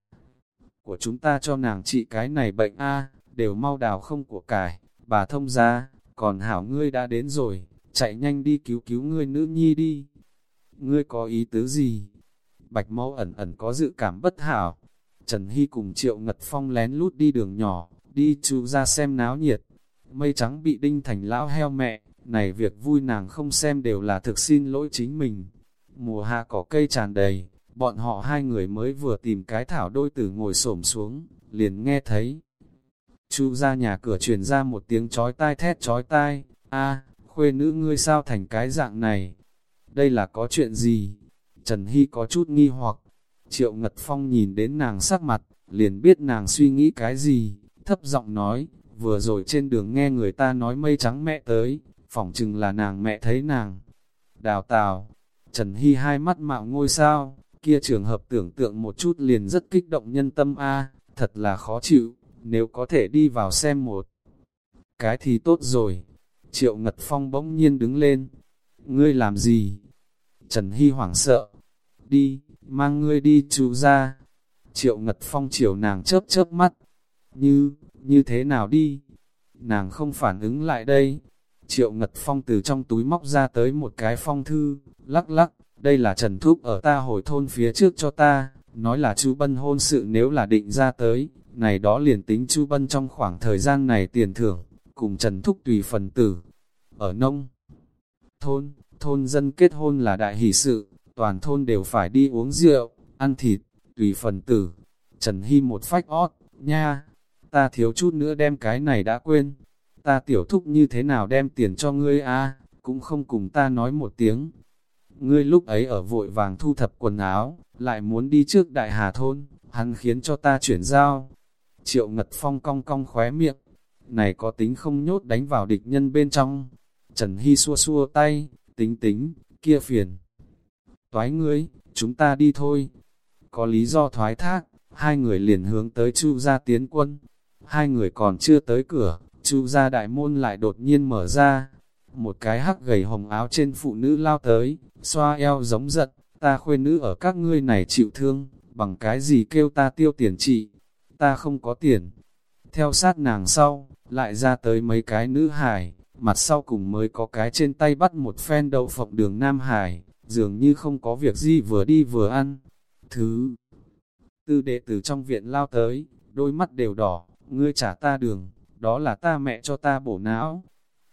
Của chúng ta cho nàng trị cái này bệnh a đều mau đào không của cải, bà thông ra, còn hảo ngươi đã đến rồi, chạy nhanh đi cứu cứu ngươi nữ nhi đi. Ngươi có ý tứ gì? Bạch mẫu ẩn ẩn có dự cảm bất hảo. Trần Hy cùng Triệu Ngật Phong lén lút đi đường nhỏ, đi chú ra xem náo nhiệt. Mây trắng bị đinh thành lão heo mẹ, này việc vui nàng không xem đều là thực xin lỗi chính mình. Mùa hạ cỏ cây tràn đầy, bọn họ hai người mới vừa tìm cái thảo đôi tử ngồi xổm xuống, liền nghe thấy. Chu ra nhà cửa truyền ra một tiếng chói tai thét chói tai, a khuê nữ ngươi sao thành cái dạng này? Đây là có chuyện gì? Trần Hy có chút nghi hoặc. Triệu Ngật Phong nhìn đến nàng sắc mặt, liền biết nàng suy nghĩ cái gì, thấp giọng nói, vừa rồi trên đường nghe người ta nói mây trắng mẹ tới, phỏng chừng là nàng mẹ thấy nàng. Đào tào, Trần Hy hai mắt mạo ngôi sao, kia trường hợp tưởng tượng một chút liền rất kích động nhân tâm a thật là khó chịu, nếu có thể đi vào xem một cái thì tốt rồi. Triệu Ngật Phong bỗng nhiên đứng lên. Ngươi làm gì? Trần Hy hoảng sợ. Đi, mang ngươi đi chú ra. Triệu Ngật Phong chiều nàng chớp chớp mắt. Như, như thế nào đi? Nàng không phản ứng lại đây. Triệu Ngật Phong từ trong túi móc ra tới một cái phong thư, lắc lắc, đây là Trần Thúc ở ta hồi thôn phía trước cho ta, nói là chú Bân hôn sự nếu là định ra tới, này đó liền tính chú Bân trong khoảng thời gian này tiền thưởng, cùng Trần Thúc tùy phần tử. Ở nông thôn, thôn dân kết hôn là đại hỷ sự, toàn thôn đều phải đi uống rượu, ăn thịt, tùy phần tử. Trần Hy một phách ót, nha, ta thiếu chút nữa đem cái này đã quên. Ta tiểu thúc như thế nào đem tiền cho ngươi a cũng không cùng ta nói một tiếng. Ngươi lúc ấy ở vội vàng thu thập quần áo, lại muốn đi trước đại hà thôn, hắn khiến cho ta chuyển giao. Triệu Ngật Phong cong cong khóe miệng, này có tính không nhốt đánh vào địch nhân bên trong. Trần Hy xua xua tay, tính tính, kia phiền. Toái ngươi, chúng ta đi thôi. Có lý do thoái thác, hai người liền hướng tới Chu gia tiến quân. Hai người còn chưa tới cửa, Chu gia đại môn lại đột nhiên mở ra. Một cái hắc gầy hồng áo trên phụ nữ lao tới, xoa eo giống giận, ta khuyên nữ ở các ngươi này chịu thương, bằng cái gì kêu ta tiêu tiền trị, ta không có tiền. Theo sát nàng sau, lại ra tới mấy cái nữ hài mặt sau cùng mới có cái trên tay bắt một phen đậu phộng đường Nam Hải, dường như không có việc gì vừa đi vừa ăn. Thứ tư đệ tử trong viện lao tới, đôi mắt đều đỏ, ngươi trả ta đường, đó là ta mẹ cho ta bổ não.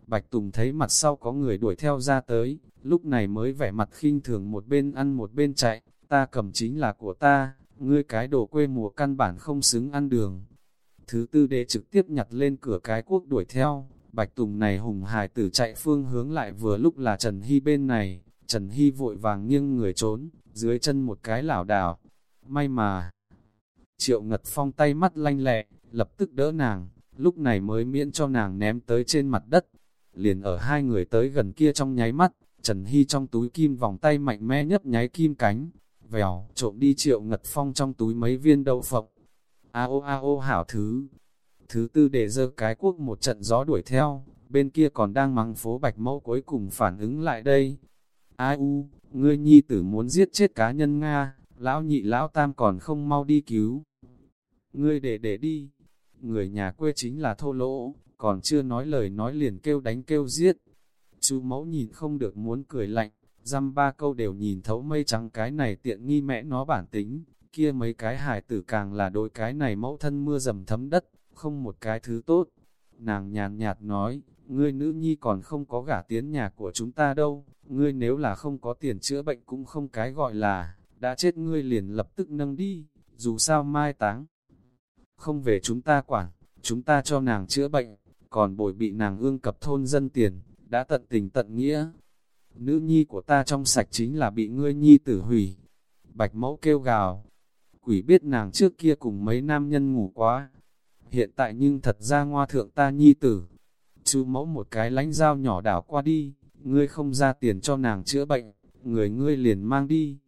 Bạch Tùng thấy mặt sau có người đuổi theo ra tới, lúc này mới vẻ mặt khinh thường một bên ăn một bên chạy, ta cầm chính là của ta, ngươi cái đồ quê mùa căn bản không xứng ăn đường. Thứ tư đệ trực tiếp nhặt lên cửa cái quốc đuổi theo, Bạch Tùng này hùng hài tử chạy phương hướng lại vừa lúc là Trần Hy bên này, Trần Hy vội vàng nghiêng người trốn, dưới chân một cái lảo đảo. May mà, Triệu Ngật Phong tay mắt lanh lẹ, lập tức đỡ nàng, lúc này mới miễn cho nàng ném tới trên mặt đất. Liền ở hai người tới gần kia trong nháy mắt, Trần Hy trong túi kim vòng tay mạnh mẽ nhấp nháy kim cánh, vèo, trộm đi Triệu Ngật Phong trong túi mấy viên đậu phộng. A ô a ô hảo thứ. Thứ tư để dơ cái quốc một trận gió đuổi theo, bên kia còn đang mắng phố Bạch Mẫu cuối cùng phản ứng lại đây. Ai u, ngươi nhi tử muốn giết chết cá nhân Nga, lão nhị lão tam còn không mau đi cứu. Ngươi để để đi, người nhà quê chính là thô lỗ, còn chưa nói lời nói liền kêu đánh kêu giết. Chú mẫu nhìn không được muốn cười lạnh, dăm ba câu đều nhìn thấu mây trắng cái này tiện nghi mẹ nó bản tính, kia mấy cái hài tử càng là đôi cái này mẫu thân mưa dầm thấm đất, không một cái thứ tốt. Nàng nhàn nhạt nói, ngươi nữ nhi còn không có gả tiến nhà của chúng ta đâu, ngươi nếu là không có tiền chữa bệnh cũng không cái gọi là, đã chết ngươi liền lập tức nâng đi, dù sao mai táng. Không về chúng ta quản, chúng ta cho nàng chữa bệnh, còn bồi bị nàng ương cập thôn dân tiền, đã tận tình tận nghĩa. Nữ nhi của ta trong sạch chính là bị ngươi nhi tử hủy. Bạch mẫu kêu gào, quỷ biết nàng trước kia cùng mấy nam nhân ngủ quá. Hiện tại nhưng thật ra ngoa thượng ta nhi tử. Chú mẫu một cái lánh dao nhỏ đảo qua đi, ngươi không ra tiền cho nàng chữa bệnh, người ngươi liền mang đi.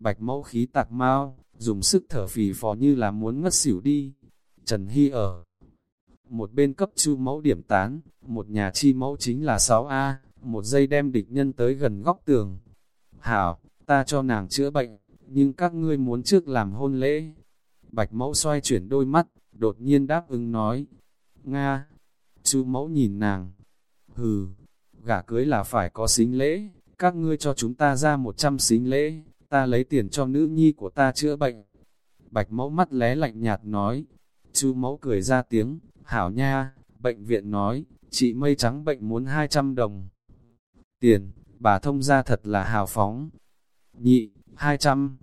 Bạch mẫu khí tạc mau, dùng sức thở phì phò như là muốn ngất xỉu đi. Trần Hy ở một bên cấp chu mẫu điểm tán, một nhà chi mẫu chính là 6A, một giây đem địch nhân tới gần góc tường. Hảo, ta cho nàng chữa bệnh, nhưng các ngươi muốn trước làm hôn lễ. Bạch mẫu xoay chuyển đôi mắt, đột nhiên đáp ứng nói. Nga, chu mẫu nhìn nàng. Hừ, gả cưới là phải có xính lễ, các ngươi cho chúng ta ra 100 xính lễ, ta lấy tiền cho nữ nhi của ta chữa bệnh. Bạch mẫu mắt lé lạnh nhạt nói, chu mẫu cười ra tiếng, hảo nha, bệnh viện nói, chị mây trắng bệnh muốn 200 đồng. Tiền, bà thông ra thật là hào phóng. Nhị, 200.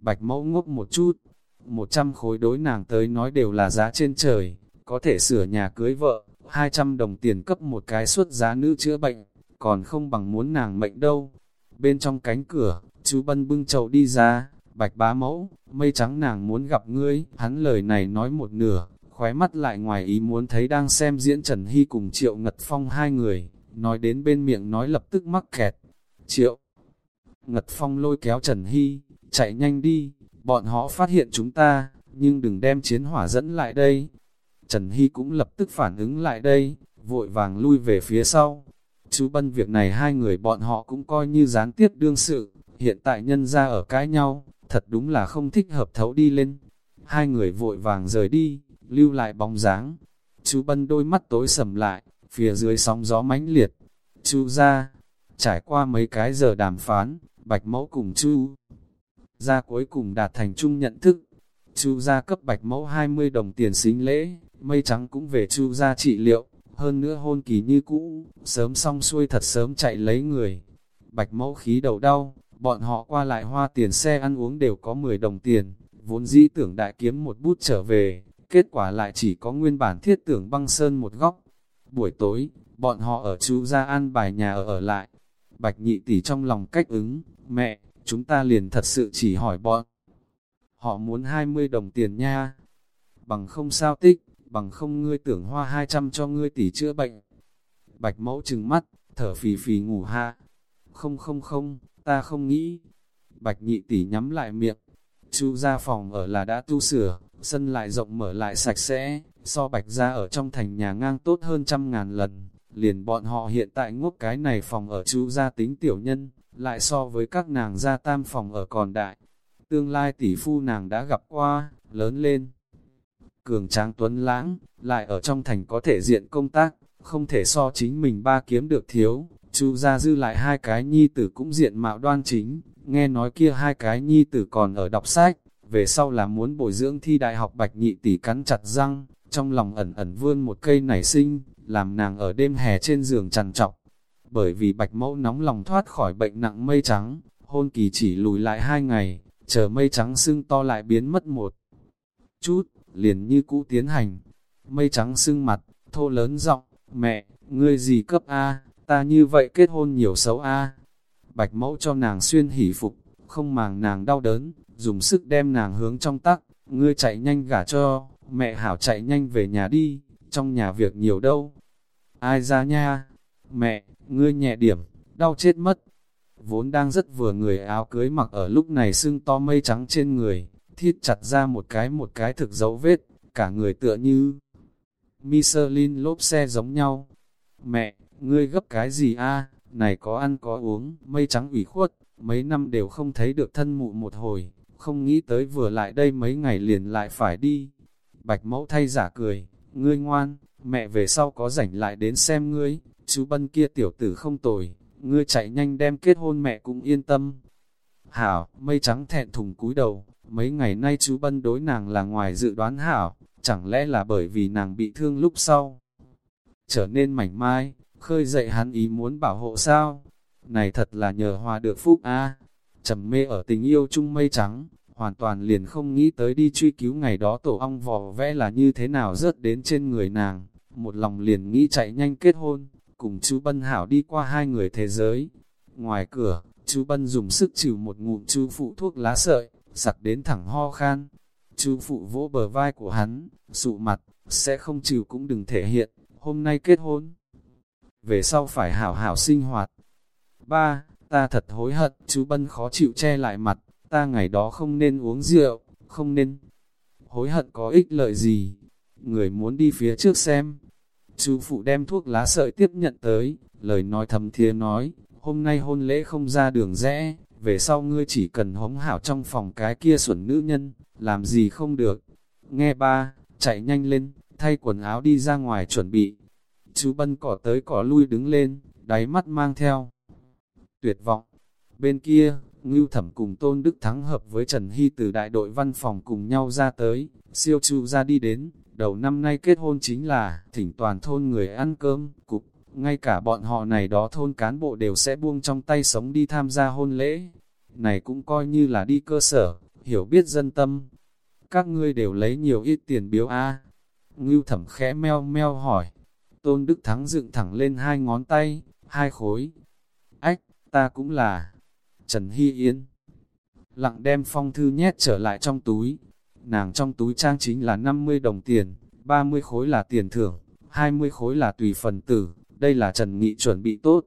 Bạch mẫu ngốc một chút, 100 khối đối nàng tới nói đều là giá trên trời, có thể sửa nhà cưới vợ, 200 đồng tiền cấp một cái suất giá nữ chữa bệnh, còn không bằng muốn nàng mệnh đâu. Bên trong cánh cửa, chú Bân bưng chậu đi ra, bạch bá mẫu, mây trắng nàng muốn gặp ngươi, hắn lời này nói một nửa, khóe mắt lại ngoài ý muốn thấy đang xem diễn Trần Hy cùng Triệu Ngật Phong hai người, nói đến bên miệng nói lập tức mắc kẹt. Triệu Ngật Phong lôi kéo Trần Hy, chạy nhanh đi, bọn họ phát hiện chúng ta, nhưng đừng đem chiến hỏa dẫn lại đây. Trần Hy cũng lập tức phản ứng lại đây, vội vàng lui về phía sau. Chú Bân việc này hai người bọn họ cũng coi như gián tiếp đương sự, hiện tại nhân ra ở cãi nhau, thật đúng là không thích hợp thấu đi lên. Hai người vội vàng rời đi, lưu lại bóng dáng. Chú Bân đôi mắt tối sầm lại, phía dưới sóng gió mãnh liệt. Chú ra, trải qua mấy cái giờ đàm phán, Bạch Mẫu cùng chú ra cuối cùng đạt thành chung nhận thức. Chu gia cấp bạch mẫu 20 đồng tiền xính lễ, mây trắng cũng về chu gia trị liệu, hơn nữa hôn kỳ như cũ, sớm xong xuôi thật sớm chạy lấy người. Bạch mẫu khí đầu đau, bọn họ qua lại hoa tiền xe ăn uống đều có 10 đồng tiền, vốn dĩ tưởng đại kiếm một bút trở về, kết quả lại chỉ có nguyên bản thiết tưởng băng sơn một góc. Buổi tối, bọn họ ở chú gia an bài nhà ở ở lại. Bạch nhị tỷ trong lòng cách ứng, mẹ, chúng ta liền thật sự chỉ hỏi bọn. Họ muốn 20 đồng tiền nha. Bằng không sao tích, bằng không ngươi tưởng hoa 200 cho ngươi tỷ chữa bệnh. Bạch mẫu trừng mắt, thở phì phì ngủ ha. Không không không, ta không nghĩ. Bạch nhị tỷ nhắm lại miệng. Chu ra phòng ở là đã tu sửa, sân lại rộng mở lại sạch sẽ, so bạch ra ở trong thành nhà ngang tốt hơn trăm ngàn lần. Liền bọn họ hiện tại ngốc cái này phòng ở chú gia tính tiểu nhân, lại so với các nàng gia tam phòng ở còn đại. Tương lai tỷ phu nàng đã gặp qua, lớn lên. cường tráng tuấn lãng, lại ở trong thành có thể diện công tác, không thể so chính mình ba kiếm được thiếu. chú gia dư lại hai cái nhi tử cũng diện mạo đoan chính, nghe nói kia hai cái nhi tử còn ở đọc sách, về sau là muốn bồi dưỡng thi đại học bạch nhị tỷ cắn chặt răng, trong lòng ẩn ẩn vươn một cây nảy sinh, làm nàng ở đêm hè trên giường trằn trọc. Bởi vì bạch mẫu nóng lòng thoát khỏi bệnh nặng mây trắng, hôn kỳ chỉ lùi lại hai ngày, chờ mây trắng sưng to lại biến mất một chút, liền như cũ tiến hành. Mây trắng sưng mặt, thô lớn giọng mẹ, ngươi gì cấp A, ta như vậy kết hôn nhiều xấu A. Bạch mẫu cho nàng xuyên hỉ phục, không màng nàng đau đớn, dùng sức đem nàng hướng trong tắc, ngươi chạy nhanh gả cho, mẹ hảo chạy nhanh về nhà đi, trong nhà việc nhiều đâu. Ai ra nha? Mẹ, ngươi nhẹ điểm, đau chết mất. Vốn đang rất vừa người áo cưới mặc ở lúc này sưng to mây trắng trên người, thiết chặt ra một cái một cái thực dấu vết, cả người tựa như Michelin lốp xe giống nhau. Mẹ, ngươi gấp cái gì a? Này có ăn có uống, mây trắng ủy khuất, mấy năm đều không thấy được thân mụ một hồi, không nghĩ tới vừa lại đây mấy ngày liền lại phải đi. Bạch mẫu thay giả cười, ngươi ngoan, mẹ về sau có rảnh lại đến xem ngươi, chú bân kia tiểu tử không tồi, ngươi chạy nhanh đem kết hôn mẹ cũng yên tâm. Hảo, mây trắng thẹn thùng cúi đầu, mấy ngày nay chú bân đối nàng là ngoài dự đoán hảo, chẳng lẽ là bởi vì nàng bị thương lúc sau. Trở nên mảnh mai, khơi dậy hắn ý muốn bảo hộ sao? Này thật là nhờ hòa được phúc a trầm mê ở tình yêu chung mây trắng, hoàn toàn liền không nghĩ tới đi truy cứu ngày đó tổ ong vò vẽ là như thế nào rớt đến trên người nàng, một lòng liền nghĩ chạy nhanh kết hôn, cùng chú Bân Hảo đi qua hai người thế giới. Ngoài cửa, chú Bân dùng sức chịu một ngụm chú phụ thuốc lá sợi, sặc đến thẳng ho khan. Chú phụ vỗ bờ vai của hắn, sụ mặt, sẽ không chịu cũng đừng thể hiện, hôm nay kết hôn. Về sau phải hảo hảo sinh hoạt. Ba, ta thật hối hận, chú Bân khó chịu che lại mặt, ta ngày đó không nên uống rượu, không nên. Hối hận có ích lợi gì? Người muốn đi phía trước xem. Chú phụ đem thuốc lá sợi tiếp nhận tới, lời nói thầm thiê nói, hôm nay hôn lễ không ra đường rẽ, về sau ngươi chỉ cần hống hảo trong phòng cái kia xuẩn nữ nhân, làm gì không được. Nghe ba, chạy nhanh lên, thay quần áo đi ra ngoài chuẩn bị. Chú Bân cỏ tới cỏ lui đứng lên, đáy mắt mang theo. Tuyệt vọng. Bên kia, Ngưu Thẩm cùng Tôn Đức Thắng hợp với Trần Hy từ đại đội văn phòng cùng nhau ra tới, siêu chu ra đi đến, đầu năm nay kết hôn chính là thỉnh toàn thôn người ăn cơm, cục, ngay cả bọn họ này đó thôn cán bộ đều sẽ buông trong tay sống đi tham gia hôn lễ. Này cũng coi như là đi cơ sở, hiểu biết dân tâm. Các ngươi đều lấy nhiều ít tiền biếu A. Ngưu thẩm khẽ meo meo hỏi. Tôn Đức Thắng dựng thẳng lên hai ngón tay, hai khối. Ta cũng là. Trần Hy Yến Lặng đem phong thư nhét trở lại trong túi. Nàng trong túi trang chính là 50 đồng tiền, 30 khối là tiền thưởng, 20 khối là tùy phần tử, đây là Trần Nghị chuẩn bị tốt.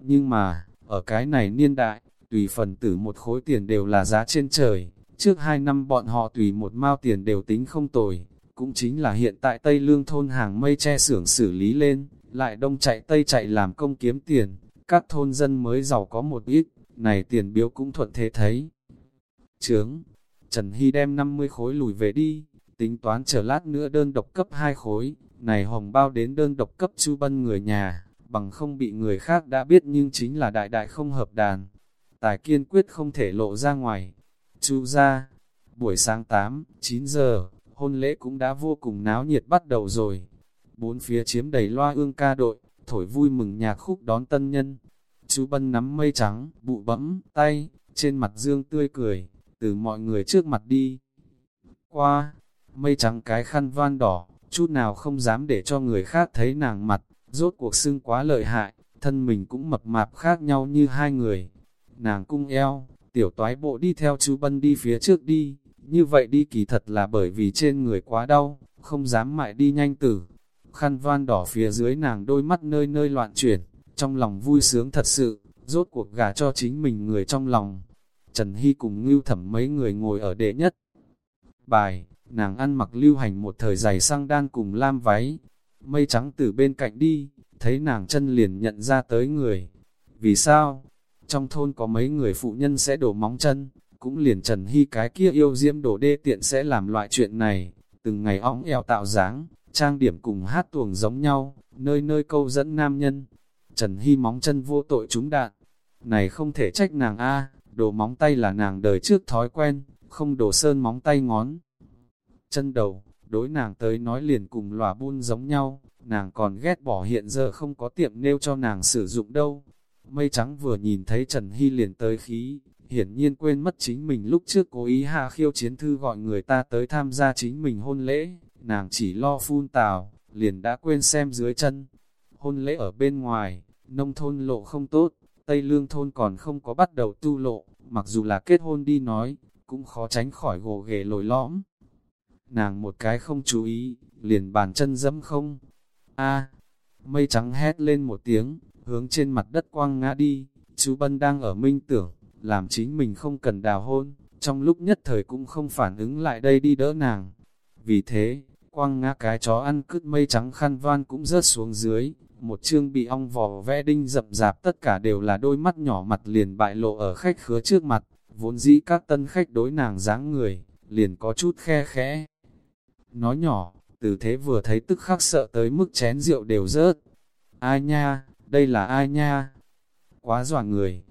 Nhưng mà, ở cái này niên đại, tùy phần tử một khối tiền đều là giá trên trời. Trước hai năm bọn họ tùy một mao tiền đều tính không tồi, cũng chính là hiện tại Tây Lương thôn hàng mây che xưởng xử lý lên, lại đông chạy Tây chạy làm công kiếm tiền, các thôn dân mới giàu có một ít, này tiền biếu cũng thuận thế thấy. Trướng, Trần Hy đem 50 khối lùi về đi, tính toán chờ lát nữa đơn độc cấp 2 khối, này hồng bao đến đơn độc cấp chu bân người nhà, bằng không bị người khác đã biết nhưng chính là đại đại không hợp đàn. Tài kiên quyết không thể lộ ra ngoài. Chu ra, buổi sáng 8, 9 giờ, hôn lễ cũng đã vô cùng náo nhiệt bắt đầu rồi. Bốn phía chiếm đầy loa ương ca đội, thổi vui mừng nhạc khúc đón tân nhân. Chú Bân nắm mây trắng, bụ bẫm, tay, trên mặt dương tươi cười, từ mọi người trước mặt đi. Qua, mây trắng cái khăn van đỏ, chút nào không dám để cho người khác thấy nàng mặt, rốt cuộc xưng quá lợi hại, thân mình cũng mập mạp khác nhau như hai người. Nàng cung eo, tiểu toái bộ đi theo chú Bân đi phía trước đi, như vậy đi kỳ thật là bởi vì trên người quá đau, không dám mại đi nhanh tử. Khăn van đỏ phía dưới nàng đôi mắt nơi nơi loạn chuyển, trong lòng vui sướng thật sự, rốt cuộc gả cho chính mình người trong lòng. Trần Hy cùng Ngưu Thẩm mấy người ngồi ở đệ nhất. Bài, nàng ăn mặc lưu hành một thời giày sang đan cùng lam váy. Mây trắng từ bên cạnh đi, thấy nàng chân liền nhận ra tới người. Vì sao? Trong thôn có mấy người phụ nhân sẽ đổ móng chân, cũng liền Trần Hy cái kia yêu diễm đổ đê tiện sẽ làm loại chuyện này. từng ngày óng eo tạo dáng, trang điểm cùng hát tuồng giống nhau, nơi nơi câu dẫn nam nhân. Trần Hy móng chân vô tội trúng đạn. Này không thể trách nàng a đồ móng tay là nàng đời trước thói quen, không đổ sơn móng tay ngón. Chân đầu, đối nàng tới nói liền cùng lòa buôn giống nhau, nàng còn ghét bỏ hiện giờ không có tiệm nêu cho nàng sử dụng đâu. Mây trắng vừa nhìn thấy Trần Hy liền tới khí, hiển nhiên quên mất chính mình lúc trước cố ý hạ khiêu chiến thư gọi người ta tới tham gia chính mình hôn lễ, nàng chỉ lo phun tào, liền đã quên xem dưới chân. Hôn lễ ở bên ngoài, nông thôn lộ không tốt, Tây Lương thôn còn không có bắt đầu tu lộ, mặc dù là kết hôn đi nói, cũng khó tránh khỏi gồ ghề lồi lõm. Nàng một cái không chú ý, liền bàn chân dẫm không. a mây trắng hét lên một tiếng, hướng trên mặt đất quang ngã đi, chú Bân đang ở minh tưởng, làm chính mình không cần đào hôn, trong lúc nhất thời cũng không phản ứng lại đây đi đỡ nàng. Vì thế, quăng ngã cái chó ăn cứt mây trắng khăn van cũng rớt xuống dưới, một chương bị ong vò vẽ đinh rậm rạp tất cả đều là đôi mắt nhỏ mặt liền bại lộ ở khách khứa trước mặt, vốn dĩ các tân khách đối nàng dáng người, liền có chút khe khẽ. Nói nhỏ, từ thế vừa thấy tức khắc sợ tới mức chén rượu đều rớt. Ai nha, đây là ai nha? Quá dọa người.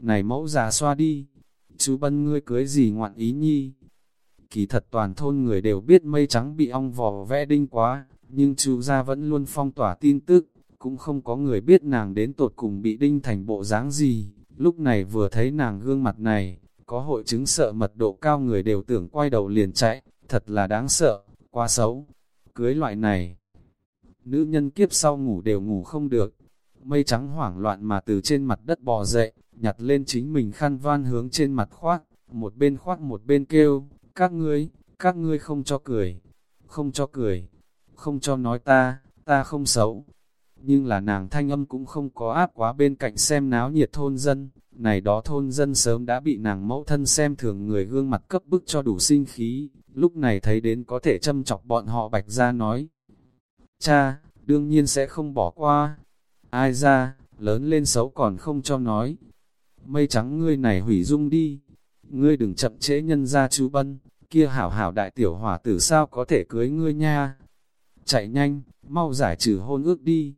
Này mẫu già xoa đi. Chú bân ngươi cưới gì ngoạn ý nhi? Kỳ thật toàn thôn người đều biết mây trắng bị ong vò vẽ đinh quá, nhưng chú gia vẫn luôn phong tỏa tin tức, cũng không có người biết nàng đến tột cùng bị đinh thành bộ dáng gì. Lúc này vừa thấy nàng gương mặt này, có hội chứng sợ mật độ cao người đều tưởng quay đầu liền chạy, thật là đáng sợ, quá xấu. Cưới loại này, nữ nhân kiếp sau ngủ đều ngủ không được. Mây trắng hoảng loạn mà từ trên mặt đất bò dậy, nhặt lên chính mình khăn van hướng trên mặt khoác, một bên khoác một bên kêu, các ngươi, các ngươi không cho cười, không cho cười, không cho nói ta, ta không xấu. Nhưng là nàng thanh âm cũng không có áp quá bên cạnh xem náo nhiệt thôn dân, này đó thôn dân sớm đã bị nàng mẫu thân xem thường người gương mặt cấp bức cho đủ sinh khí, lúc này thấy đến có thể châm chọc bọn họ bạch ra nói. Cha, đương nhiên sẽ không bỏ qua. Ai ra, lớn lên xấu còn không cho nói. Mây trắng ngươi này hủy dung đi. Ngươi đừng chậm trễ nhân ra chú bân, kia hảo hảo đại tiểu hỏa tử sao có thể cưới ngươi nha. Chạy nhanh, mau giải trừ hôn ước đi.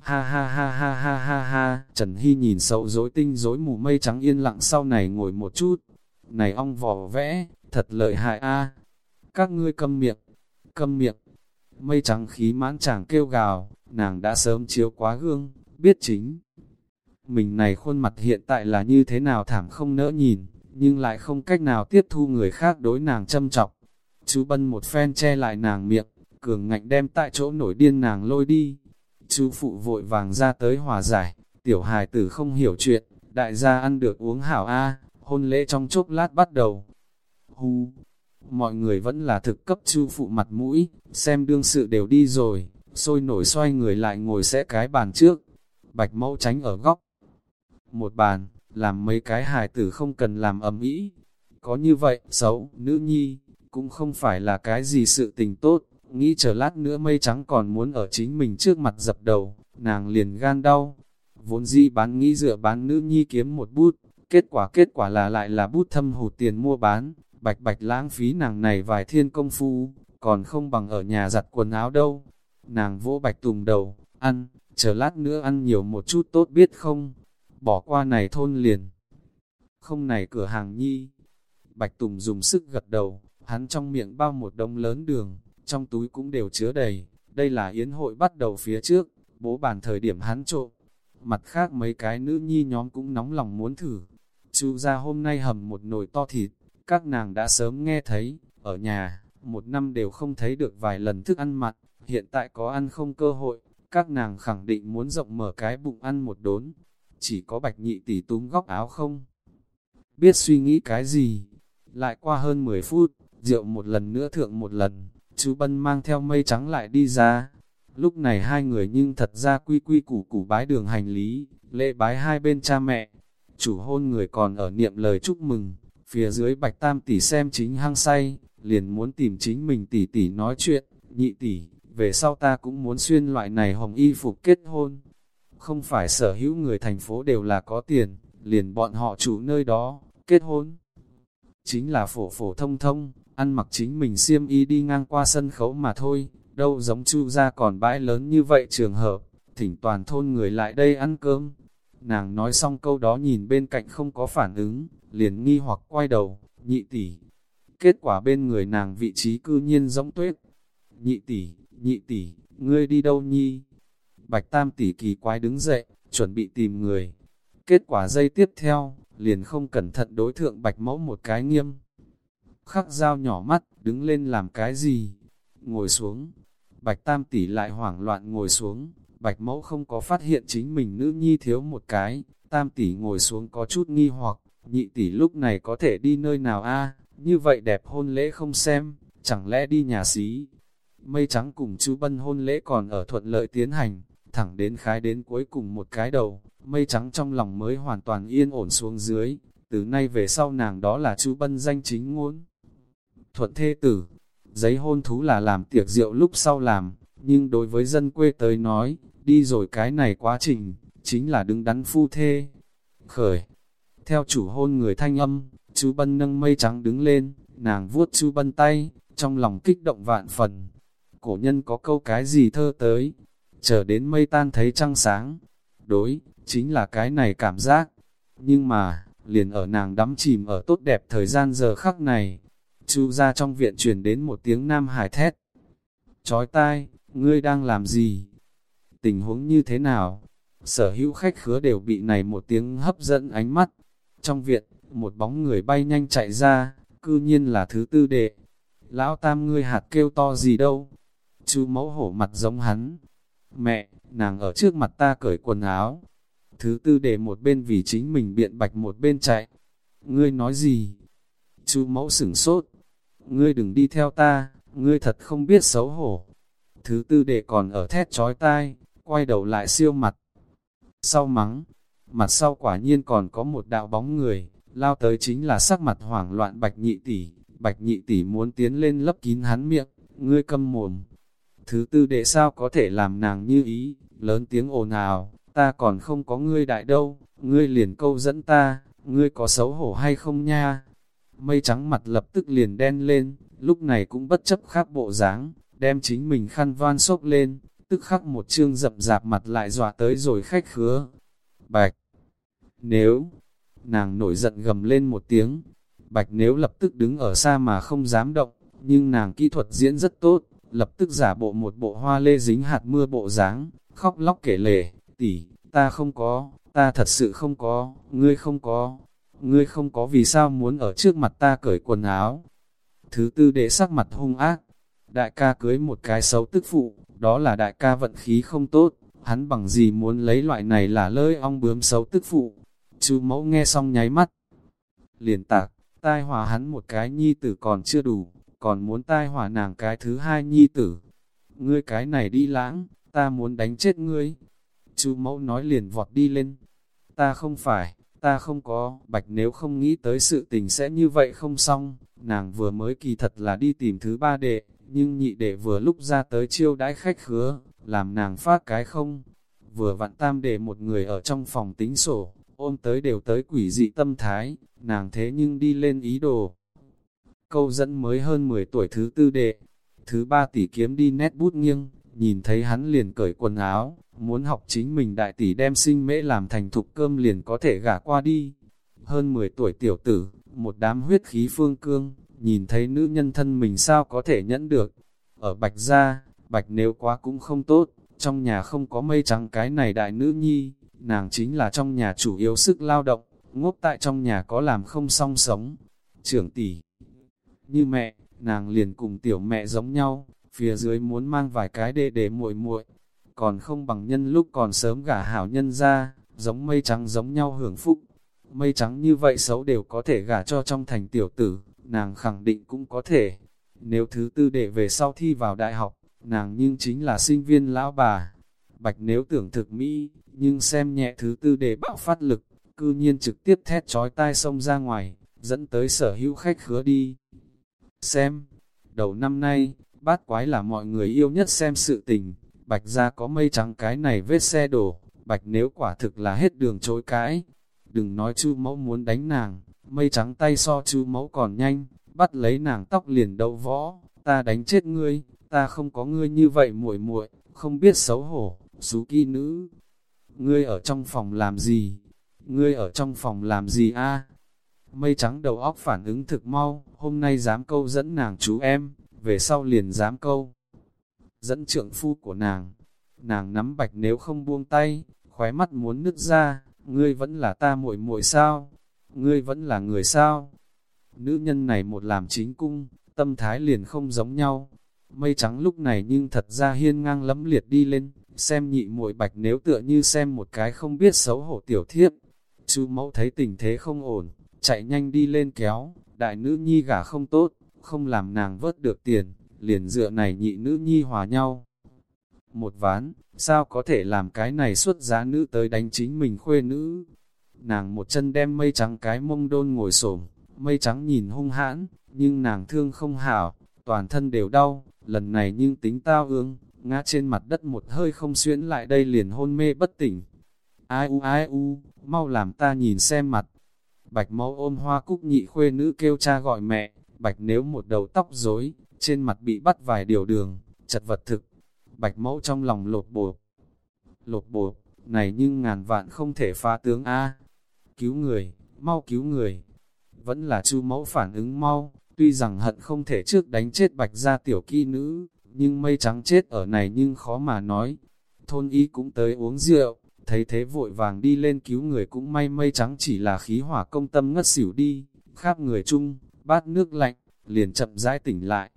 Ha ha ha ha ha ha ha, Trần Hy nhìn sậu dối tinh dối mù mây trắng yên lặng sau này ngồi một chút. Này ong vò vẽ, thật lợi hại a Các ngươi câm miệng, câm miệng. Mây trắng khí mãn chàng kêu gào, nàng đã sớm chiếu quá gương, biết chính. Mình này khuôn mặt hiện tại là như thế nào thảm không nỡ nhìn, nhưng lại không cách nào tiếp thu người khác đối nàng châm trọng. Chú Bân một phen che lại nàng miệng, cường ngạnh đem tại chỗ nổi điên nàng lôi đi. Chú phụ vội vàng ra tới hòa giải, tiểu hài tử không hiểu chuyện, đại gia ăn được uống hảo A, hôn lễ trong chốc lát bắt đầu. Hu, mọi người vẫn là thực cấp chu phụ mặt mũi, xem đương sự đều đi rồi, sôi nổi xoay người lại ngồi sẽ cái bàn trước. Bạch mẫu tránh ở góc. Một bàn, làm mấy cái hài tử không cần làm ầm ĩ. Có như vậy, xấu, nữ nhi, cũng không phải là cái gì sự tình tốt, nghĩ chờ lát nữa mây trắng còn muốn ở chính mình trước mặt dập đầu, nàng liền gan đau. Vốn dĩ bán nghĩ dựa bán nữ nhi kiếm một bút, kết quả kết quả là lại là bút thâm hụt tiền mua bán, bạch bạch lãng phí nàng này vài thiên công phu, còn không bằng ở nhà giặt quần áo đâu. Nàng vỗ bạch tùng đầu, ăn, chờ lát nữa ăn nhiều một chút tốt biết không, bỏ qua này thôn liền. Không này cửa hàng nhi. Bạch Tùng dùng sức gật đầu, hắn trong miệng bao một đông lớn đường, trong túi cũng đều chứa đầy. Đây là yến hội bắt đầu phía trước, bố bàn thời điểm hắn trộm. Mặt khác mấy cái nữ nhi nhóm cũng nóng lòng muốn thử. Chú ra hôm nay hầm một nồi to thịt, các nàng đã sớm nghe thấy, ở nhà, một năm đều không thấy được vài lần thức ăn mặn, hiện tại có ăn không cơ hội, các nàng khẳng định muốn rộng mở cái bụng ăn một đốn, chỉ có bạch nhị tỷ túm góc áo không. Biết suy nghĩ cái gì, lại qua hơn 10 phút, rượu một lần nữa thượng một lần, chú Bân mang theo mây trắng lại đi ra. Lúc này hai người nhưng thật ra quy quy củ củ bái đường hành lý, lễ bái hai bên cha mẹ. Chủ hôn người còn ở niệm lời chúc mừng, phía dưới bạch tam tỷ xem chính hăng say, liền muốn tìm chính mình tỷ tỷ nói chuyện, nhị tỷ, về sau ta cũng muốn xuyên loại này hồng y phục kết hôn. Không phải sở hữu người thành phố đều là có tiền, liền bọn họ chủ nơi đó, kết hôn. Chính là phổ phổ thông thông, ăn mặc chính mình xiêm y đi ngang qua sân khấu mà thôi, đâu giống chu ra còn bãi lớn như vậy trường hợp, thỉnh toàn thôn người lại đây ăn cơm. Nàng nói xong câu đó nhìn bên cạnh không có phản ứng, liền nghi hoặc quay đầu, nhị tỷ. Kết quả bên người nàng vị trí cư nhiên giống tuyết. Nhị tỷ, nhị tỷ, ngươi đi đâu nhi? Bạch tam tỷ kỳ quái đứng dậy, chuẩn bị tìm người. Kết quả dây tiếp theo, liền không cẩn thận đối thượng bạch mẫu một cái nghiêm. Khắc dao nhỏ mắt, đứng lên làm cái gì? Ngồi xuống. Bạch tam tỷ lại hoảng loạn ngồi xuống. Bạch mẫu không có phát hiện chính mình nữ nhi thiếu một cái. Tam tỷ ngồi xuống có chút nghi hoặc, nhị tỷ lúc này có thể đi nơi nào a Như vậy đẹp hôn lễ không xem, chẳng lẽ đi nhà xí? Mây trắng cùng chú bân hôn lễ còn ở thuận lợi tiến hành, thẳng đến khái đến cuối cùng một cái đầu, mây trắng trong lòng mới hoàn toàn yên ổn xuống dưới, từ nay về sau nàng đó là chú bân danh chính ngôn. Thuận thê tử, giấy hôn thú là làm tiệc rượu lúc sau làm, nhưng đối với dân quê tới nói, đi rồi cái này quá trình, chính là đứng đắn phu thê. Khởi, theo chủ hôn người thanh âm, chú bân nâng mây trắng đứng lên, nàng vuốt chú bân tay, trong lòng kích động vạn phần. Cổ nhân có câu cái gì thơ tới, chờ đến mây tan thấy trăng sáng. Đối, chính là cái này cảm giác. Nhưng mà, liền ở nàng đắm chìm ở tốt đẹp thời gian giờ khắc này, chu ra trong viện truyền đến một tiếng nam hải thét. Chói tai, ngươi đang làm gì? Tình huống như thế nào? Sở hữu khách khứa đều bị này một tiếng hấp dẫn ánh mắt. Trong viện, một bóng người bay nhanh chạy ra, cư nhiên là thứ tư đệ. Lão tam ngươi hạt kêu to gì đâu? chu mẫu hổ mặt giống hắn, Mẹ, nàng ở trước mặt ta cởi quần áo. Thứ tư để một bên vì chính mình biện bạch một bên chạy. Ngươi nói gì? Chú mẫu sửng sốt. Ngươi đừng đi theo ta, ngươi thật không biết xấu hổ. Thứ tư để còn ở thét chói tai, quay đầu lại siêu mặt. Sau mắng, mặt sau quả nhiên còn có một đạo bóng người, lao tới chính là sắc mặt hoảng loạn bạch nhị tỷ. Bạch nhị tỷ muốn tiến lên lấp kín hắn miệng, ngươi câm mồm, Thứ tư đệ sao có thể làm nàng như ý, lớn tiếng ồn ào, ta còn không có ngươi đại đâu, ngươi liền câu dẫn ta, ngươi có xấu hổ hay không nha? Mây trắng mặt lập tức liền đen lên, lúc này cũng bất chấp khác bộ dáng, đem chính mình khăn van xốc lên, tức khắc một chương rậm rạp mặt lại dọa tới rồi khách khứa. Bạch! Nếu! Nàng nổi giận gầm lên một tiếng, bạch nếu lập tức đứng ở xa mà không dám động, nhưng nàng kỹ thuật diễn rất tốt, lập tức giả bộ một bộ hoa lê dính hạt mưa bộ dáng khóc lóc kể lể, tỷ, ta không có, ta thật sự không có, ngươi không có, ngươi không có vì sao muốn ở trước mặt ta cởi quần áo. Thứ tư đệ sắc mặt hung ác, đại ca cưới một cái xấu tức phụ, đó là đại ca vận khí không tốt, hắn bằng gì muốn lấy loại này là lơi ong bướm xấu tức phụ. Chú mẫu nghe xong nháy mắt, liền tạc, tai hòa hắn một cái nhi tử còn chưa đủ, còn muốn tai hỏa nàng cái thứ hai nhi tử. Ngươi cái này đi lãng, ta muốn đánh chết ngươi. Chú mẫu nói liền vọt đi lên. Ta không phải, ta không có, bạch nếu không nghĩ tới sự tình sẽ như vậy không xong. Nàng vừa mới kỳ thật là đi tìm thứ ba đệ, nhưng nhị đệ vừa lúc ra tới chiêu đãi khách khứa, làm nàng phát cái không. Vừa vặn tam đệ một người ở trong phòng tính sổ, ôm tới đều tới quỷ dị tâm thái, nàng thế nhưng đi lên ý đồ câu dẫn mới hơn 10 tuổi thứ tư đệ. Thứ ba tỷ kiếm đi nét bút nghiêng, nhìn thấy hắn liền cởi quần áo, muốn học chính mình đại tỷ đem sinh mễ làm thành thục cơm liền có thể gả qua đi. Hơn 10 tuổi tiểu tử, một đám huyết khí phương cương, nhìn thấy nữ nhân thân mình sao có thể nhẫn được. Ở bạch gia, bạch nếu quá cũng không tốt, trong nhà không có mây trắng cái này đại nữ nhi, nàng chính là trong nhà chủ yếu sức lao động, ngốc tại trong nhà có làm không song sống. Trưởng tỷ, như mẹ, nàng liền cùng tiểu mẹ giống nhau, phía dưới muốn mang vài cái đệ để muội muội còn không bằng nhân lúc còn sớm gả hảo nhân ra, giống mây trắng giống nhau hưởng phúc. Mây trắng như vậy xấu đều có thể gả cho trong thành tiểu tử, nàng khẳng định cũng có thể. Nếu thứ tư đệ về sau thi vào đại học, nàng nhưng chính là sinh viên lão bà. Bạch nếu tưởng thực mỹ, nhưng xem nhẹ thứ tư đệ bạo phát lực, cư nhiên trực tiếp thét trói tai sông ra ngoài, dẫn tới sở hữu khách khứa đi. Xem, đầu năm nay, bát quái là mọi người yêu nhất xem sự tình, bạch ra có mây trắng cái này vết xe đổ, bạch nếu quả thực là hết đường chối cãi. Đừng nói chu mẫu muốn đánh nàng, mây trắng tay so chu mẫu còn nhanh, bắt lấy nàng tóc liền đầu võ, ta đánh chết ngươi, ta không có ngươi như vậy muội muội, không biết xấu hổ, xú kỳ nữ. Ngươi ở trong phòng làm gì? Ngươi ở trong phòng làm gì a? Mây trắng đầu óc phản ứng thực mau, hôm nay dám câu dẫn nàng chú em, về sau liền dám câu. Dẫn trượng phu của nàng, nàng nắm bạch nếu không buông tay, khóe mắt muốn nứt ra, ngươi vẫn là ta muội muội sao? Ngươi vẫn là người sao? Nữ nhân này một làm chính cung, tâm thái liền không giống nhau. Mây trắng lúc này nhưng thật ra hiên ngang lẫm liệt đi lên, xem nhị muội bạch nếu tựa như xem một cái không biết xấu hổ tiểu thiếp. Chú mẫu thấy tình thế không ổn, chạy nhanh đi lên kéo, đại nữ nhi gả không tốt, không làm nàng vớt được tiền, liền dựa này nhị nữ nhi hòa nhau. Một ván, sao có thể làm cái này xuất giá nữ tới đánh chính mình khuê nữ? Nàng một chân đem mây trắng cái mông đôn ngồi xổm mây trắng nhìn hung hãn, nhưng nàng thương không hảo, toàn thân đều đau, lần này nhưng tính tao ương, ngã trên mặt đất một hơi không xuyễn lại đây liền hôn mê bất tỉnh. Ai u ai u, mau làm ta nhìn xem mặt. Bạch mẫu ôm hoa cúc nhị khuê nữ kêu cha gọi mẹ, bạch nếu một đầu tóc rối, trên mặt bị bắt vài điều đường, chật vật thực. Bạch mẫu trong lòng lột bột. Lột bột, này nhưng ngàn vạn không thể phá tướng A. Cứu người, mau cứu người. Vẫn là chu mẫu phản ứng mau, tuy rằng hận không thể trước đánh chết bạch gia tiểu kỳ nữ, nhưng mây trắng chết ở này nhưng khó mà nói. Thôn y cũng tới uống rượu, thấy thế vội vàng đi lên cứu người cũng may mây trắng chỉ là khí hỏa công tâm ngất xỉu đi, khắp người chung, bát nước lạnh, liền chậm rãi tỉnh lại.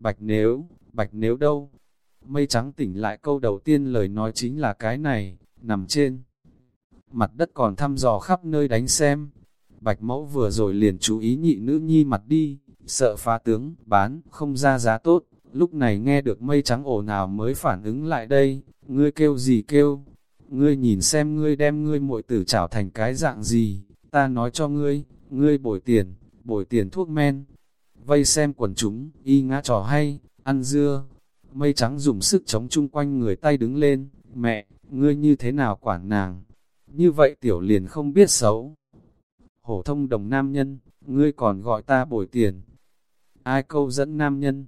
Bạch nếu, bạch nếu đâu? Mây trắng tỉnh lại câu đầu tiên lời nói chính là cái này, nằm trên. Mặt đất còn thăm dò khắp nơi đánh xem. Bạch mẫu vừa rồi liền chú ý nhị nữ nhi mặt đi, sợ phá tướng, bán, không ra giá tốt. Lúc này nghe được mây trắng ồn nào mới phản ứng lại đây, ngươi kêu gì kêu, ngươi nhìn xem ngươi đem ngươi muội tử trảo thành cái dạng gì, ta nói cho ngươi, ngươi bồi tiền, bồi tiền thuốc men. Vây xem quần chúng, y ngã trò hay, ăn dưa. Mây trắng dùng sức chống chung quanh người tay đứng lên, mẹ, ngươi như thế nào quản nàng? Như vậy tiểu liền không biết xấu. Hổ thông đồng nam nhân, ngươi còn gọi ta bồi tiền. Ai câu dẫn nam nhân?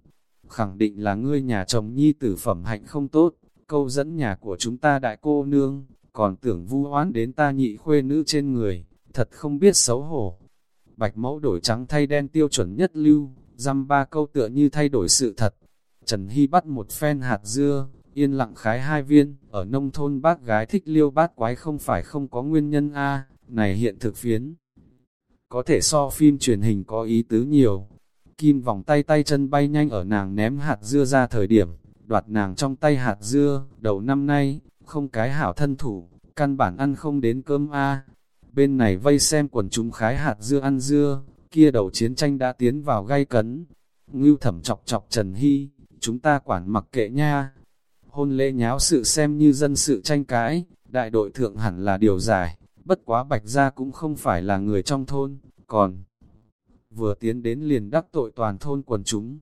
Khẳng định là ngươi nhà chồng nhi tử phẩm hạnh không tốt, câu dẫn nhà của chúng ta đại cô nương, còn tưởng vu oán đến ta nhị khuê nữ trên người, thật không biết xấu hổ. Bạch mẫu đổi trắng thay đen tiêu chuẩn nhất lưu, dăm ba câu tựa như thay đổi sự thật. Trần Hy bắt một phen hạt dưa, yên lặng khái hai viên, ở nông thôn bác gái thích liêu bát quái không phải không có nguyên nhân a này hiện thực phiến. Có thể so phim truyền hình có ý tứ nhiều. Kim vòng tay tay chân bay nhanh ở nàng ném hạt dưa ra thời điểm, đoạt nàng trong tay hạt dưa, đầu năm nay, không cái hảo thân thủ, căn bản ăn không đến cơm a. Bên này vây xem quần chúng khái hạt dưa ăn dưa, kia đầu chiến tranh đã tiến vào gai cấn. Ngưu thẩm chọc chọc Trần Hy, chúng ta quản mặc kệ nha. Hôn lễ nháo sự xem như dân sự tranh cãi, đại đội thượng hẳn là điều giải, bất quá bạch gia cũng không phải là người trong thôn, còn vừa tiến đến liền đắc tội toàn thôn quần chúng,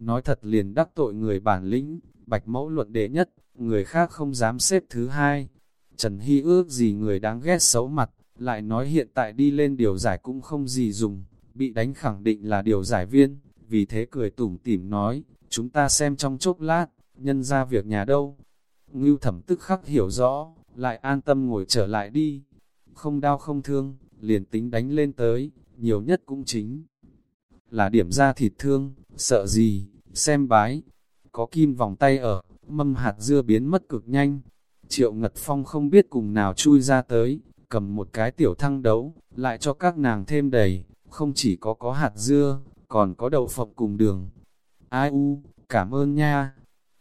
nói thật liền đắc tội người bản lĩnh, bạch mẫu luận đệ nhất, người khác không dám xếp thứ hai. Trần Hy ước gì người đáng ghét xấu mặt, lại nói hiện tại đi lên điều giải cũng không gì dùng, bị đánh khẳng định là điều giải viên, vì thế cười tủm tỉm nói, chúng ta xem trong chốc lát, nhân ra việc nhà đâu. Ngưu thẩm tức khắc hiểu rõ, lại an tâm ngồi trở lại đi, không đau không thương, liền tính đánh lên tới, nhiều nhất cũng chính là điểm ra thịt thương, sợ gì, xem bái, có kim vòng tay ở, mâm hạt dưa biến mất cực nhanh. Triệu Ngật Phong không biết cùng nào chui ra tới, cầm một cái tiểu thăng đấu, lại cho các nàng thêm đầy, không chỉ có có hạt dưa, còn có đậu phộng cùng đường. Ai u, cảm ơn nha.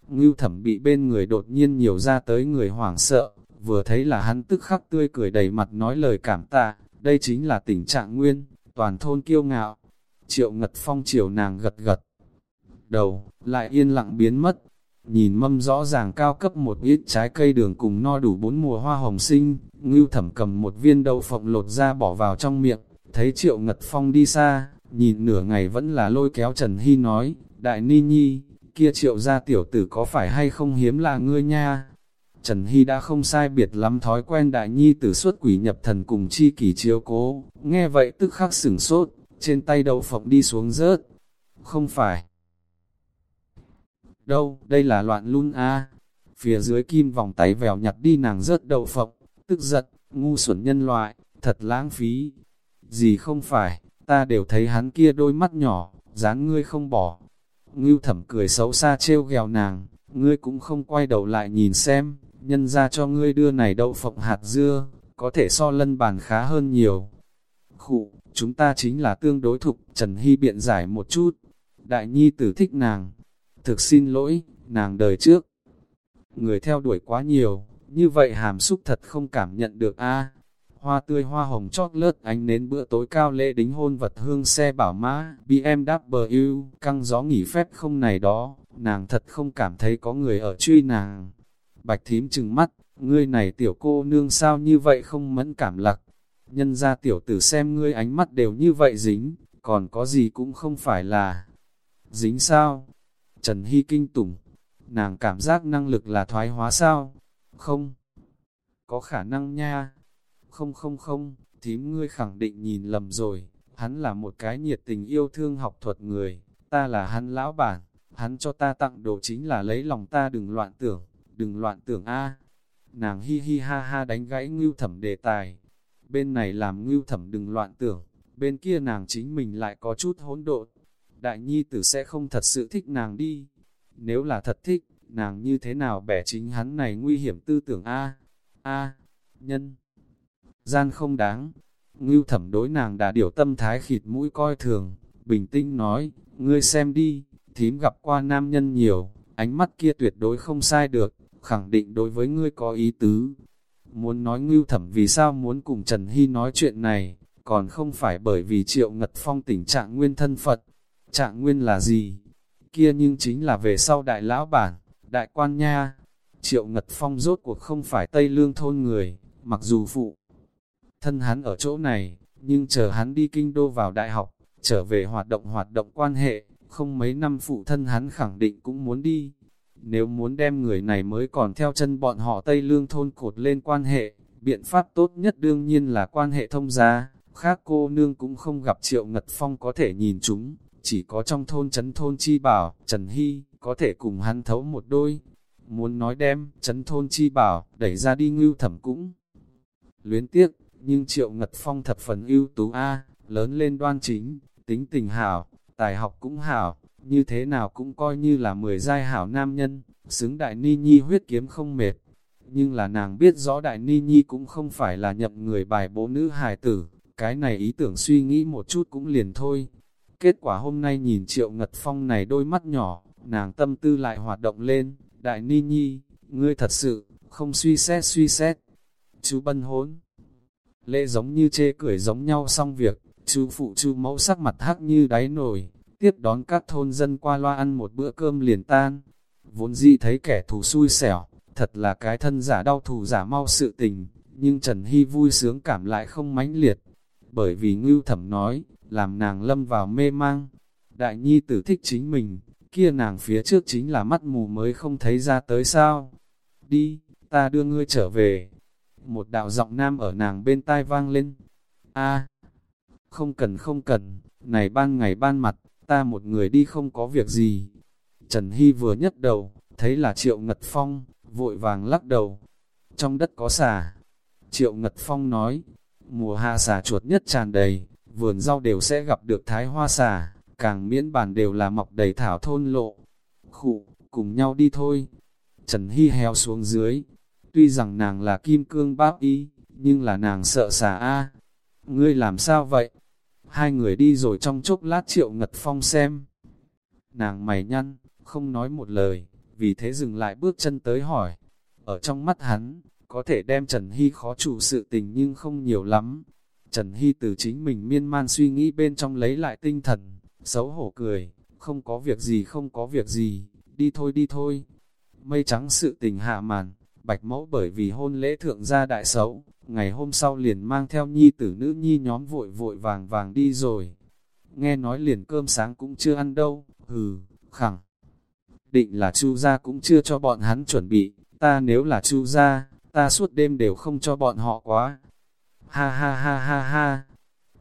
Ngưu thẩm bị bên người đột nhiên nhiều ra tới người hoảng sợ, vừa thấy là hắn tức khắc tươi cười đầy mặt nói lời cảm tạ, đây chính là tình trạng nguyên, toàn thôn kiêu ngạo. Triệu Ngật Phong chiều nàng gật gật, đầu, lại yên lặng biến mất. Nhìn mâm rõ ràng cao cấp một ít trái cây đường cùng no đủ bốn mùa hoa hồng sinh, ngưu thẩm cầm một viên đậu phộng lột ra bỏ vào trong miệng, thấy triệu ngật phong đi xa, nhìn nửa ngày vẫn là lôi kéo Trần Hy nói, đại ni nhi, kia triệu gia tiểu tử có phải hay không hiếm là ngươi nha. Trần Hy đã không sai biệt lắm thói quen đại nhi tử xuất quỷ nhập thần cùng chi kỳ chiếu cố, nghe vậy tức khắc sửng sốt, trên tay đậu phộng đi xuống rớt, không phải. Đâu, đây là loạn luôn a Phía dưới kim vòng tay vèo nhặt đi nàng rớt đậu phộng, tức giận, ngu xuẩn nhân loại, thật lãng phí. Gì không phải, ta đều thấy hắn kia đôi mắt nhỏ, dáng ngươi không bỏ. Ngưu thẩm cười xấu xa trêu ghèo nàng, ngươi cũng không quay đầu lại nhìn xem, nhân ra cho ngươi đưa này đậu phộng hạt dưa, có thể so lân bàn khá hơn nhiều. Khụ, chúng ta chính là tương đối thục, Trần Hy biện giải một chút. Đại nhi tử thích nàng. Thực xin lỗi, nàng đời trước. Người theo đuổi quá nhiều, như vậy hàm xúc thật không cảm nhận được a Hoa tươi hoa hồng chót lớt ánh nến bữa tối cao lễ đính hôn vật hương xe bảo mã, BMW, căng gió nghỉ phép không này đó, nàng thật không cảm thấy có người ở truy nàng. Bạch thím chừng mắt, ngươi này tiểu cô nương sao như vậy không mẫn cảm lặc. Nhân ra tiểu tử xem ngươi ánh mắt đều như vậy dính, còn có gì cũng không phải là dính sao. Trần Hy kinh tủng, nàng cảm giác năng lực là thoái hóa sao? Không, có khả năng nha. Không không không, thím ngươi khẳng định nhìn lầm rồi, hắn là một cái nhiệt tình yêu thương học thuật người, ta là hắn lão bản, hắn cho ta tặng đồ chính là lấy lòng ta đừng loạn tưởng, đừng loạn tưởng a. Nàng hi hi ha ha đánh gãy ngưu thẩm đề tài, bên này làm ngưu thẩm đừng loạn tưởng, bên kia nàng chính mình lại có chút hỗn độn. Đại nhi tử sẽ không thật sự thích nàng đi. Nếu là thật thích, nàng như thế nào bẻ chính hắn này nguy hiểm tư tưởng A, A, nhân. Gian không đáng, ngưu thẩm đối nàng đã điều tâm thái khịt mũi coi thường, bình tĩnh nói, ngươi xem đi, thím gặp qua nam nhân nhiều, ánh mắt kia tuyệt đối không sai được, khẳng định đối với ngươi có ý tứ. Muốn nói ngưu thẩm vì sao muốn cùng Trần Hy nói chuyện này, còn không phải bởi vì triệu ngật phong tình trạng nguyên thân Phật. Trạng nguyên là gì? Kia nhưng chính là về sau đại lão bản, đại quan nha. Triệu Ngật Phong rốt cuộc không phải Tây Lương thôn người, mặc dù phụ. Thân hắn ở chỗ này, nhưng chờ hắn đi kinh đô vào đại học, trở về hoạt động hoạt động quan hệ, không mấy năm phụ thân hắn khẳng định cũng muốn đi. Nếu muốn đem người này mới còn theo chân bọn họ Tây Lương thôn cột lên quan hệ, biện pháp tốt nhất đương nhiên là quan hệ thông gia, khác cô nương cũng không gặp Triệu Ngật Phong có thể nhìn chúng, chỉ có trong thôn chấn thôn chi bảo, Trần Hy, có thể cùng hắn thấu một đôi. Muốn nói đem, chấn thôn chi bảo, đẩy ra đi ngưu thẩm cũng. Luyến tiếc, nhưng Triệu Ngật Phong thập phần ưu tú A, lớn lên đoan chính, tính tình hảo, tài học cũng hảo, như thế nào cũng coi như là mười giai hảo nam nhân, xứng đại ni nhi huyết kiếm không mệt. Nhưng là nàng biết rõ đại ni nhi cũng không phải là nhậm người bài bố nữ hài tử, cái này ý tưởng suy nghĩ một chút cũng liền thôi, Kết quả hôm nay nhìn Triệu Ngật Phong này đôi mắt nhỏ, nàng tâm tư lại hoạt động lên, đại ni nhi, ngươi thật sự, không suy xét suy xét. Chú bân hốn, Lệ giống như chê cười giống nhau xong việc, chú phụ chú mẫu sắc mặt hắc như đáy nổi, tiếp đón các thôn dân qua loa ăn một bữa cơm liền tan. Vốn dĩ thấy kẻ thù xui xẻo, thật là cái thân giả đau thù giả mau sự tình, nhưng Trần Hy vui sướng cảm lại không mãnh liệt. Bởi vì Ngưu Thẩm nói, làm nàng lâm vào mê mang. Đại nhi tử thích chính mình, kia nàng phía trước chính là mắt mù mới không thấy ra tới sao. Đi, ta đưa ngươi trở về. Một đạo giọng nam ở nàng bên tai vang lên. a không cần không cần, này ban ngày ban mặt, ta một người đi không có việc gì. Trần Hy vừa nhấc đầu, thấy là Triệu Ngật Phong, vội vàng lắc đầu. Trong đất có xà. Triệu Ngật Phong nói, mùa hạ xà chuột nhất tràn đầy, vườn rau đều sẽ gặp được thái hoa xà, càng miễn bàn đều là mọc đầy thảo thôn lộ. Khụ, cùng nhau đi thôi. Trần Hy heo xuống dưới. Tuy rằng nàng là kim cương bác y, nhưng là nàng sợ xà a. Ngươi làm sao vậy? Hai người đi rồi trong chốc lát triệu ngật phong xem. Nàng mày nhăn, không nói một lời, vì thế dừng lại bước chân tới hỏi. Ở trong mắt hắn, có thể đem Trần Hy khó chủ sự tình nhưng không nhiều lắm, Trần Hy từ chính mình miên man suy nghĩ bên trong lấy lại tinh thần, xấu hổ cười, không có việc gì không có việc gì, đi thôi đi thôi. Mây trắng sự tình hạ màn, bạch mẫu bởi vì hôn lễ thượng gia đại xấu, ngày hôm sau liền mang theo nhi tử nữ nhi nhóm vội vội vàng vàng đi rồi. Nghe nói liền cơm sáng cũng chưa ăn đâu, hừ, khẳng. Định là chu gia cũng chưa cho bọn hắn chuẩn bị, ta nếu là chu gia, ta suốt đêm đều không cho bọn họ quá, Ha ha ha ha ha.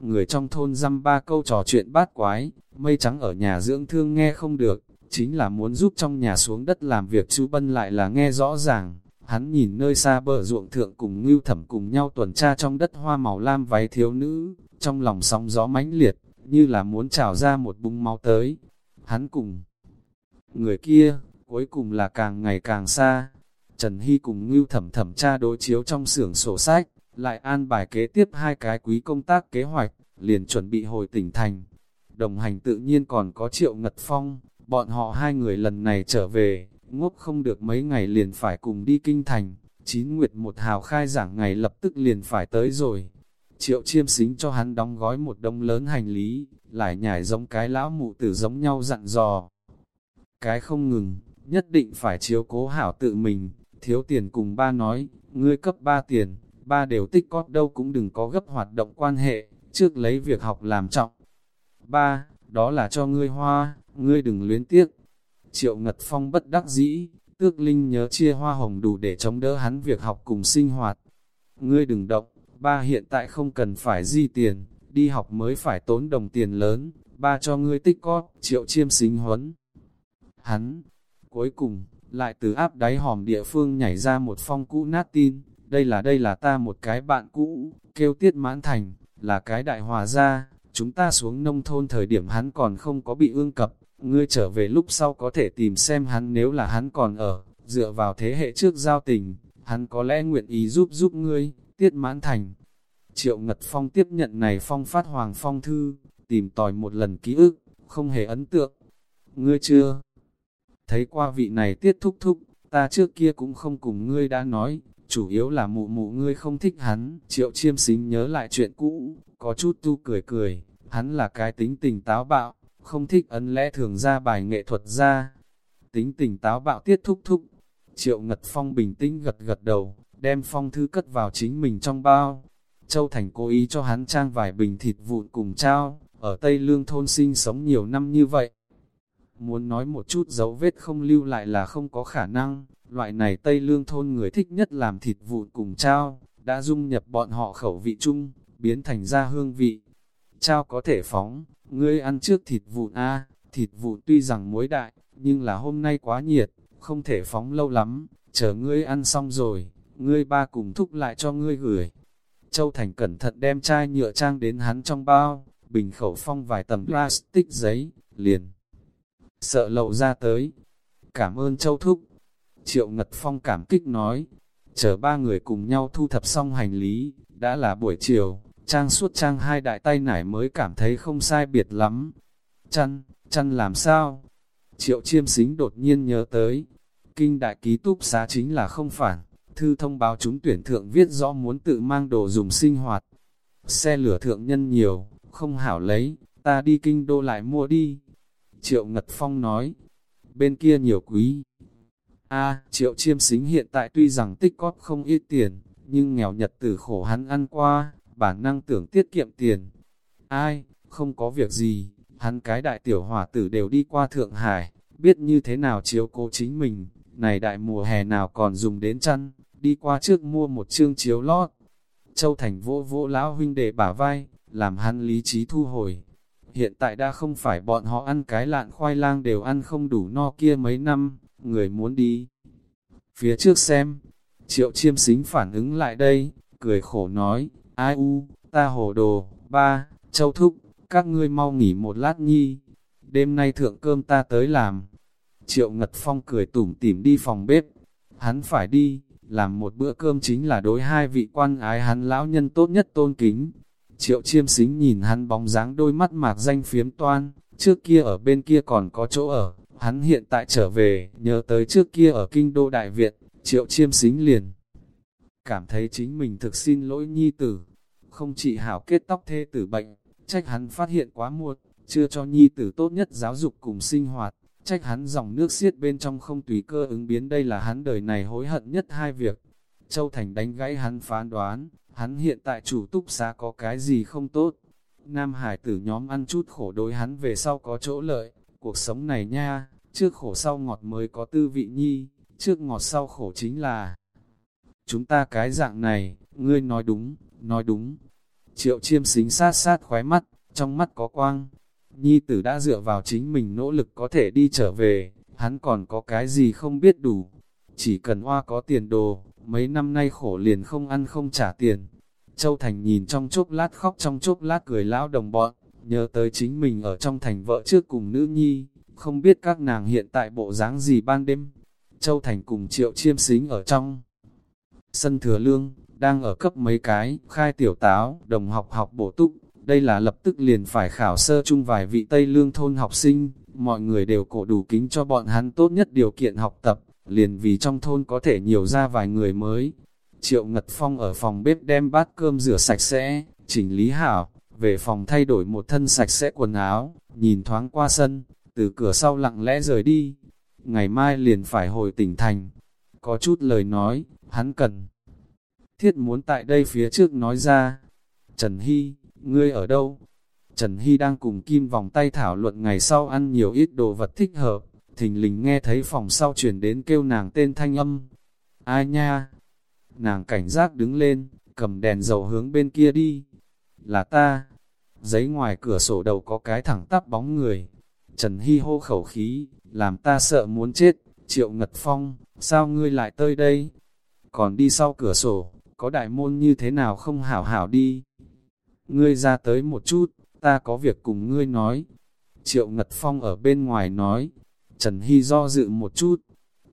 người trong thôn dăm ba câu trò chuyện bát quái, mây trắng ở nhà dưỡng thương nghe không được, chính là muốn giúp trong nhà xuống đất làm việc chú Bân lại là nghe rõ ràng. Hắn nhìn nơi xa bờ ruộng thượng cùng ngưu thẩm cùng nhau tuần tra trong đất hoa màu lam váy thiếu nữ, trong lòng sóng gió mãnh liệt, như là muốn trào ra một bung máu tới. Hắn cùng người kia, cuối cùng là càng ngày càng xa. Trần Hy cùng ngưu thẩm thẩm tra đối chiếu trong xưởng sổ sách, lại an bài kế tiếp hai cái quý công tác kế hoạch, liền chuẩn bị hồi tỉnh thành. Đồng hành tự nhiên còn có Triệu Ngật Phong, bọn họ hai người lần này trở về, ngốc không được mấy ngày liền phải cùng đi kinh thành, chín nguyệt một hào khai giảng ngày lập tức liền phải tới rồi. Triệu chiêm xính cho hắn đóng gói một đông lớn hành lý, lại nhảy giống cái lão mụ tử giống nhau dặn dò. Cái không ngừng, nhất định phải chiếu cố hảo tự mình, thiếu tiền cùng ba nói, ngươi cấp ba tiền, ba đều tích cóp đâu cũng đừng có gấp hoạt động quan hệ, trước lấy việc học làm trọng. Ba, đó là cho ngươi hoa, ngươi đừng luyến tiếc. Triệu Ngật Phong bất đắc dĩ, tước linh nhớ chia hoa hồng đủ để chống đỡ hắn việc học cùng sinh hoạt. Ngươi đừng động, ba hiện tại không cần phải di tiền, đi học mới phải tốn đồng tiền lớn, ba cho ngươi tích cóp, triệu chiêm xính huấn. Hắn, cuối cùng, lại từ áp đáy hòm địa phương nhảy ra một phong cũ nát tin, đây là đây là ta một cái bạn cũ, kêu tiết mãn thành, là cái đại hòa gia, chúng ta xuống nông thôn thời điểm hắn còn không có bị ương cập, ngươi trở về lúc sau có thể tìm xem hắn nếu là hắn còn ở, dựa vào thế hệ trước giao tình, hắn có lẽ nguyện ý giúp giúp ngươi, tiết mãn thành. Triệu Ngật Phong tiếp nhận này phong phát hoàng phong thư, tìm tòi một lần ký ức, không hề ấn tượng. Ngươi chưa? Thấy qua vị này tiết thúc thúc, ta trước kia cũng không cùng ngươi đã nói, chủ yếu là mụ mụ ngươi không thích hắn. Triệu chiêm xính nhớ lại chuyện cũ, có chút tu cười cười, hắn là cái tính tình táo bạo, không thích ấn lẽ thường ra bài nghệ thuật ra. Tính tình táo bạo tiết thúc thúc. Triệu Ngật Phong bình tĩnh gật gật đầu, đem phong thư cất vào chính mình trong bao. Châu Thành cố ý cho hắn trang vài bình thịt vụn cùng trao, ở Tây Lương thôn sinh sống nhiều năm như vậy. Muốn nói một chút dấu vết không lưu lại là không có khả năng, loại này Tây Lương thôn người thích nhất làm thịt vụn cùng trao, đã dung nhập bọn họ khẩu vị chung, biến thành ra hương vị. Trao có thể phóng, ngươi ăn trước thịt vụn a thịt vụn tuy rằng muối đại, nhưng là hôm nay quá nhiệt, không thể phóng lâu lắm, chờ ngươi ăn xong rồi, ngươi ba cùng thúc lại cho ngươi gửi. Châu Thành cẩn thận đem chai nhựa trang đến hắn trong bao, bình khẩu phong vài tầm plastic giấy, liền. Sợ lậu ra tới. Cảm ơn Châu Thúc. Triệu Ngật Phong cảm kích nói. Chờ ba người cùng nhau thu thập xong hành lý, đã là buổi chiều, trang suốt trang hai đại tay nải mới cảm thấy không sai biệt lắm. Chăn, chăn làm sao? Triệu chiêm Sính đột nhiên nhớ tới. Kinh đại ký túc xá chính là không phản, thư thông báo chúng tuyển thượng viết rõ muốn tự mang đồ dùng sinh hoạt. Xe lửa thượng nhân nhiều, không hảo lấy, ta đi kinh đô lại mua đi. Triệu Ngật Phong nói, bên kia nhiều quý. A, Triệu Chiêm Xính hiện tại tuy rằng tích cóp không ít tiền, nhưng nghèo nhật tử khổ hắn ăn qua, bản năng tưởng tiết kiệm tiền. Ai, không có việc gì, hắn cái đại tiểu hỏa tử đều đi qua Thượng Hải, biết như thế nào chiếu cố chính mình, này đại mùa hè nào còn dùng đến chăn, đi qua trước mua một chương chiếu lót. Châu Thành vô vô lão huynh đệ bả vai, làm hắn lý trí thu hồi. Hiện tại đã không phải bọn họ ăn cái lạn khoai lang đều ăn không đủ no kia mấy năm, người muốn đi. Phía trước xem, triệu chiêm xính phản ứng lại đây, cười khổ nói, ai u, ta hồ đồ, ba, châu thúc, các ngươi mau nghỉ một lát nhi, đêm nay thượng cơm ta tới làm. Triệu Ngật Phong cười tủm tỉm đi phòng bếp, hắn phải đi, làm một bữa cơm chính là đối hai vị quan ái hắn lão nhân tốt nhất tôn kính. Triệu chiêm xính nhìn hắn bóng dáng đôi mắt mạc danh phiếm toan, trước kia ở bên kia còn có chỗ ở, hắn hiện tại trở về, nhớ tới trước kia ở kinh đô đại viện, triệu chiêm xính liền. Cảm thấy chính mình thực xin lỗi nhi tử, không chỉ hảo kết tóc thê tử bệnh, trách hắn phát hiện quá muộn, chưa cho nhi tử tốt nhất giáo dục cùng sinh hoạt, trách hắn dòng nước xiết bên trong không tùy cơ ứng biến đây là hắn đời này hối hận nhất hai việc. Châu Thành đánh gãy hắn phán đoán, hắn hiện tại chủ túc xá có cái gì không tốt. Nam Hải tử nhóm ăn chút khổ đối hắn về sau có chỗ lợi, cuộc sống này nha, trước khổ sau ngọt mới có tư vị nhi, trước ngọt sau khổ chính là chúng ta cái dạng này, ngươi nói đúng, nói đúng. Triệu chiêm xính sát sát khóe mắt, trong mắt có quang. Nhi tử đã dựa vào chính mình nỗ lực có thể đi trở về, hắn còn có cái gì không biết đủ. Chỉ cần hoa có tiền đồ, mấy năm nay khổ liền không ăn không trả tiền. Châu Thành nhìn trong chốc lát khóc trong chốc lát cười lão đồng bọn, nhớ tới chính mình ở trong thành vợ trước cùng nữ nhi, không biết các nàng hiện tại bộ dáng gì ban đêm. Châu Thành cùng triệu chiêm xính ở trong sân thừa lương, đang ở cấp mấy cái, khai tiểu táo, đồng học học bổ túc, đây là lập tức liền phải khảo sơ chung vài vị Tây Lương thôn học sinh, mọi người đều cổ đủ kính cho bọn hắn tốt nhất điều kiện học tập, liền vì trong thôn có thể nhiều ra vài người mới. Triệu Ngật Phong ở phòng bếp đem bát cơm rửa sạch sẽ, chỉnh lý hảo, về phòng thay đổi một thân sạch sẽ quần áo, nhìn thoáng qua sân, từ cửa sau lặng lẽ rời đi. Ngày mai liền phải hồi tỉnh thành. Có chút lời nói, hắn cần. Thiết muốn tại đây phía trước nói ra. Trần Hy, ngươi ở đâu? Trần Hy đang cùng Kim vòng tay thảo luận ngày sau ăn nhiều ít đồ vật thích hợp, thình lình nghe thấy phòng sau chuyển đến kêu nàng tên thanh âm. Ai nha? Nàng cảnh giác đứng lên, cầm đèn dầu hướng bên kia đi. Là ta. Giấy ngoài cửa sổ đầu có cái thẳng tắp bóng người. Trần Hy hô khẩu khí, làm ta sợ muốn chết. Triệu Ngật Phong, sao ngươi lại tới đây? Còn đi sau cửa sổ, có đại môn như thế nào không hảo hảo đi? Ngươi ra tới một chút, ta có việc cùng ngươi nói. Triệu Ngật Phong ở bên ngoài nói, Trần Hy do dự một chút,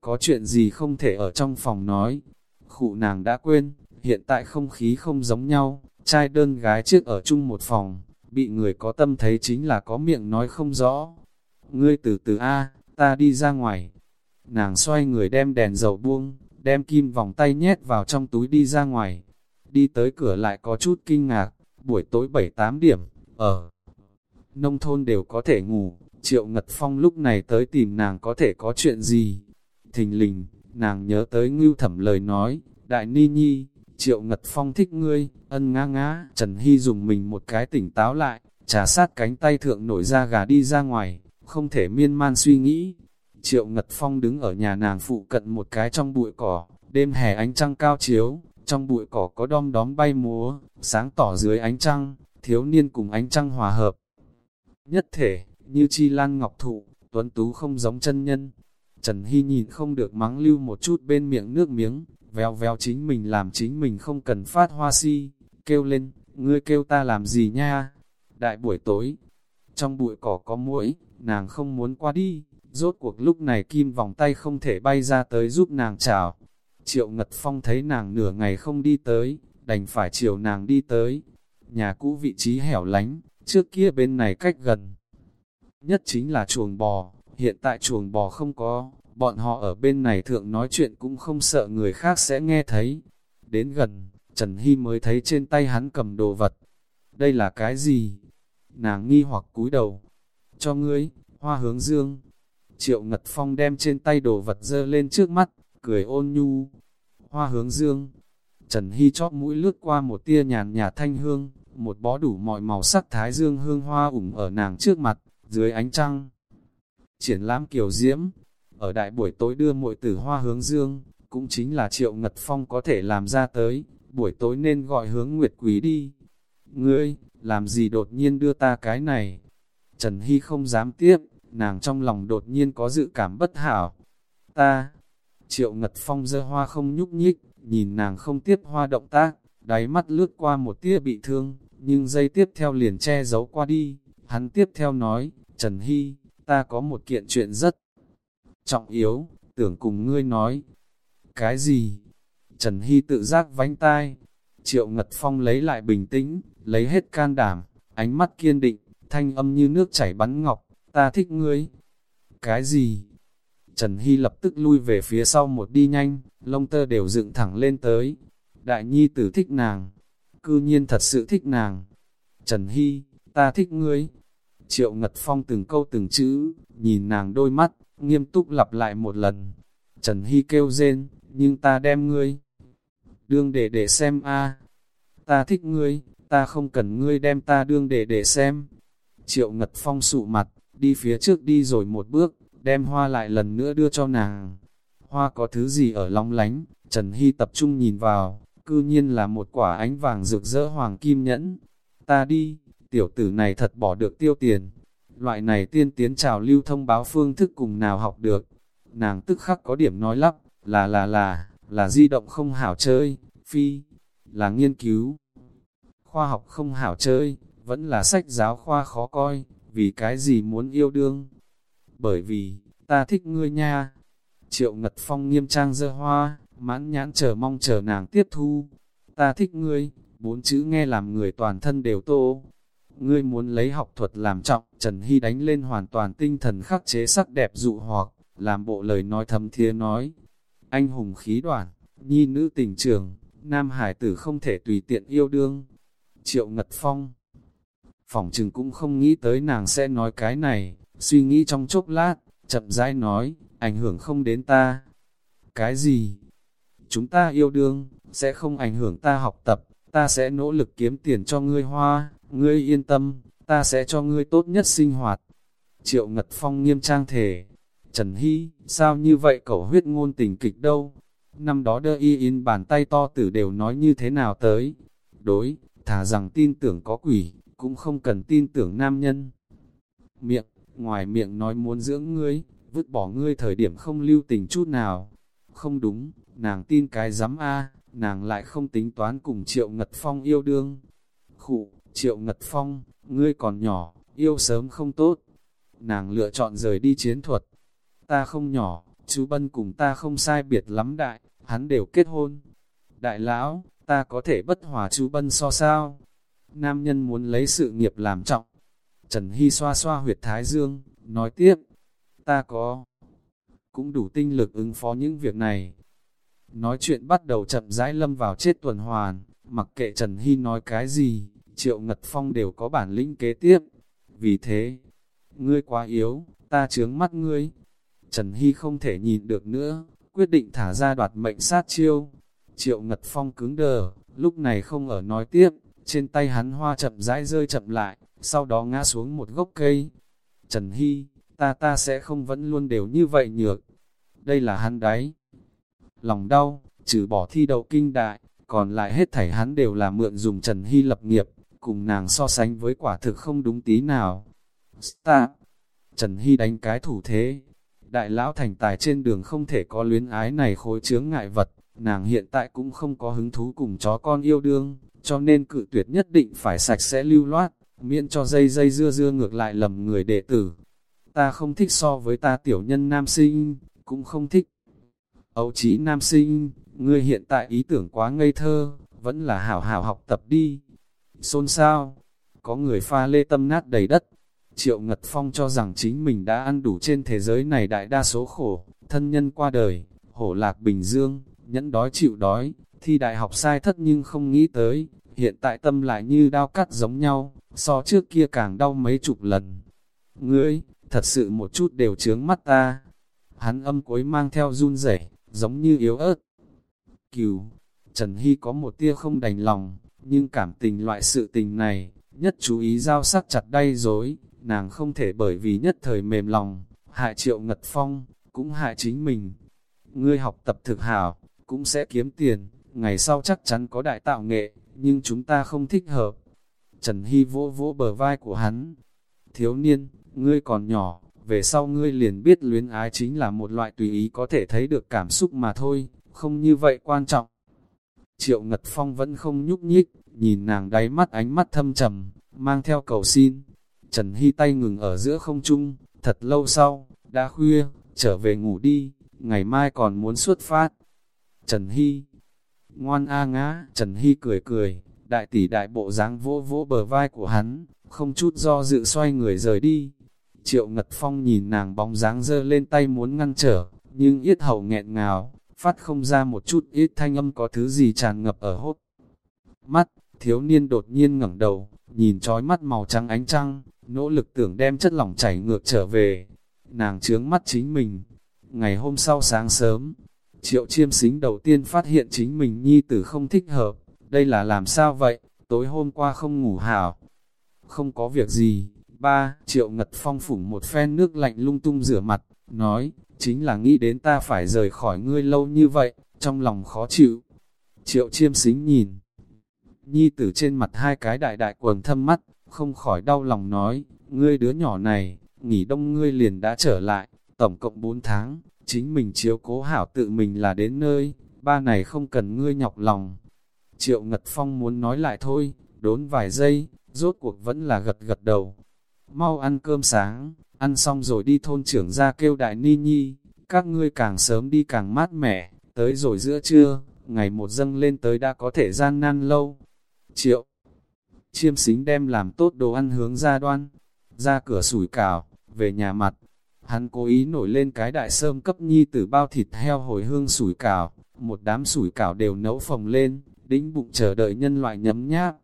có chuyện gì không thể ở trong phòng nói. Khụ nàng đã quên, hiện tại không khí không giống nhau, trai đơn gái trước ở chung một phòng, bị người có tâm thấy chính là có miệng nói không rõ. Ngươi từ từ A, ta đi ra ngoài. Nàng xoay người đem đèn dầu buông, đem kim vòng tay nhét vào trong túi đi ra ngoài. Đi tới cửa lại có chút kinh ngạc, buổi tối 7-8 điểm, ở nông thôn đều có thể ngủ, Triệu Ngật Phong lúc này tới tìm nàng có thể có chuyện gì. Thình lình, nàng nhớ tới ngưu thẩm lời nói, Đại Ni Nhi, Triệu Ngật Phong thích ngươi, ân nga ngã Trần Hy dùng mình một cái tỉnh táo lại, trà sát cánh tay thượng nổi ra gà đi ra ngoài, không thể miên man suy nghĩ. Triệu Ngật Phong đứng ở nhà nàng phụ cận một cái trong bụi cỏ, đêm hè ánh trăng cao chiếu, trong bụi cỏ có đom đóm bay múa, sáng tỏ dưới ánh trăng, thiếu niên cùng ánh trăng hòa hợp. Nhất thể, như chi lan ngọc thụ, tuấn tú không giống chân nhân. Trần Hy nhìn không được mắng lưu một chút bên miệng nước miếng, véo véo chính mình làm chính mình không cần phát hoa si, kêu lên, ngươi kêu ta làm gì nha? Đại buổi tối, trong bụi cỏ có muỗi, nàng không muốn qua đi, rốt cuộc lúc này kim vòng tay không thể bay ra tới giúp nàng chào. Triệu Ngật Phong thấy nàng nửa ngày không đi tới, đành phải chiều nàng đi tới. Nhà cũ vị trí hẻo lánh, trước kia bên này cách gần. Nhất chính là chuồng bò, hiện tại chuồng bò không có, bọn họ ở bên này thượng nói chuyện cũng không sợ người khác sẽ nghe thấy. Đến gần, Trần Hy mới thấy trên tay hắn cầm đồ vật. Đây là cái gì? Nàng nghi hoặc cúi đầu. Cho ngươi, hoa hướng dương. Triệu Ngật Phong đem trên tay đồ vật dơ lên trước mắt, cười ôn nhu. Hoa hướng dương. Trần Hy chóp mũi lướt qua một tia nhàn nhạt thanh hương, một bó đủ mọi màu sắc thái dương hương hoa ủng ở nàng trước mặt, dưới ánh trăng. Triển lãm kiều diễm, ở đại buổi tối đưa muội tử hoa hướng dương, cũng chính là triệu ngật phong có thể làm ra tới, buổi tối nên gọi hướng nguyệt quý đi. Ngươi, làm gì đột nhiên đưa ta cái này? Trần Hy không dám tiếp, nàng trong lòng đột nhiên có dự cảm bất hảo. Ta, triệu ngật phong dơ hoa không nhúc nhích, nhìn nàng không tiếp hoa động tác, đáy mắt lướt qua một tia bị thương, nhưng dây tiếp theo liền che giấu qua đi. Hắn tiếp theo nói, Trần Hy, ta có một kiện chuyện rất trọng yếu, tưởng cùng ngươi nói. Cái gì? Trần Hy tự giác vánh tai. Triệu Ngật Phong lấy lại bình tĩnh, lấy hết can đảm, ánh mắt kiên định, thanh âm như nước chảy bắn ngọc, ta thích ngươi. Cái gì? Trần Hy lập tức lui về phía sau một đi nhanh, lông tơ đều dựng thẳng lên tới. Đại nhi tử thích nàng, cư nhiên thật sự thích nàng. Trần Hy, ta thích ngươi. Triệu Ngật Phong từng câu từng chữ, nhìn nàng đôi mắt, nghiêm túc lặp lại một lần. Trần Hy kêu rên, nhưng ta đem ngươi. Đương để để xem a Ta thích ngươi, ta không cần ngươi đem ta đương để để xem. Triệu Ngật Phong sụ mặt, đi phía trước đi rồi một bước, đem hoa lại lần nữa đưa cho nàng. Hoa có thứ gì ở long lánh, Trần Hy tập trung nhìn vào, cư nhiên là một quả ánh vàng rực rỡ hoàng kim nhẫn. ta đi, tiểu tử này thật bỏ được tiêu tiền. Loại này tiên tiến trào lưu thông báo phương thức cùng nào học được. Nàng tức khắc có điểm nói lắp, là là là, là di động không hảo chơi, phi, là nghiên cứu. Khoa học không hảo chơi, vẫn là sách giáo khoa khó coi, vì cái gì muốn yêu đương. Bởi vì, ta thích ngươi nha. Triệu Ngật Phong nghiêm trang dơ hoa, mãn nhãn chờ mong chờ nàng tiếp thu. Ta thích ngươi, bốn chữ nghe làm người toàn thân đều tô. Ngươi muốn lấy học thuật làm trọng, Trần Hy đánh lên hoàn toàn tinh thần khắc chế sắc đẹp dụ hoặc, làm bộ lời nói thầm thía nói. Anh hùng khí đoàn, nhi nữ tình trường, nam hải tử không thể tùy tiện yêu đương. Triệu Ngật Phong Phỏng chừng cũng không nghĩ tới nàng sẽ nói cái này, suy nghĩ trong chốc lát, chậm rãi nói, ảnh hưởng không đến ta. Cái gì? Chúng ta yêu đương, sẽ không ảnh hưởng ta học tập, ta sẽ nỗ lực kiếm tiền cho ngươi hoa, ngươi yên tâm, ta sẽ cho ngươi tốt nhất sinh hoạt. Triệu Ngật Phong nghiêm trang thể, Trần Hy, sao như vậy cậu huyết ngôn tình kịch đâu? Năm đó đơ y in bàn tay to tử đều nói như thế nào tới? Đối, thả rằng tin tưởng có quỷ, cũng không cần tin tưởng nam nhân. Miệng, ngoài miệng nói muốn dưỡng ngươi, vứt bỏ ngươi thời điểm không lưu tình chút nào. Không đúng, nàng tin cái dám a nàng lại không tính toán cùng Triệu Ngật Phong yêu đương. Khụ, Triệu Ngật Phong, ngươi còn nhỏ, yêu sớm không tốt. Nàng lựa chọn rời đi chiến thuật. Ta không nhỏ, chú Bân cùng ta không sai biệt lắm đại, hắn đều kết hôn. Đại lão, ta có thể bất hòa chú Bân so sao? Nam nhân muốn lấy sự nghiệp làm trọng. Trần Hy xoa xoa huyệt thái dương, nói tiếp, ta có cũng đủ tinh lực ứng phó những việc này. Nói chuyện bắt đầu chậm rãi lâm vào chết tuần hoàn, mặc kệ Trần Hy nói cái gì, Triệu Ngật Phong đều có bản lĩnh kế tiếp. Vì thế, ngươi quá yếu, ta chướng mắt ngươi. Trần Hy không thể nhìn được nữa, quyết định thả ra đoạt mệnh sát chiêu. Triệu Ngật Phong cứng đờ, lúc này không ở nói tiếp, trên tay hắn hoa chậm rãi rơi chậm lại, sau đó ngã xuống một gốc cây. Trần Hy, ta ta sẽ không vẫn luôn đều như vậy nhược. Đây là hắn đáy. Lòng đau, trừ bỏ thi đậu kinh đại, còn lại hết thảy hắn đều là mượn dùng Trần Hy lập nghiệp, cùng nàng so sánh với quả thực không đúng tí nào. Ta, Trần Hy đánh cái thủ thế, đại lão thành tài trên đường không thể có luyến ái này khối chướng ngại vật, nàng hiện tại cũng không có hứng thú cùng chó con yêu đương, cho nên cự tuyệt nhất định phải sạch sẽ lưu loát, miễn cho dây dây dưa dưa ngược lại lầm người đệ tử. Ta không thích so với ta tiểu nhân nam sinh, cũng không thích. Âu chỉ nam sinh, ngươi hiện tại ý tưởng quá ngây thơ, vẫn là hảo hảo học tập đi. Xôn xao, có người pha lê tâm nát đầy đất. Triệu Ngật Phong cho rằng chính mình đã ăn đủ trên thế giới này đại đa số khổ, thân nhân qua đời, hổ lạc bình dương, nhẫn đói chịu đói, thi đại học sai thất nhưng không nghĩ tới, hiện tại tâm lại như đau cắt giống nhau, so trước kia càng đau mấy chục lần. Ngươi, thật sự một chút đều chướng mắt ta. Hắn âm cuối mang theo run rẩy, giống như yếu ớt. Cừu, Trần Hy có một tia không đành lòng, nhưng cảm tình loại sự tình này, nhất chú ý giao sắc chặt đay dối, nàng không thể bởi vì nhất thời mềm lòng, hại triệu ngật phong, cũng hại chính mình. Ngươi học tập thực hảo, cũng sẽ kiếm tiền, ngày sau chắc chắn có đại tạo nghệ, nhưng chúng ta không thích hợp. Trần Hy vỗ vỗ bờ vai của hắn. Thiếu niên, ngươi còn nhỏ, về sau ngươi liền biết luyến ái chính là một loại tùy ý có thể thấy được cảm xúc mà thôi, không như vậy quan trọng. Triệu Ngật Phong vẫn không nhúc nhích, nhìn nàng đáy mắt ánh mắt thâm trầm, mang theo cầu xin. Trần Hy tay ngừng ở giữa không trung, thật lâu sau, đã khuya, trở về ngủ đi, ngày mai còn muốn xuất phát. Trần Hy Ngoan a ngã, Trần Hy cười cười, đại tỷ đại bộ dáng vỗ vỗ bờ vai của hắn, không chút do dự xoay người rời đi. Triệu Ngật Phong nhìn nàng bóng dáng dơ lên tay muốn ngăn trở, nhưng yết hầu nghẹn ngào, phát không ra một chút ít thanh âm có thứ gì tràn ngập ở hốt. Mắt, thiếu niên đột nhiên ngẩng đầu, nhìn trói mắt màu trắng ánh trăng, nỗ lực tưởng đem chất lỏng chảy ngược trở về. Nàng trướng mắt chính mình. Ngày hôm sau sáng sớm, triệu chiêm xính đầu tiên phát hiện chính mình nhi tử không thích hợp. Đây là làm sao vậy? Tối hôm qua không ngủ hảo. Không có việc gì. Ba, triệu ngật phong phủng một phen nước lạnh lung tung rửa mặt, nói, chính là nghĩ đến ta phải rời khỏi ngươi lâu như vậy, trong lòng khó chịu. Triệu chiêm xính nhìn, Nhi tử trên mặt hai cái đại đại quần thâm mắt, không khỏi đau lòng nói, ngươi đứa nhỏ này, nghỉ đông ngươi liền đã trở lại, tổng cộng 4 tháng, chính mình chiếu cố hảo tự mình là đến nơi, ba này không cần ngươi nhọc lòng. Triệu Ngật Phong muốn nói lại thôi, đốn vài giây, rốt cuộc vẫn là gật gật đầu. Mau ăn cơm sáng, ăn xong rồi đi thôn trưởng ra kêu đại ni nhi, các ngươi càng sớm đi càng mát mẻ, tới rồi giữa trưa, ngày một dâng lên tới đã có thể gian nan lâu. Triệu, chiêm xính đem làm tốt đồ ăn hướng ra đoan, ra cửa sủi cảo, về nhà mặt. Hắn cố ý nổi lên cái đại sơm cấp nhi tử bao thịt heo hồi hương sủi cảo, một đám sủi cảo đều nấu phồng lên, đĩnh bụng chờ đợi nhân loại nhấm nháp.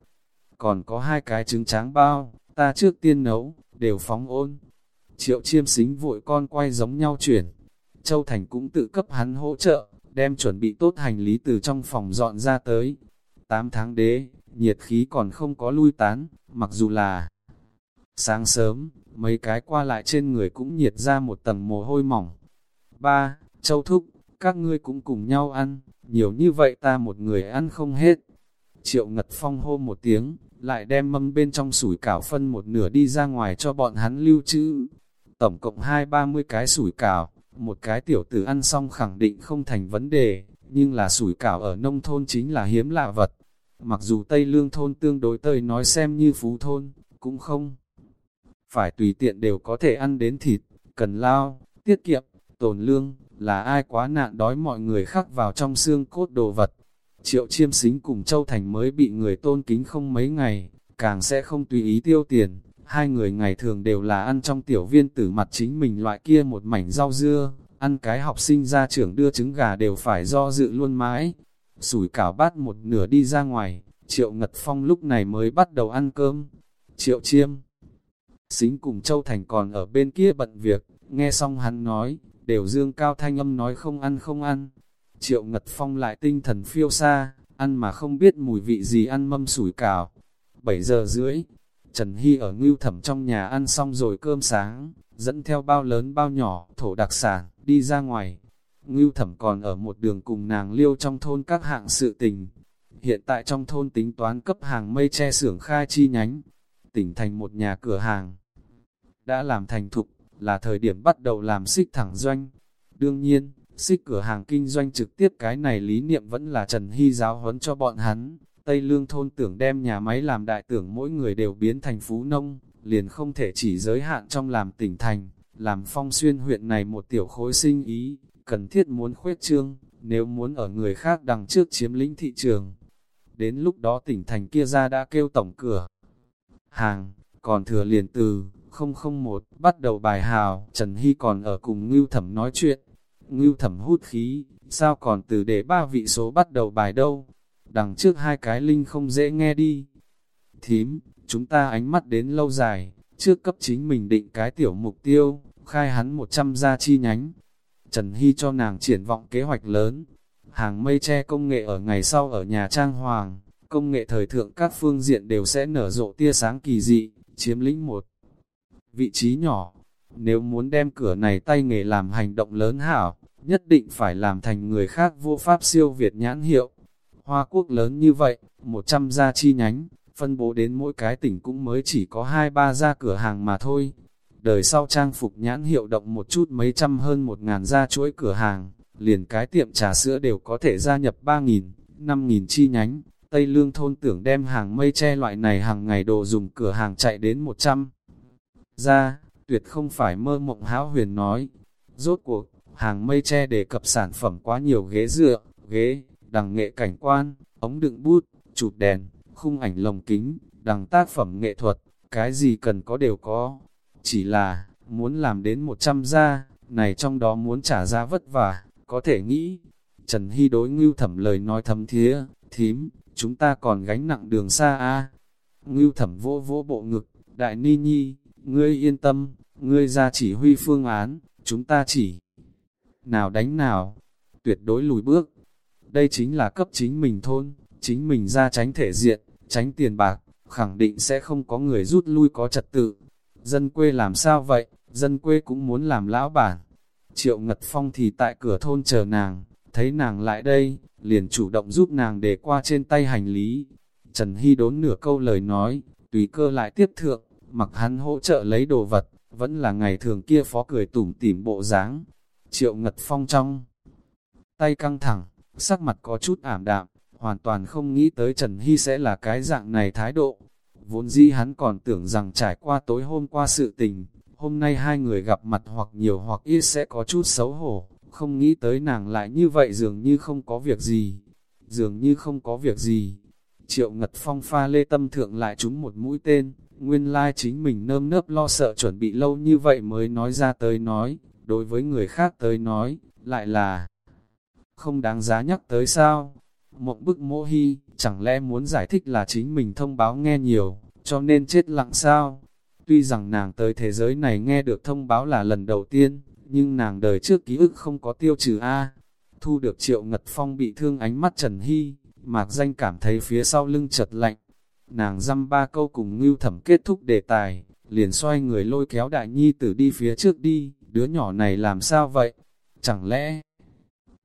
Còn có hai cái trứng tráng bao, ta trước tiên nấu, đều phóng ôn. Triệu chiêm xính vội con quay giống nhau chuyển. Châu Thành cũng tự cấp hắn hỗ trợ, đem chuẩn bị tốt hành lý từ trong phòng dọn ra tới. 8 tháng đế, nhiệt khí còn không có lui tán, mặc dù là sáng sớm, mấy cái qua lại trên người cũng nhiệt ra một tầng mồ hôi mỏng. Ba, Châu Thúc, các ngươi cũng cùng nhau ăn, nhiều như vậy ta một người ăn không hết. Triệu Ngật Phong hô một tiếng, lại đem mâm bên trong sủi cảo phân một nửa đi ra ngoài cho bọn hắn lưu trữ. Tổng cộng hai ba mươi cái sủi cảo, một cái tiểu tử ăn xong khẳng định không thành vấn đề, nhưng là sủi cảo ở nông thôn chính là hiếm lạ vật. Mặc dù Tây Lương thôn tương đối tơi nói xem như phú thôn, cũng không. Phải tùy tiện đều có thể ăn đến thịt, cần lao, tiết kiệm, tồn lương, là ai quá nạn đói mọi người khắc vào trong xương cốt đồ vật. Triệu chiêm xính cùng Châu Thành mới bị người tôn kính không mấy ngày, càng sẽ không tùy ý tiêu tiền. Hai người ngày thường đều là ăn trong tiểu viên tử mặt chính mình loại kia một mảnh rau dưa, ăn cái học sinh ra trưởng đưa trứng gà đều phải do dự luôn mãi. Sủi cảo bát một nửa đi ra ngoài, Triệu Ngật Phong lúc này mới bắt đầu ăn cơm. Triệu Chiêm Xính cùng Châu Thành còn ở bên kia bận việc, nghe xong hắn nói, đều dương cao thanh âm nói không ăn không ăn. Triệu Ngật Phong lại tinh thần phiêu xa, ăn mà không biết mùi vị gì ăn mâm sủi cảo. 7 giờ rưỡi, Trần Hy ở ngưu thẩm trong nhà ăn xong rồi cơm sáng, dẫn theo bao lớn bao nhỏ, thổ đặc sản, đi ra ngoài. Ngưu thẩm còn ở một đường cùng nàng liêu trong thôn các hạng sự tình. Hiện tại trong thôn tính toán cấp hàng mây che xưởng khai chi nhánh, tỉnh thành một nhà cửa hàng. Đã làm thành thục, là thời điểm bắt đầu làm xích thẳng doanh. Đương nhiên, xích cửa hàng kinh doanh trực tiếp cái này lý niệm vẫn là Trần Hy giáo huấn cho bọn hắn. Tây Lương thôn tưởng đem nhà máy làm đại tưởng mỗi người đều biến thành phú nông, liền không thể chỉ giới hạn trong làm tỉnh thành, làm phong xuyên huyện này một tiểu khối sinh ý, cần thiết muốn khuếch trương, nếu muốn ở người khác đằng trước chiếm lĩnh thị trường. Đến lúc đó tỉnh thành kia ra đã kêu tổng cửa. Hàng, còn thừa liền từ 001 bắt đầu bài hào, Trần Hy còn ở cùng Ngưu Thẩm nói chuyện. Ngưu Thẩm hút khí, sao còn từ để ba vị số bắt đầu bài đâu? Đằng trước hai cái linh không dễ nghe đi. Thím, chúng ta ánh mắt đến lâu dài, trước cấp chính mình định cái tiểu mục tiêu, khai hắn 100 gia chi nhánh. Trần Hy cho nàng triển vọng kế hoạch lớn. Hàng mây che công nghệ ở ngày sau ở nhà trang hoàng, công nghệ thời thượng các phương diện đều sẽ nở rộ tia sáng kỳ dị, chiếm lĩnh một vị trí nhỏ. Nếu muốn đem cửa này tay nghề làm hành động lớn hảo, nhất định phải làm thành người khác vô pháp siêu Việt nhãn hiệu. Hoa quốc lớn như vậy, 100 gia chi nhánh, phân bố đến mỗi cái tỉnh cũng mới chỉ có 2-3 gia cửa hàng mà thôi. Đời sau trang phục nhãn hiệu động một chút mấy trăm hơn một ngàn gia chuỗi cửa hàng, liền cái tiệm trà sữa đều có thể gia nhập 3.000, 5.000 chi nhánh. Tây Lương thôn tưởng đem hàng mây che loại này hàng ngày đồ dùng cửa hàng chạy đến 100 ra, tuyệt không phải mơ mộng hão huyền nói. Rốt cuộc, hàng mây che đề cập sản phẩm quá nhiều ghế dựa, ghế, đằng nghệ cảnh quan, ống đựng bút, chụp đèn, khung ảnh lồng kính, đằng tác phẩm nghệ thuật, cái gì cần có đều có. Chỉ là, muốn làm đến 100 gia, này trong đó muốn trả ra vất vả, có thể nghĩ. Trần Hy đối ngưu thẩm lời nói thấm thía, thím, chúng ta còn gánh nặng đường xa a Ngưu thẩm vô vô bộ ngực, đại ni nhi, ngươi yên tâm, ngươi ra chỉ huy phương án, chúng ta chỉ nào đánh nào, tuyệt đối lùi bước. Đây chính là cấp chính mình thôn, chính mình ra tránh thể diện, tránh tiền bạc, khẳng định sẽ không có người rút lui có trật tự. Dân quê làm sao vậy, dân quê cũng muốn làm lão bản. Triệu Ngật Phong thì tại cửa thôn chờ nàng, thấy nàng lại đây, liền chủ động giúp nàng để qua trên tay hành lý. Trần Hy đốn nửa câu lời nói, tùy cơ lại tiếp thượng, mặc hắn hỗ trợ lấy đồ vật, vẫn là ngày thường kia phó cười tủm tỉm bộ dáng. Triệu Ngật Phong trong tay căng thẳng, sắc mặt có chút ảm đạm, hoàn toàn không nghĩ tới Trần Hy sẽ là cái dạng này thái độ. Vốn dĩ hắn còn tưởng rằng trải qua tối hôm qua sự tình, hôm nay hai người gặp mặt hoặc nhiều hoặc ít sẽ có chút xấu hổ, không nghĩ tới nàng lại như vậy dường như không có việc gì, dường như không có việc gì. Triệu Ngật Phong pha lê tâm thượng lại trúng một mũi tên, nguyên lai chính mình nơm nớp lo sợ chuẩn bị lâu như vậy mới nói ra tới nói, đối với người khác tới nói, lại là không đáng giá nhắc tới sao. Mộng bức mô hy, chẳng lẽ muốn giải thích là chính mình thông báo nghe nhiều, cho nên chết lặng sao? Tuy rằng nàng tới thế giới này nghe được thông báo là lần đầu tiên, nhưng nàng đời trước ký ức không có tiêu trừ A. Thu được triệu ngật phong bị thương ánh mắt Trần Hy, mạc danh cảm thấy phía sau lưng chật lạnh. Nàng dăm ba câu cùng ngưu thẩm kết thúc đề tài, liền xoay người lôi kéo đại nhi tử đi phía trước đi, đứa nhỏ này làm sao vậy? Chẳng lẽ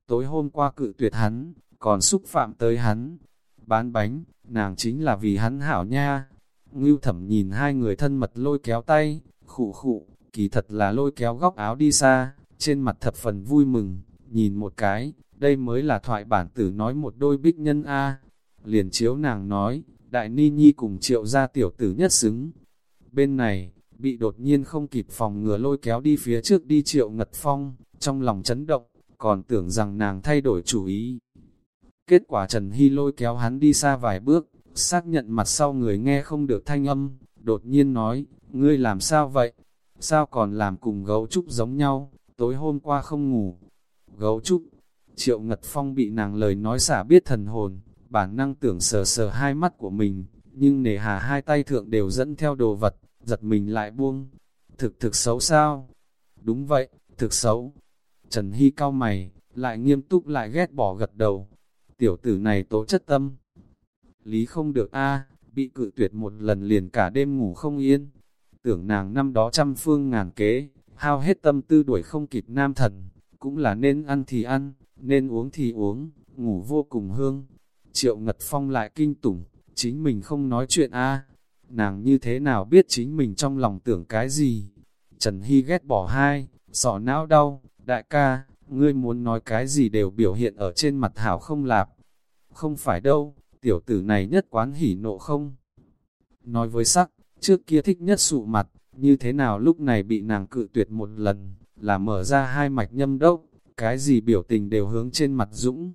tối hôm qua cự tuyệt hắn, còn xúc phạm tới hắn? Bán bánh, nàng chính là vì hắn hảo nha. Ngưu thẩm nhìn hai người thân mật lôi kéo tay, khụ khụ, kỳ thật là lôi kéo góc áo đi xa, trên mặt thập phần vui mừng, nhìn một cái, đây mới là thoại bản tử nói một đôi bích nhân A. Liền chiếu nàng nói, đại ni nhi cùng triệu gia tiểu tử nhất xứng. Bên này, bị đột nhiên không kịp phòng ngừa lôi kéo đi phía trước đi triệu ngật phong, trong lòng chấn động, còn tưởng rằng nàng thay đổi chủ ý. Kết quả Trần Hy lôi kéo hắn đi xa vài bước, xác nhận mặt sau người nghe không được thanh âm, đột nhiên nói, ngươi làm sao vậy? Sao còn làm cùng gấu trúc giống nhau, tối hôm qua không ngủ? Gấu trúc, triệu ngật phong bị nàng lời nói xả biết thần hồn, bản năng tưởng sờ sờ hai mắt của mình, nhưng nề hà hai tay thượng đều dẫn theo đồ vật, giật mình lại buông. Thực thực xấu sao? Đúng vậy, thực xấu. Trần Hy cao mày, lại nghiêm túc lại ghét bỏ gật đầu. Tiểu tử này tố chất tâm. Lý không được a bị cự tuyệt một lần liền cả đêm ngủ không yên. Tưởng nàng năm đó trăm phương ngàn kế, hao hết tâm tư đuổi không kịp nam thần, cũng là nên ăn thì ăn, nên uống thì uống, ngủ vô cùng hương. Triệu Ngật Phong lại kinh tủng, chính mình không nói chuyện a nàng như thế nào biết chính mình trong lòng tưởng cái gì. Trần Hy ghét bỏ hai, sọ não đau, đại ca, ngươi muốn nói cái gì đều biểu hiện ở trên mặt hảo không lạp. Không phải đâu, tiểu tử này nhất quán hỉ nộ không. Nói với sắc, trước kia thích nhất sụ mặt, như thế nào lúc này bị nàng cự tuyệt một lần, là mở ra hai mạch nhâm đốc, cái gì biểu tình đều hướng trên mặt dũng.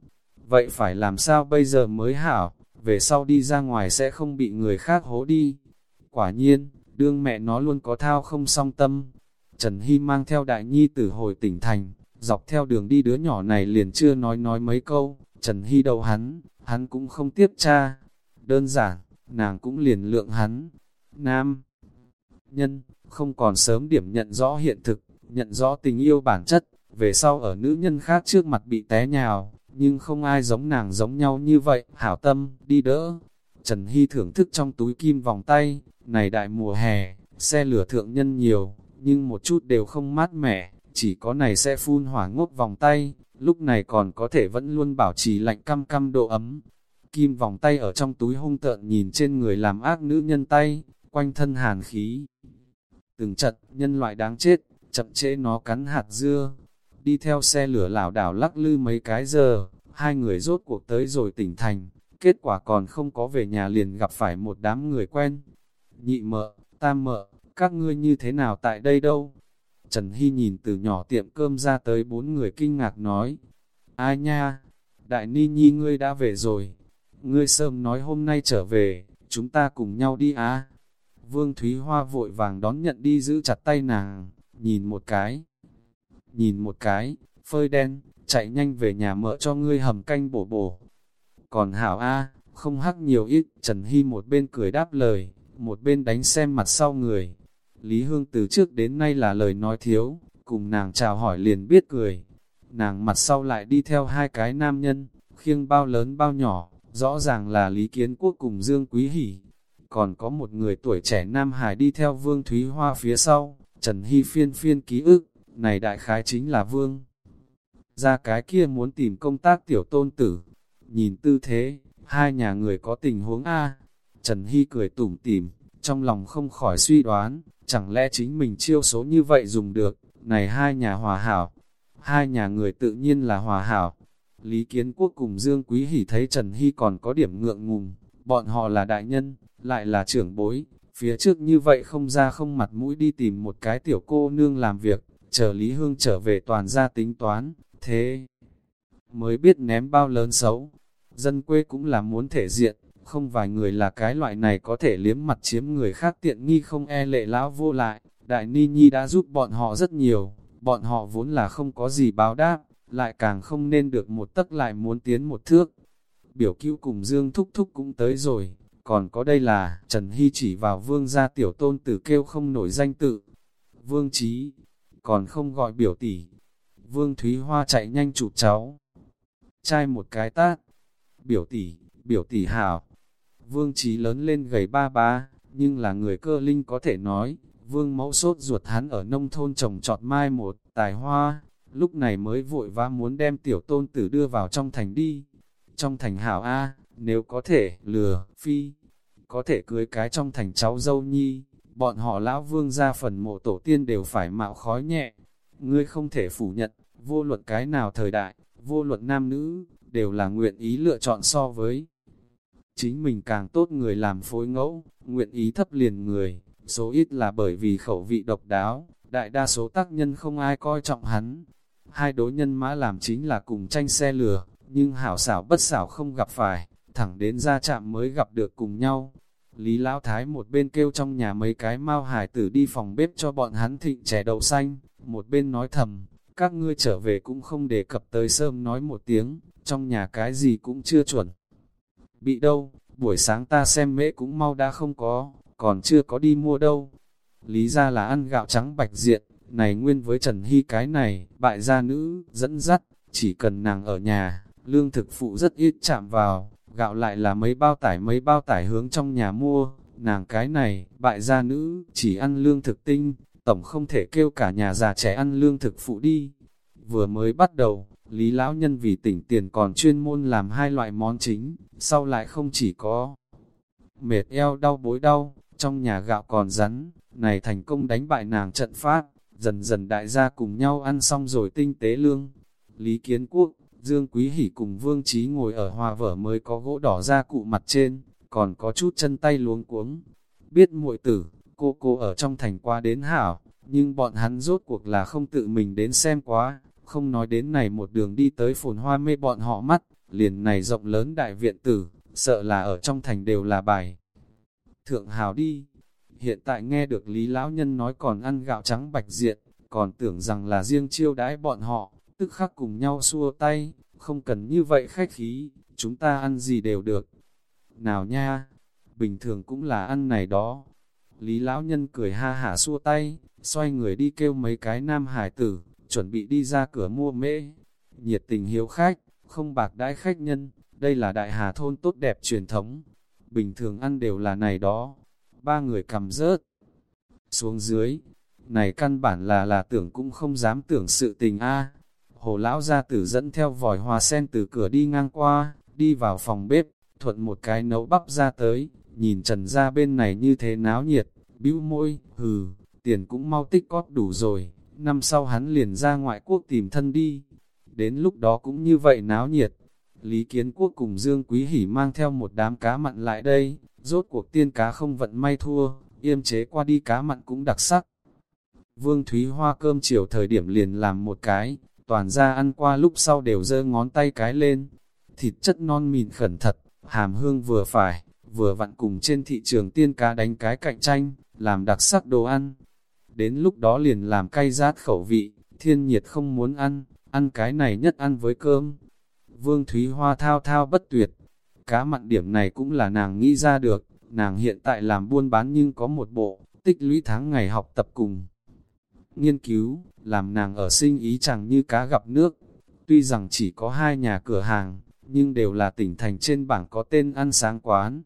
Vậy phải làm sao bây giờ mới hảo, về sau đi ra ngoài sẽ không bị người khác hố đi. Quả nhiên, đương mẹ nó luôn có thao không song tâm. Trần Hy mang theo đại nhi tử hồi tỉnh thành, dọc theo đường đi đứa nhỏ này liền chưa nói nói mấy câu, Trần Hy đầu hắn, hắn cũng không tiếp cha. Đơn giản, nàng cũng liền lượng hắn. Nam, nhân, không còn sớm điểm nhận rõ hiện thực, nhận rõ tình yêu bản chất, về sau ở nữ nhân khác trước mặt bị té nhào, nhưng không ai giống nàng giống nhau như vậy, hảo tâm, đi đỡ. Trần Hy thưởng thức trong túi kim vòng tay, này đại mùa hè, xe lửa thượng nhân nhiều, nhưng một chút đều không mát mẻ, chỉ có này sẽ phun hỏa ngốc vòng tay, lúc này còn có thể vẫn luôn bảo trì lạnh căm căm độ ấm. Kim vòng tay ở trong túi hung tợn nhìn trên người làm ác nữ nhân tay, quanh thân hàn khí. Từng trận, nhân loại đáng chết, chậm chế nó cắn hạt dưa. Đi theo xe lửa lảo đảo lắc lư mấy cái giờ, hai người rốt cuộc tới rồi tỉnh thành. Kết quả còn không có về nhà liền gặp phải một đám người quen. Nhị mợ, tam mợ, các ngươi như thế nào tại đây đâu? Trần Hy nhìn từ nhỏ tiệm cơm ra tới bốn người kinh ngạc nói. Ai nha, đại ni nhi ngươi đã về rồi. Ngươi sớm nói hôm nay trở về, chúng ta cùng nhau đi á. Vương Thúy Hoa vội vàng đón nhận đi giữ chặt tay nàng, nhìn một cái. Nhìn một cái, phơi đen, chạy nhanh về nhà mỡ cho ngươi hầm canh bổ bổ. Còn Hảo A, không hắc nhiều ít, Trần Hy một bên cười đáp lời, một bên đánh xem mặt sau người. Lý Hương từ trước đến nay là lời nói thiếu, cùng nàng chào hỏi liền biết cười. Nàng mặt sau lại đi theo hai cái nam nhân, khiêng bao lớn bao nhỏ, rõ ràng là Lý Kiến Quốc cùng Dương Quý Hỷ. Còn có một người tuổi trẻ Nam Hải đi theo Vương Thúy Hoa phía sau, Trần Hy phiên phiên ký ức, này đại khái chính là Vương. Ra cái kia muốn tìm công tác tiểu tôn tử, nhìn tư thế, hai nhà người có tình huống A. Trần Hy cười tủm tỉm, trong lòng không khỏi suy đoán, chẳng lẽ chính mình chiêu số như vậy dùng được, này hai nhà hòa hảo. Hai nhà người tự nhiên là hòa hảo. Lý Kiến Quốc cùng Dương Quý Hỷ thấy Trần Hy còn có điểm ngượng ngùng, bọn họ là đại nhân, lại là trưởng bối, phía trước như vậy không ra không mặt mũi đi tìm một cái tiểu cô nương làm việc, chờ Lý Hương trở về toàn gia tính toán, thế mới biết ném bao lớn xấu. Dân quê cũng là muốn thể diện, không vài người là cái loại này có thể liếm mặt chiếm người khác tiện nghi không e lệ lão vô lại. Đại Ni Nhi đã giúp bọn họ rất nhiều, bọn họ vốn là không có gì báo đáp, lại càng không nên được một tấc lại muốn tiến một thước. Biểu cứu cùng Dương Thúc Thúc cũng tới rồi, còn có đây là Trần Hy chỉ vào vương gia tiểu tôn tử kêu không nổi danh tự. Vương Trí, còn không gọi biểu tỷ. Vương Thúy Hoa chạy nhanh chụp cháu. Trai một cái tát. Biểu tỷ, biểu tỷ hảo. Vương Trí lớn lên gầy ba ba, nhưng là người cơ linh có thể nói, vương mẫu sốt ruột hắn ở nông thôn trồng trọt mai một tài hoa, lúc này mới vội vã muốn đem tiểu tôn tử đưa vào trong thành đi. Trong thành hảo A, nếu có thể, lừa, phi, có thể cưới cái trong thành cháu dâu nhi, bọn họ lão vương ra phần mộ tổ tiên đều phải mạo khói nhẹ. Ngươi không thể phủ nhận, vô luận cái nào thời đại, vô luận nam nữ, đều là nguyện ý lựa chọn so với. Chính mình càng tốt người làm phối ngẫu, nguyện ý thấp liền người, số ít là bởi vì khẩu vị độc đáo, đại đa số tác nhân không ai coi trọng hắn. Hai đối nhân mã làm chính là cùng tranh xe lửa, nhưng hảo xảo bất xảo không gặp phải, thẳng đến ra chạm mới gặp được cùng nhau. Lý Lão Thái một bên kêu trong nhà mấy cái mau hải tử đi phòng bếp cho bọn hắn thịnh chè đậu xanh, một bên nói thầm, các ngươi trở về cũng không đề cập tới sớm nói một tiếng, trong nhà cái gì cũng chưa chuẩn. Bị đâu, buổi sáng ta xem mễ cũng mau đã không có, còn chưa có đi mua đâu. Lý ra là ăn gạo trắng bạch diện, này nguyên với Trần Hy cái này, bại gia nữ, dẫn dắt, chỉ cần nàng ở nhà, lương thực phụ rất ít chạm vào, gạo lại là mấy bao tải mấy bao tải hướng trong nhà mua, nàng cái này, bại gia nữ, chỉ ăn lương thực tinh, tổng không thể kêu cả nhà già trẻ ăn lương thực phụ đi. Vừa mới bắt đầu, Lý Lão Nhân vì tỉnh tiền còn chuyên môn làm hai loại món chính, sau lại không chỉ có mệt eo đau bối đau, trong nhà gạo còn rắn, này thành công đánh bại nàng trận phát, dần dần đại gia cùng nhau ăn xong rồi tinh tế lương. Lý Kiến Quốc, Dương Quý Hỷ cùng Vương Trí ngồi ở hòa vở mới có gỗ đỏ ra cụ mặt trên, còn có chút chân tay luống cuống. Biết muội tử, cô cô ở trong thành qua đến hảo, nhưng bọn hắn rốt cuộc là không tự mình đến xem quá, không nói đến này một đường đi tới phồn hoa mê bọn họ mắt, liền này rộng lớn đại viện tử, sợ là ở trong thành đều là bài. Thượng hào đi, hiện tại nghe được Lý Lão Nhân nói còn ăn gạo trắng bạch diện, còn tưởng rằng là riêng chiêu đãi bọn họ, tức khắc cùng nhau xua tay, không cần như vậy khách khí, chúng ta ăn gì đều được. Nào nha, bình thường cũng là ăn này đó. Lý Lão Nhân cười ha hả xua tay, xoay người đi kêu mấy cái nam hải tử, chuẩn bị đi ra cửa mua mễ. Nhiệt tình hiếu khách, không bạc đãi khách nhân, đây là đại hà thôn tốt đẹp truyền thống. Bình thường ăn đều là này đó. Ba người cầm rớt. Xuống dưới, này căn bản là là tưởng cũng không dám tưởng sự tình a Hồ lão gia tử dẫn theo vòi hoa sen từ cửa đi ngang qua, đi vào phòng bếp, thuận một cái nấu bắp ra tới, nhìn trần ra bên này như thế náo nhiệt, bĩu môi, hừ, tiền cũng mau tích cóp đủ rồi, năm sau hắn liền ra ngoại quốc tìm thân đi. Đến lúc đó cũng như vậy náo nhiệt. Lý Kiến Quốc cùng Dương Quý Hỷ mang theo một đám cá mặn lại đây, rốt cuộc tiên cá không vận may thua, yêm chế qua đi cá mặn cũng đặc sắc. Vương Thúy Hoa cơm chiều thời điểm liền làm một cái, toàn ra ăn qua lúc sau đều giơ ngón tay cái lên. Thịt chất non mịn khẩn thật, hàm hương vừa phải, vừa vặn cùng trên thị trường tiên cá đánh cái cạnh tranh, làm đặc sắc đồ ăn. Đến lúc đó liền làm cay rát khẩu vị, thiên nhiệt không muốn ăn, ăn cái này nhất ăn với cơm. Vương Thúy Hoa thao thao bất tuyệt, cá mặn điểm này cũng là nàng nghĩ ra được, nàng hiện tại làm buôn bán nhưng có một bộ, tích lũy tháng ngày học tập cùng. Nghiên cứu, làm nàng ở sinh ý chẳng như cá gặp nước. Tuy rằng chỉ có hai nhà cửa hàng, nhưng đều là tỉnh thành trên bảng có tên ăn sáng quán.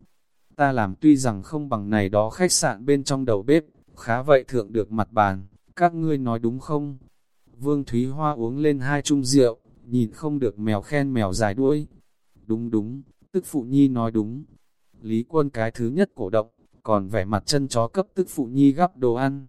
Ta làm tuy rằng không bằng này đó khách sạn bên trong đầu bếp, khá vậy thượng được mặt bàn, các ngươi nói đúng không? Vương Thúy Hoa uống lên hai chung rượu, nhìn không được mèo khen mèo dài đuôi. Đúng đúng, tức phụ nhi nói đúng. Lý quân cái thứ nhất cổ động, còn vẻ mặt chân chó cấp tức phụ nhi gắp đồ ăn.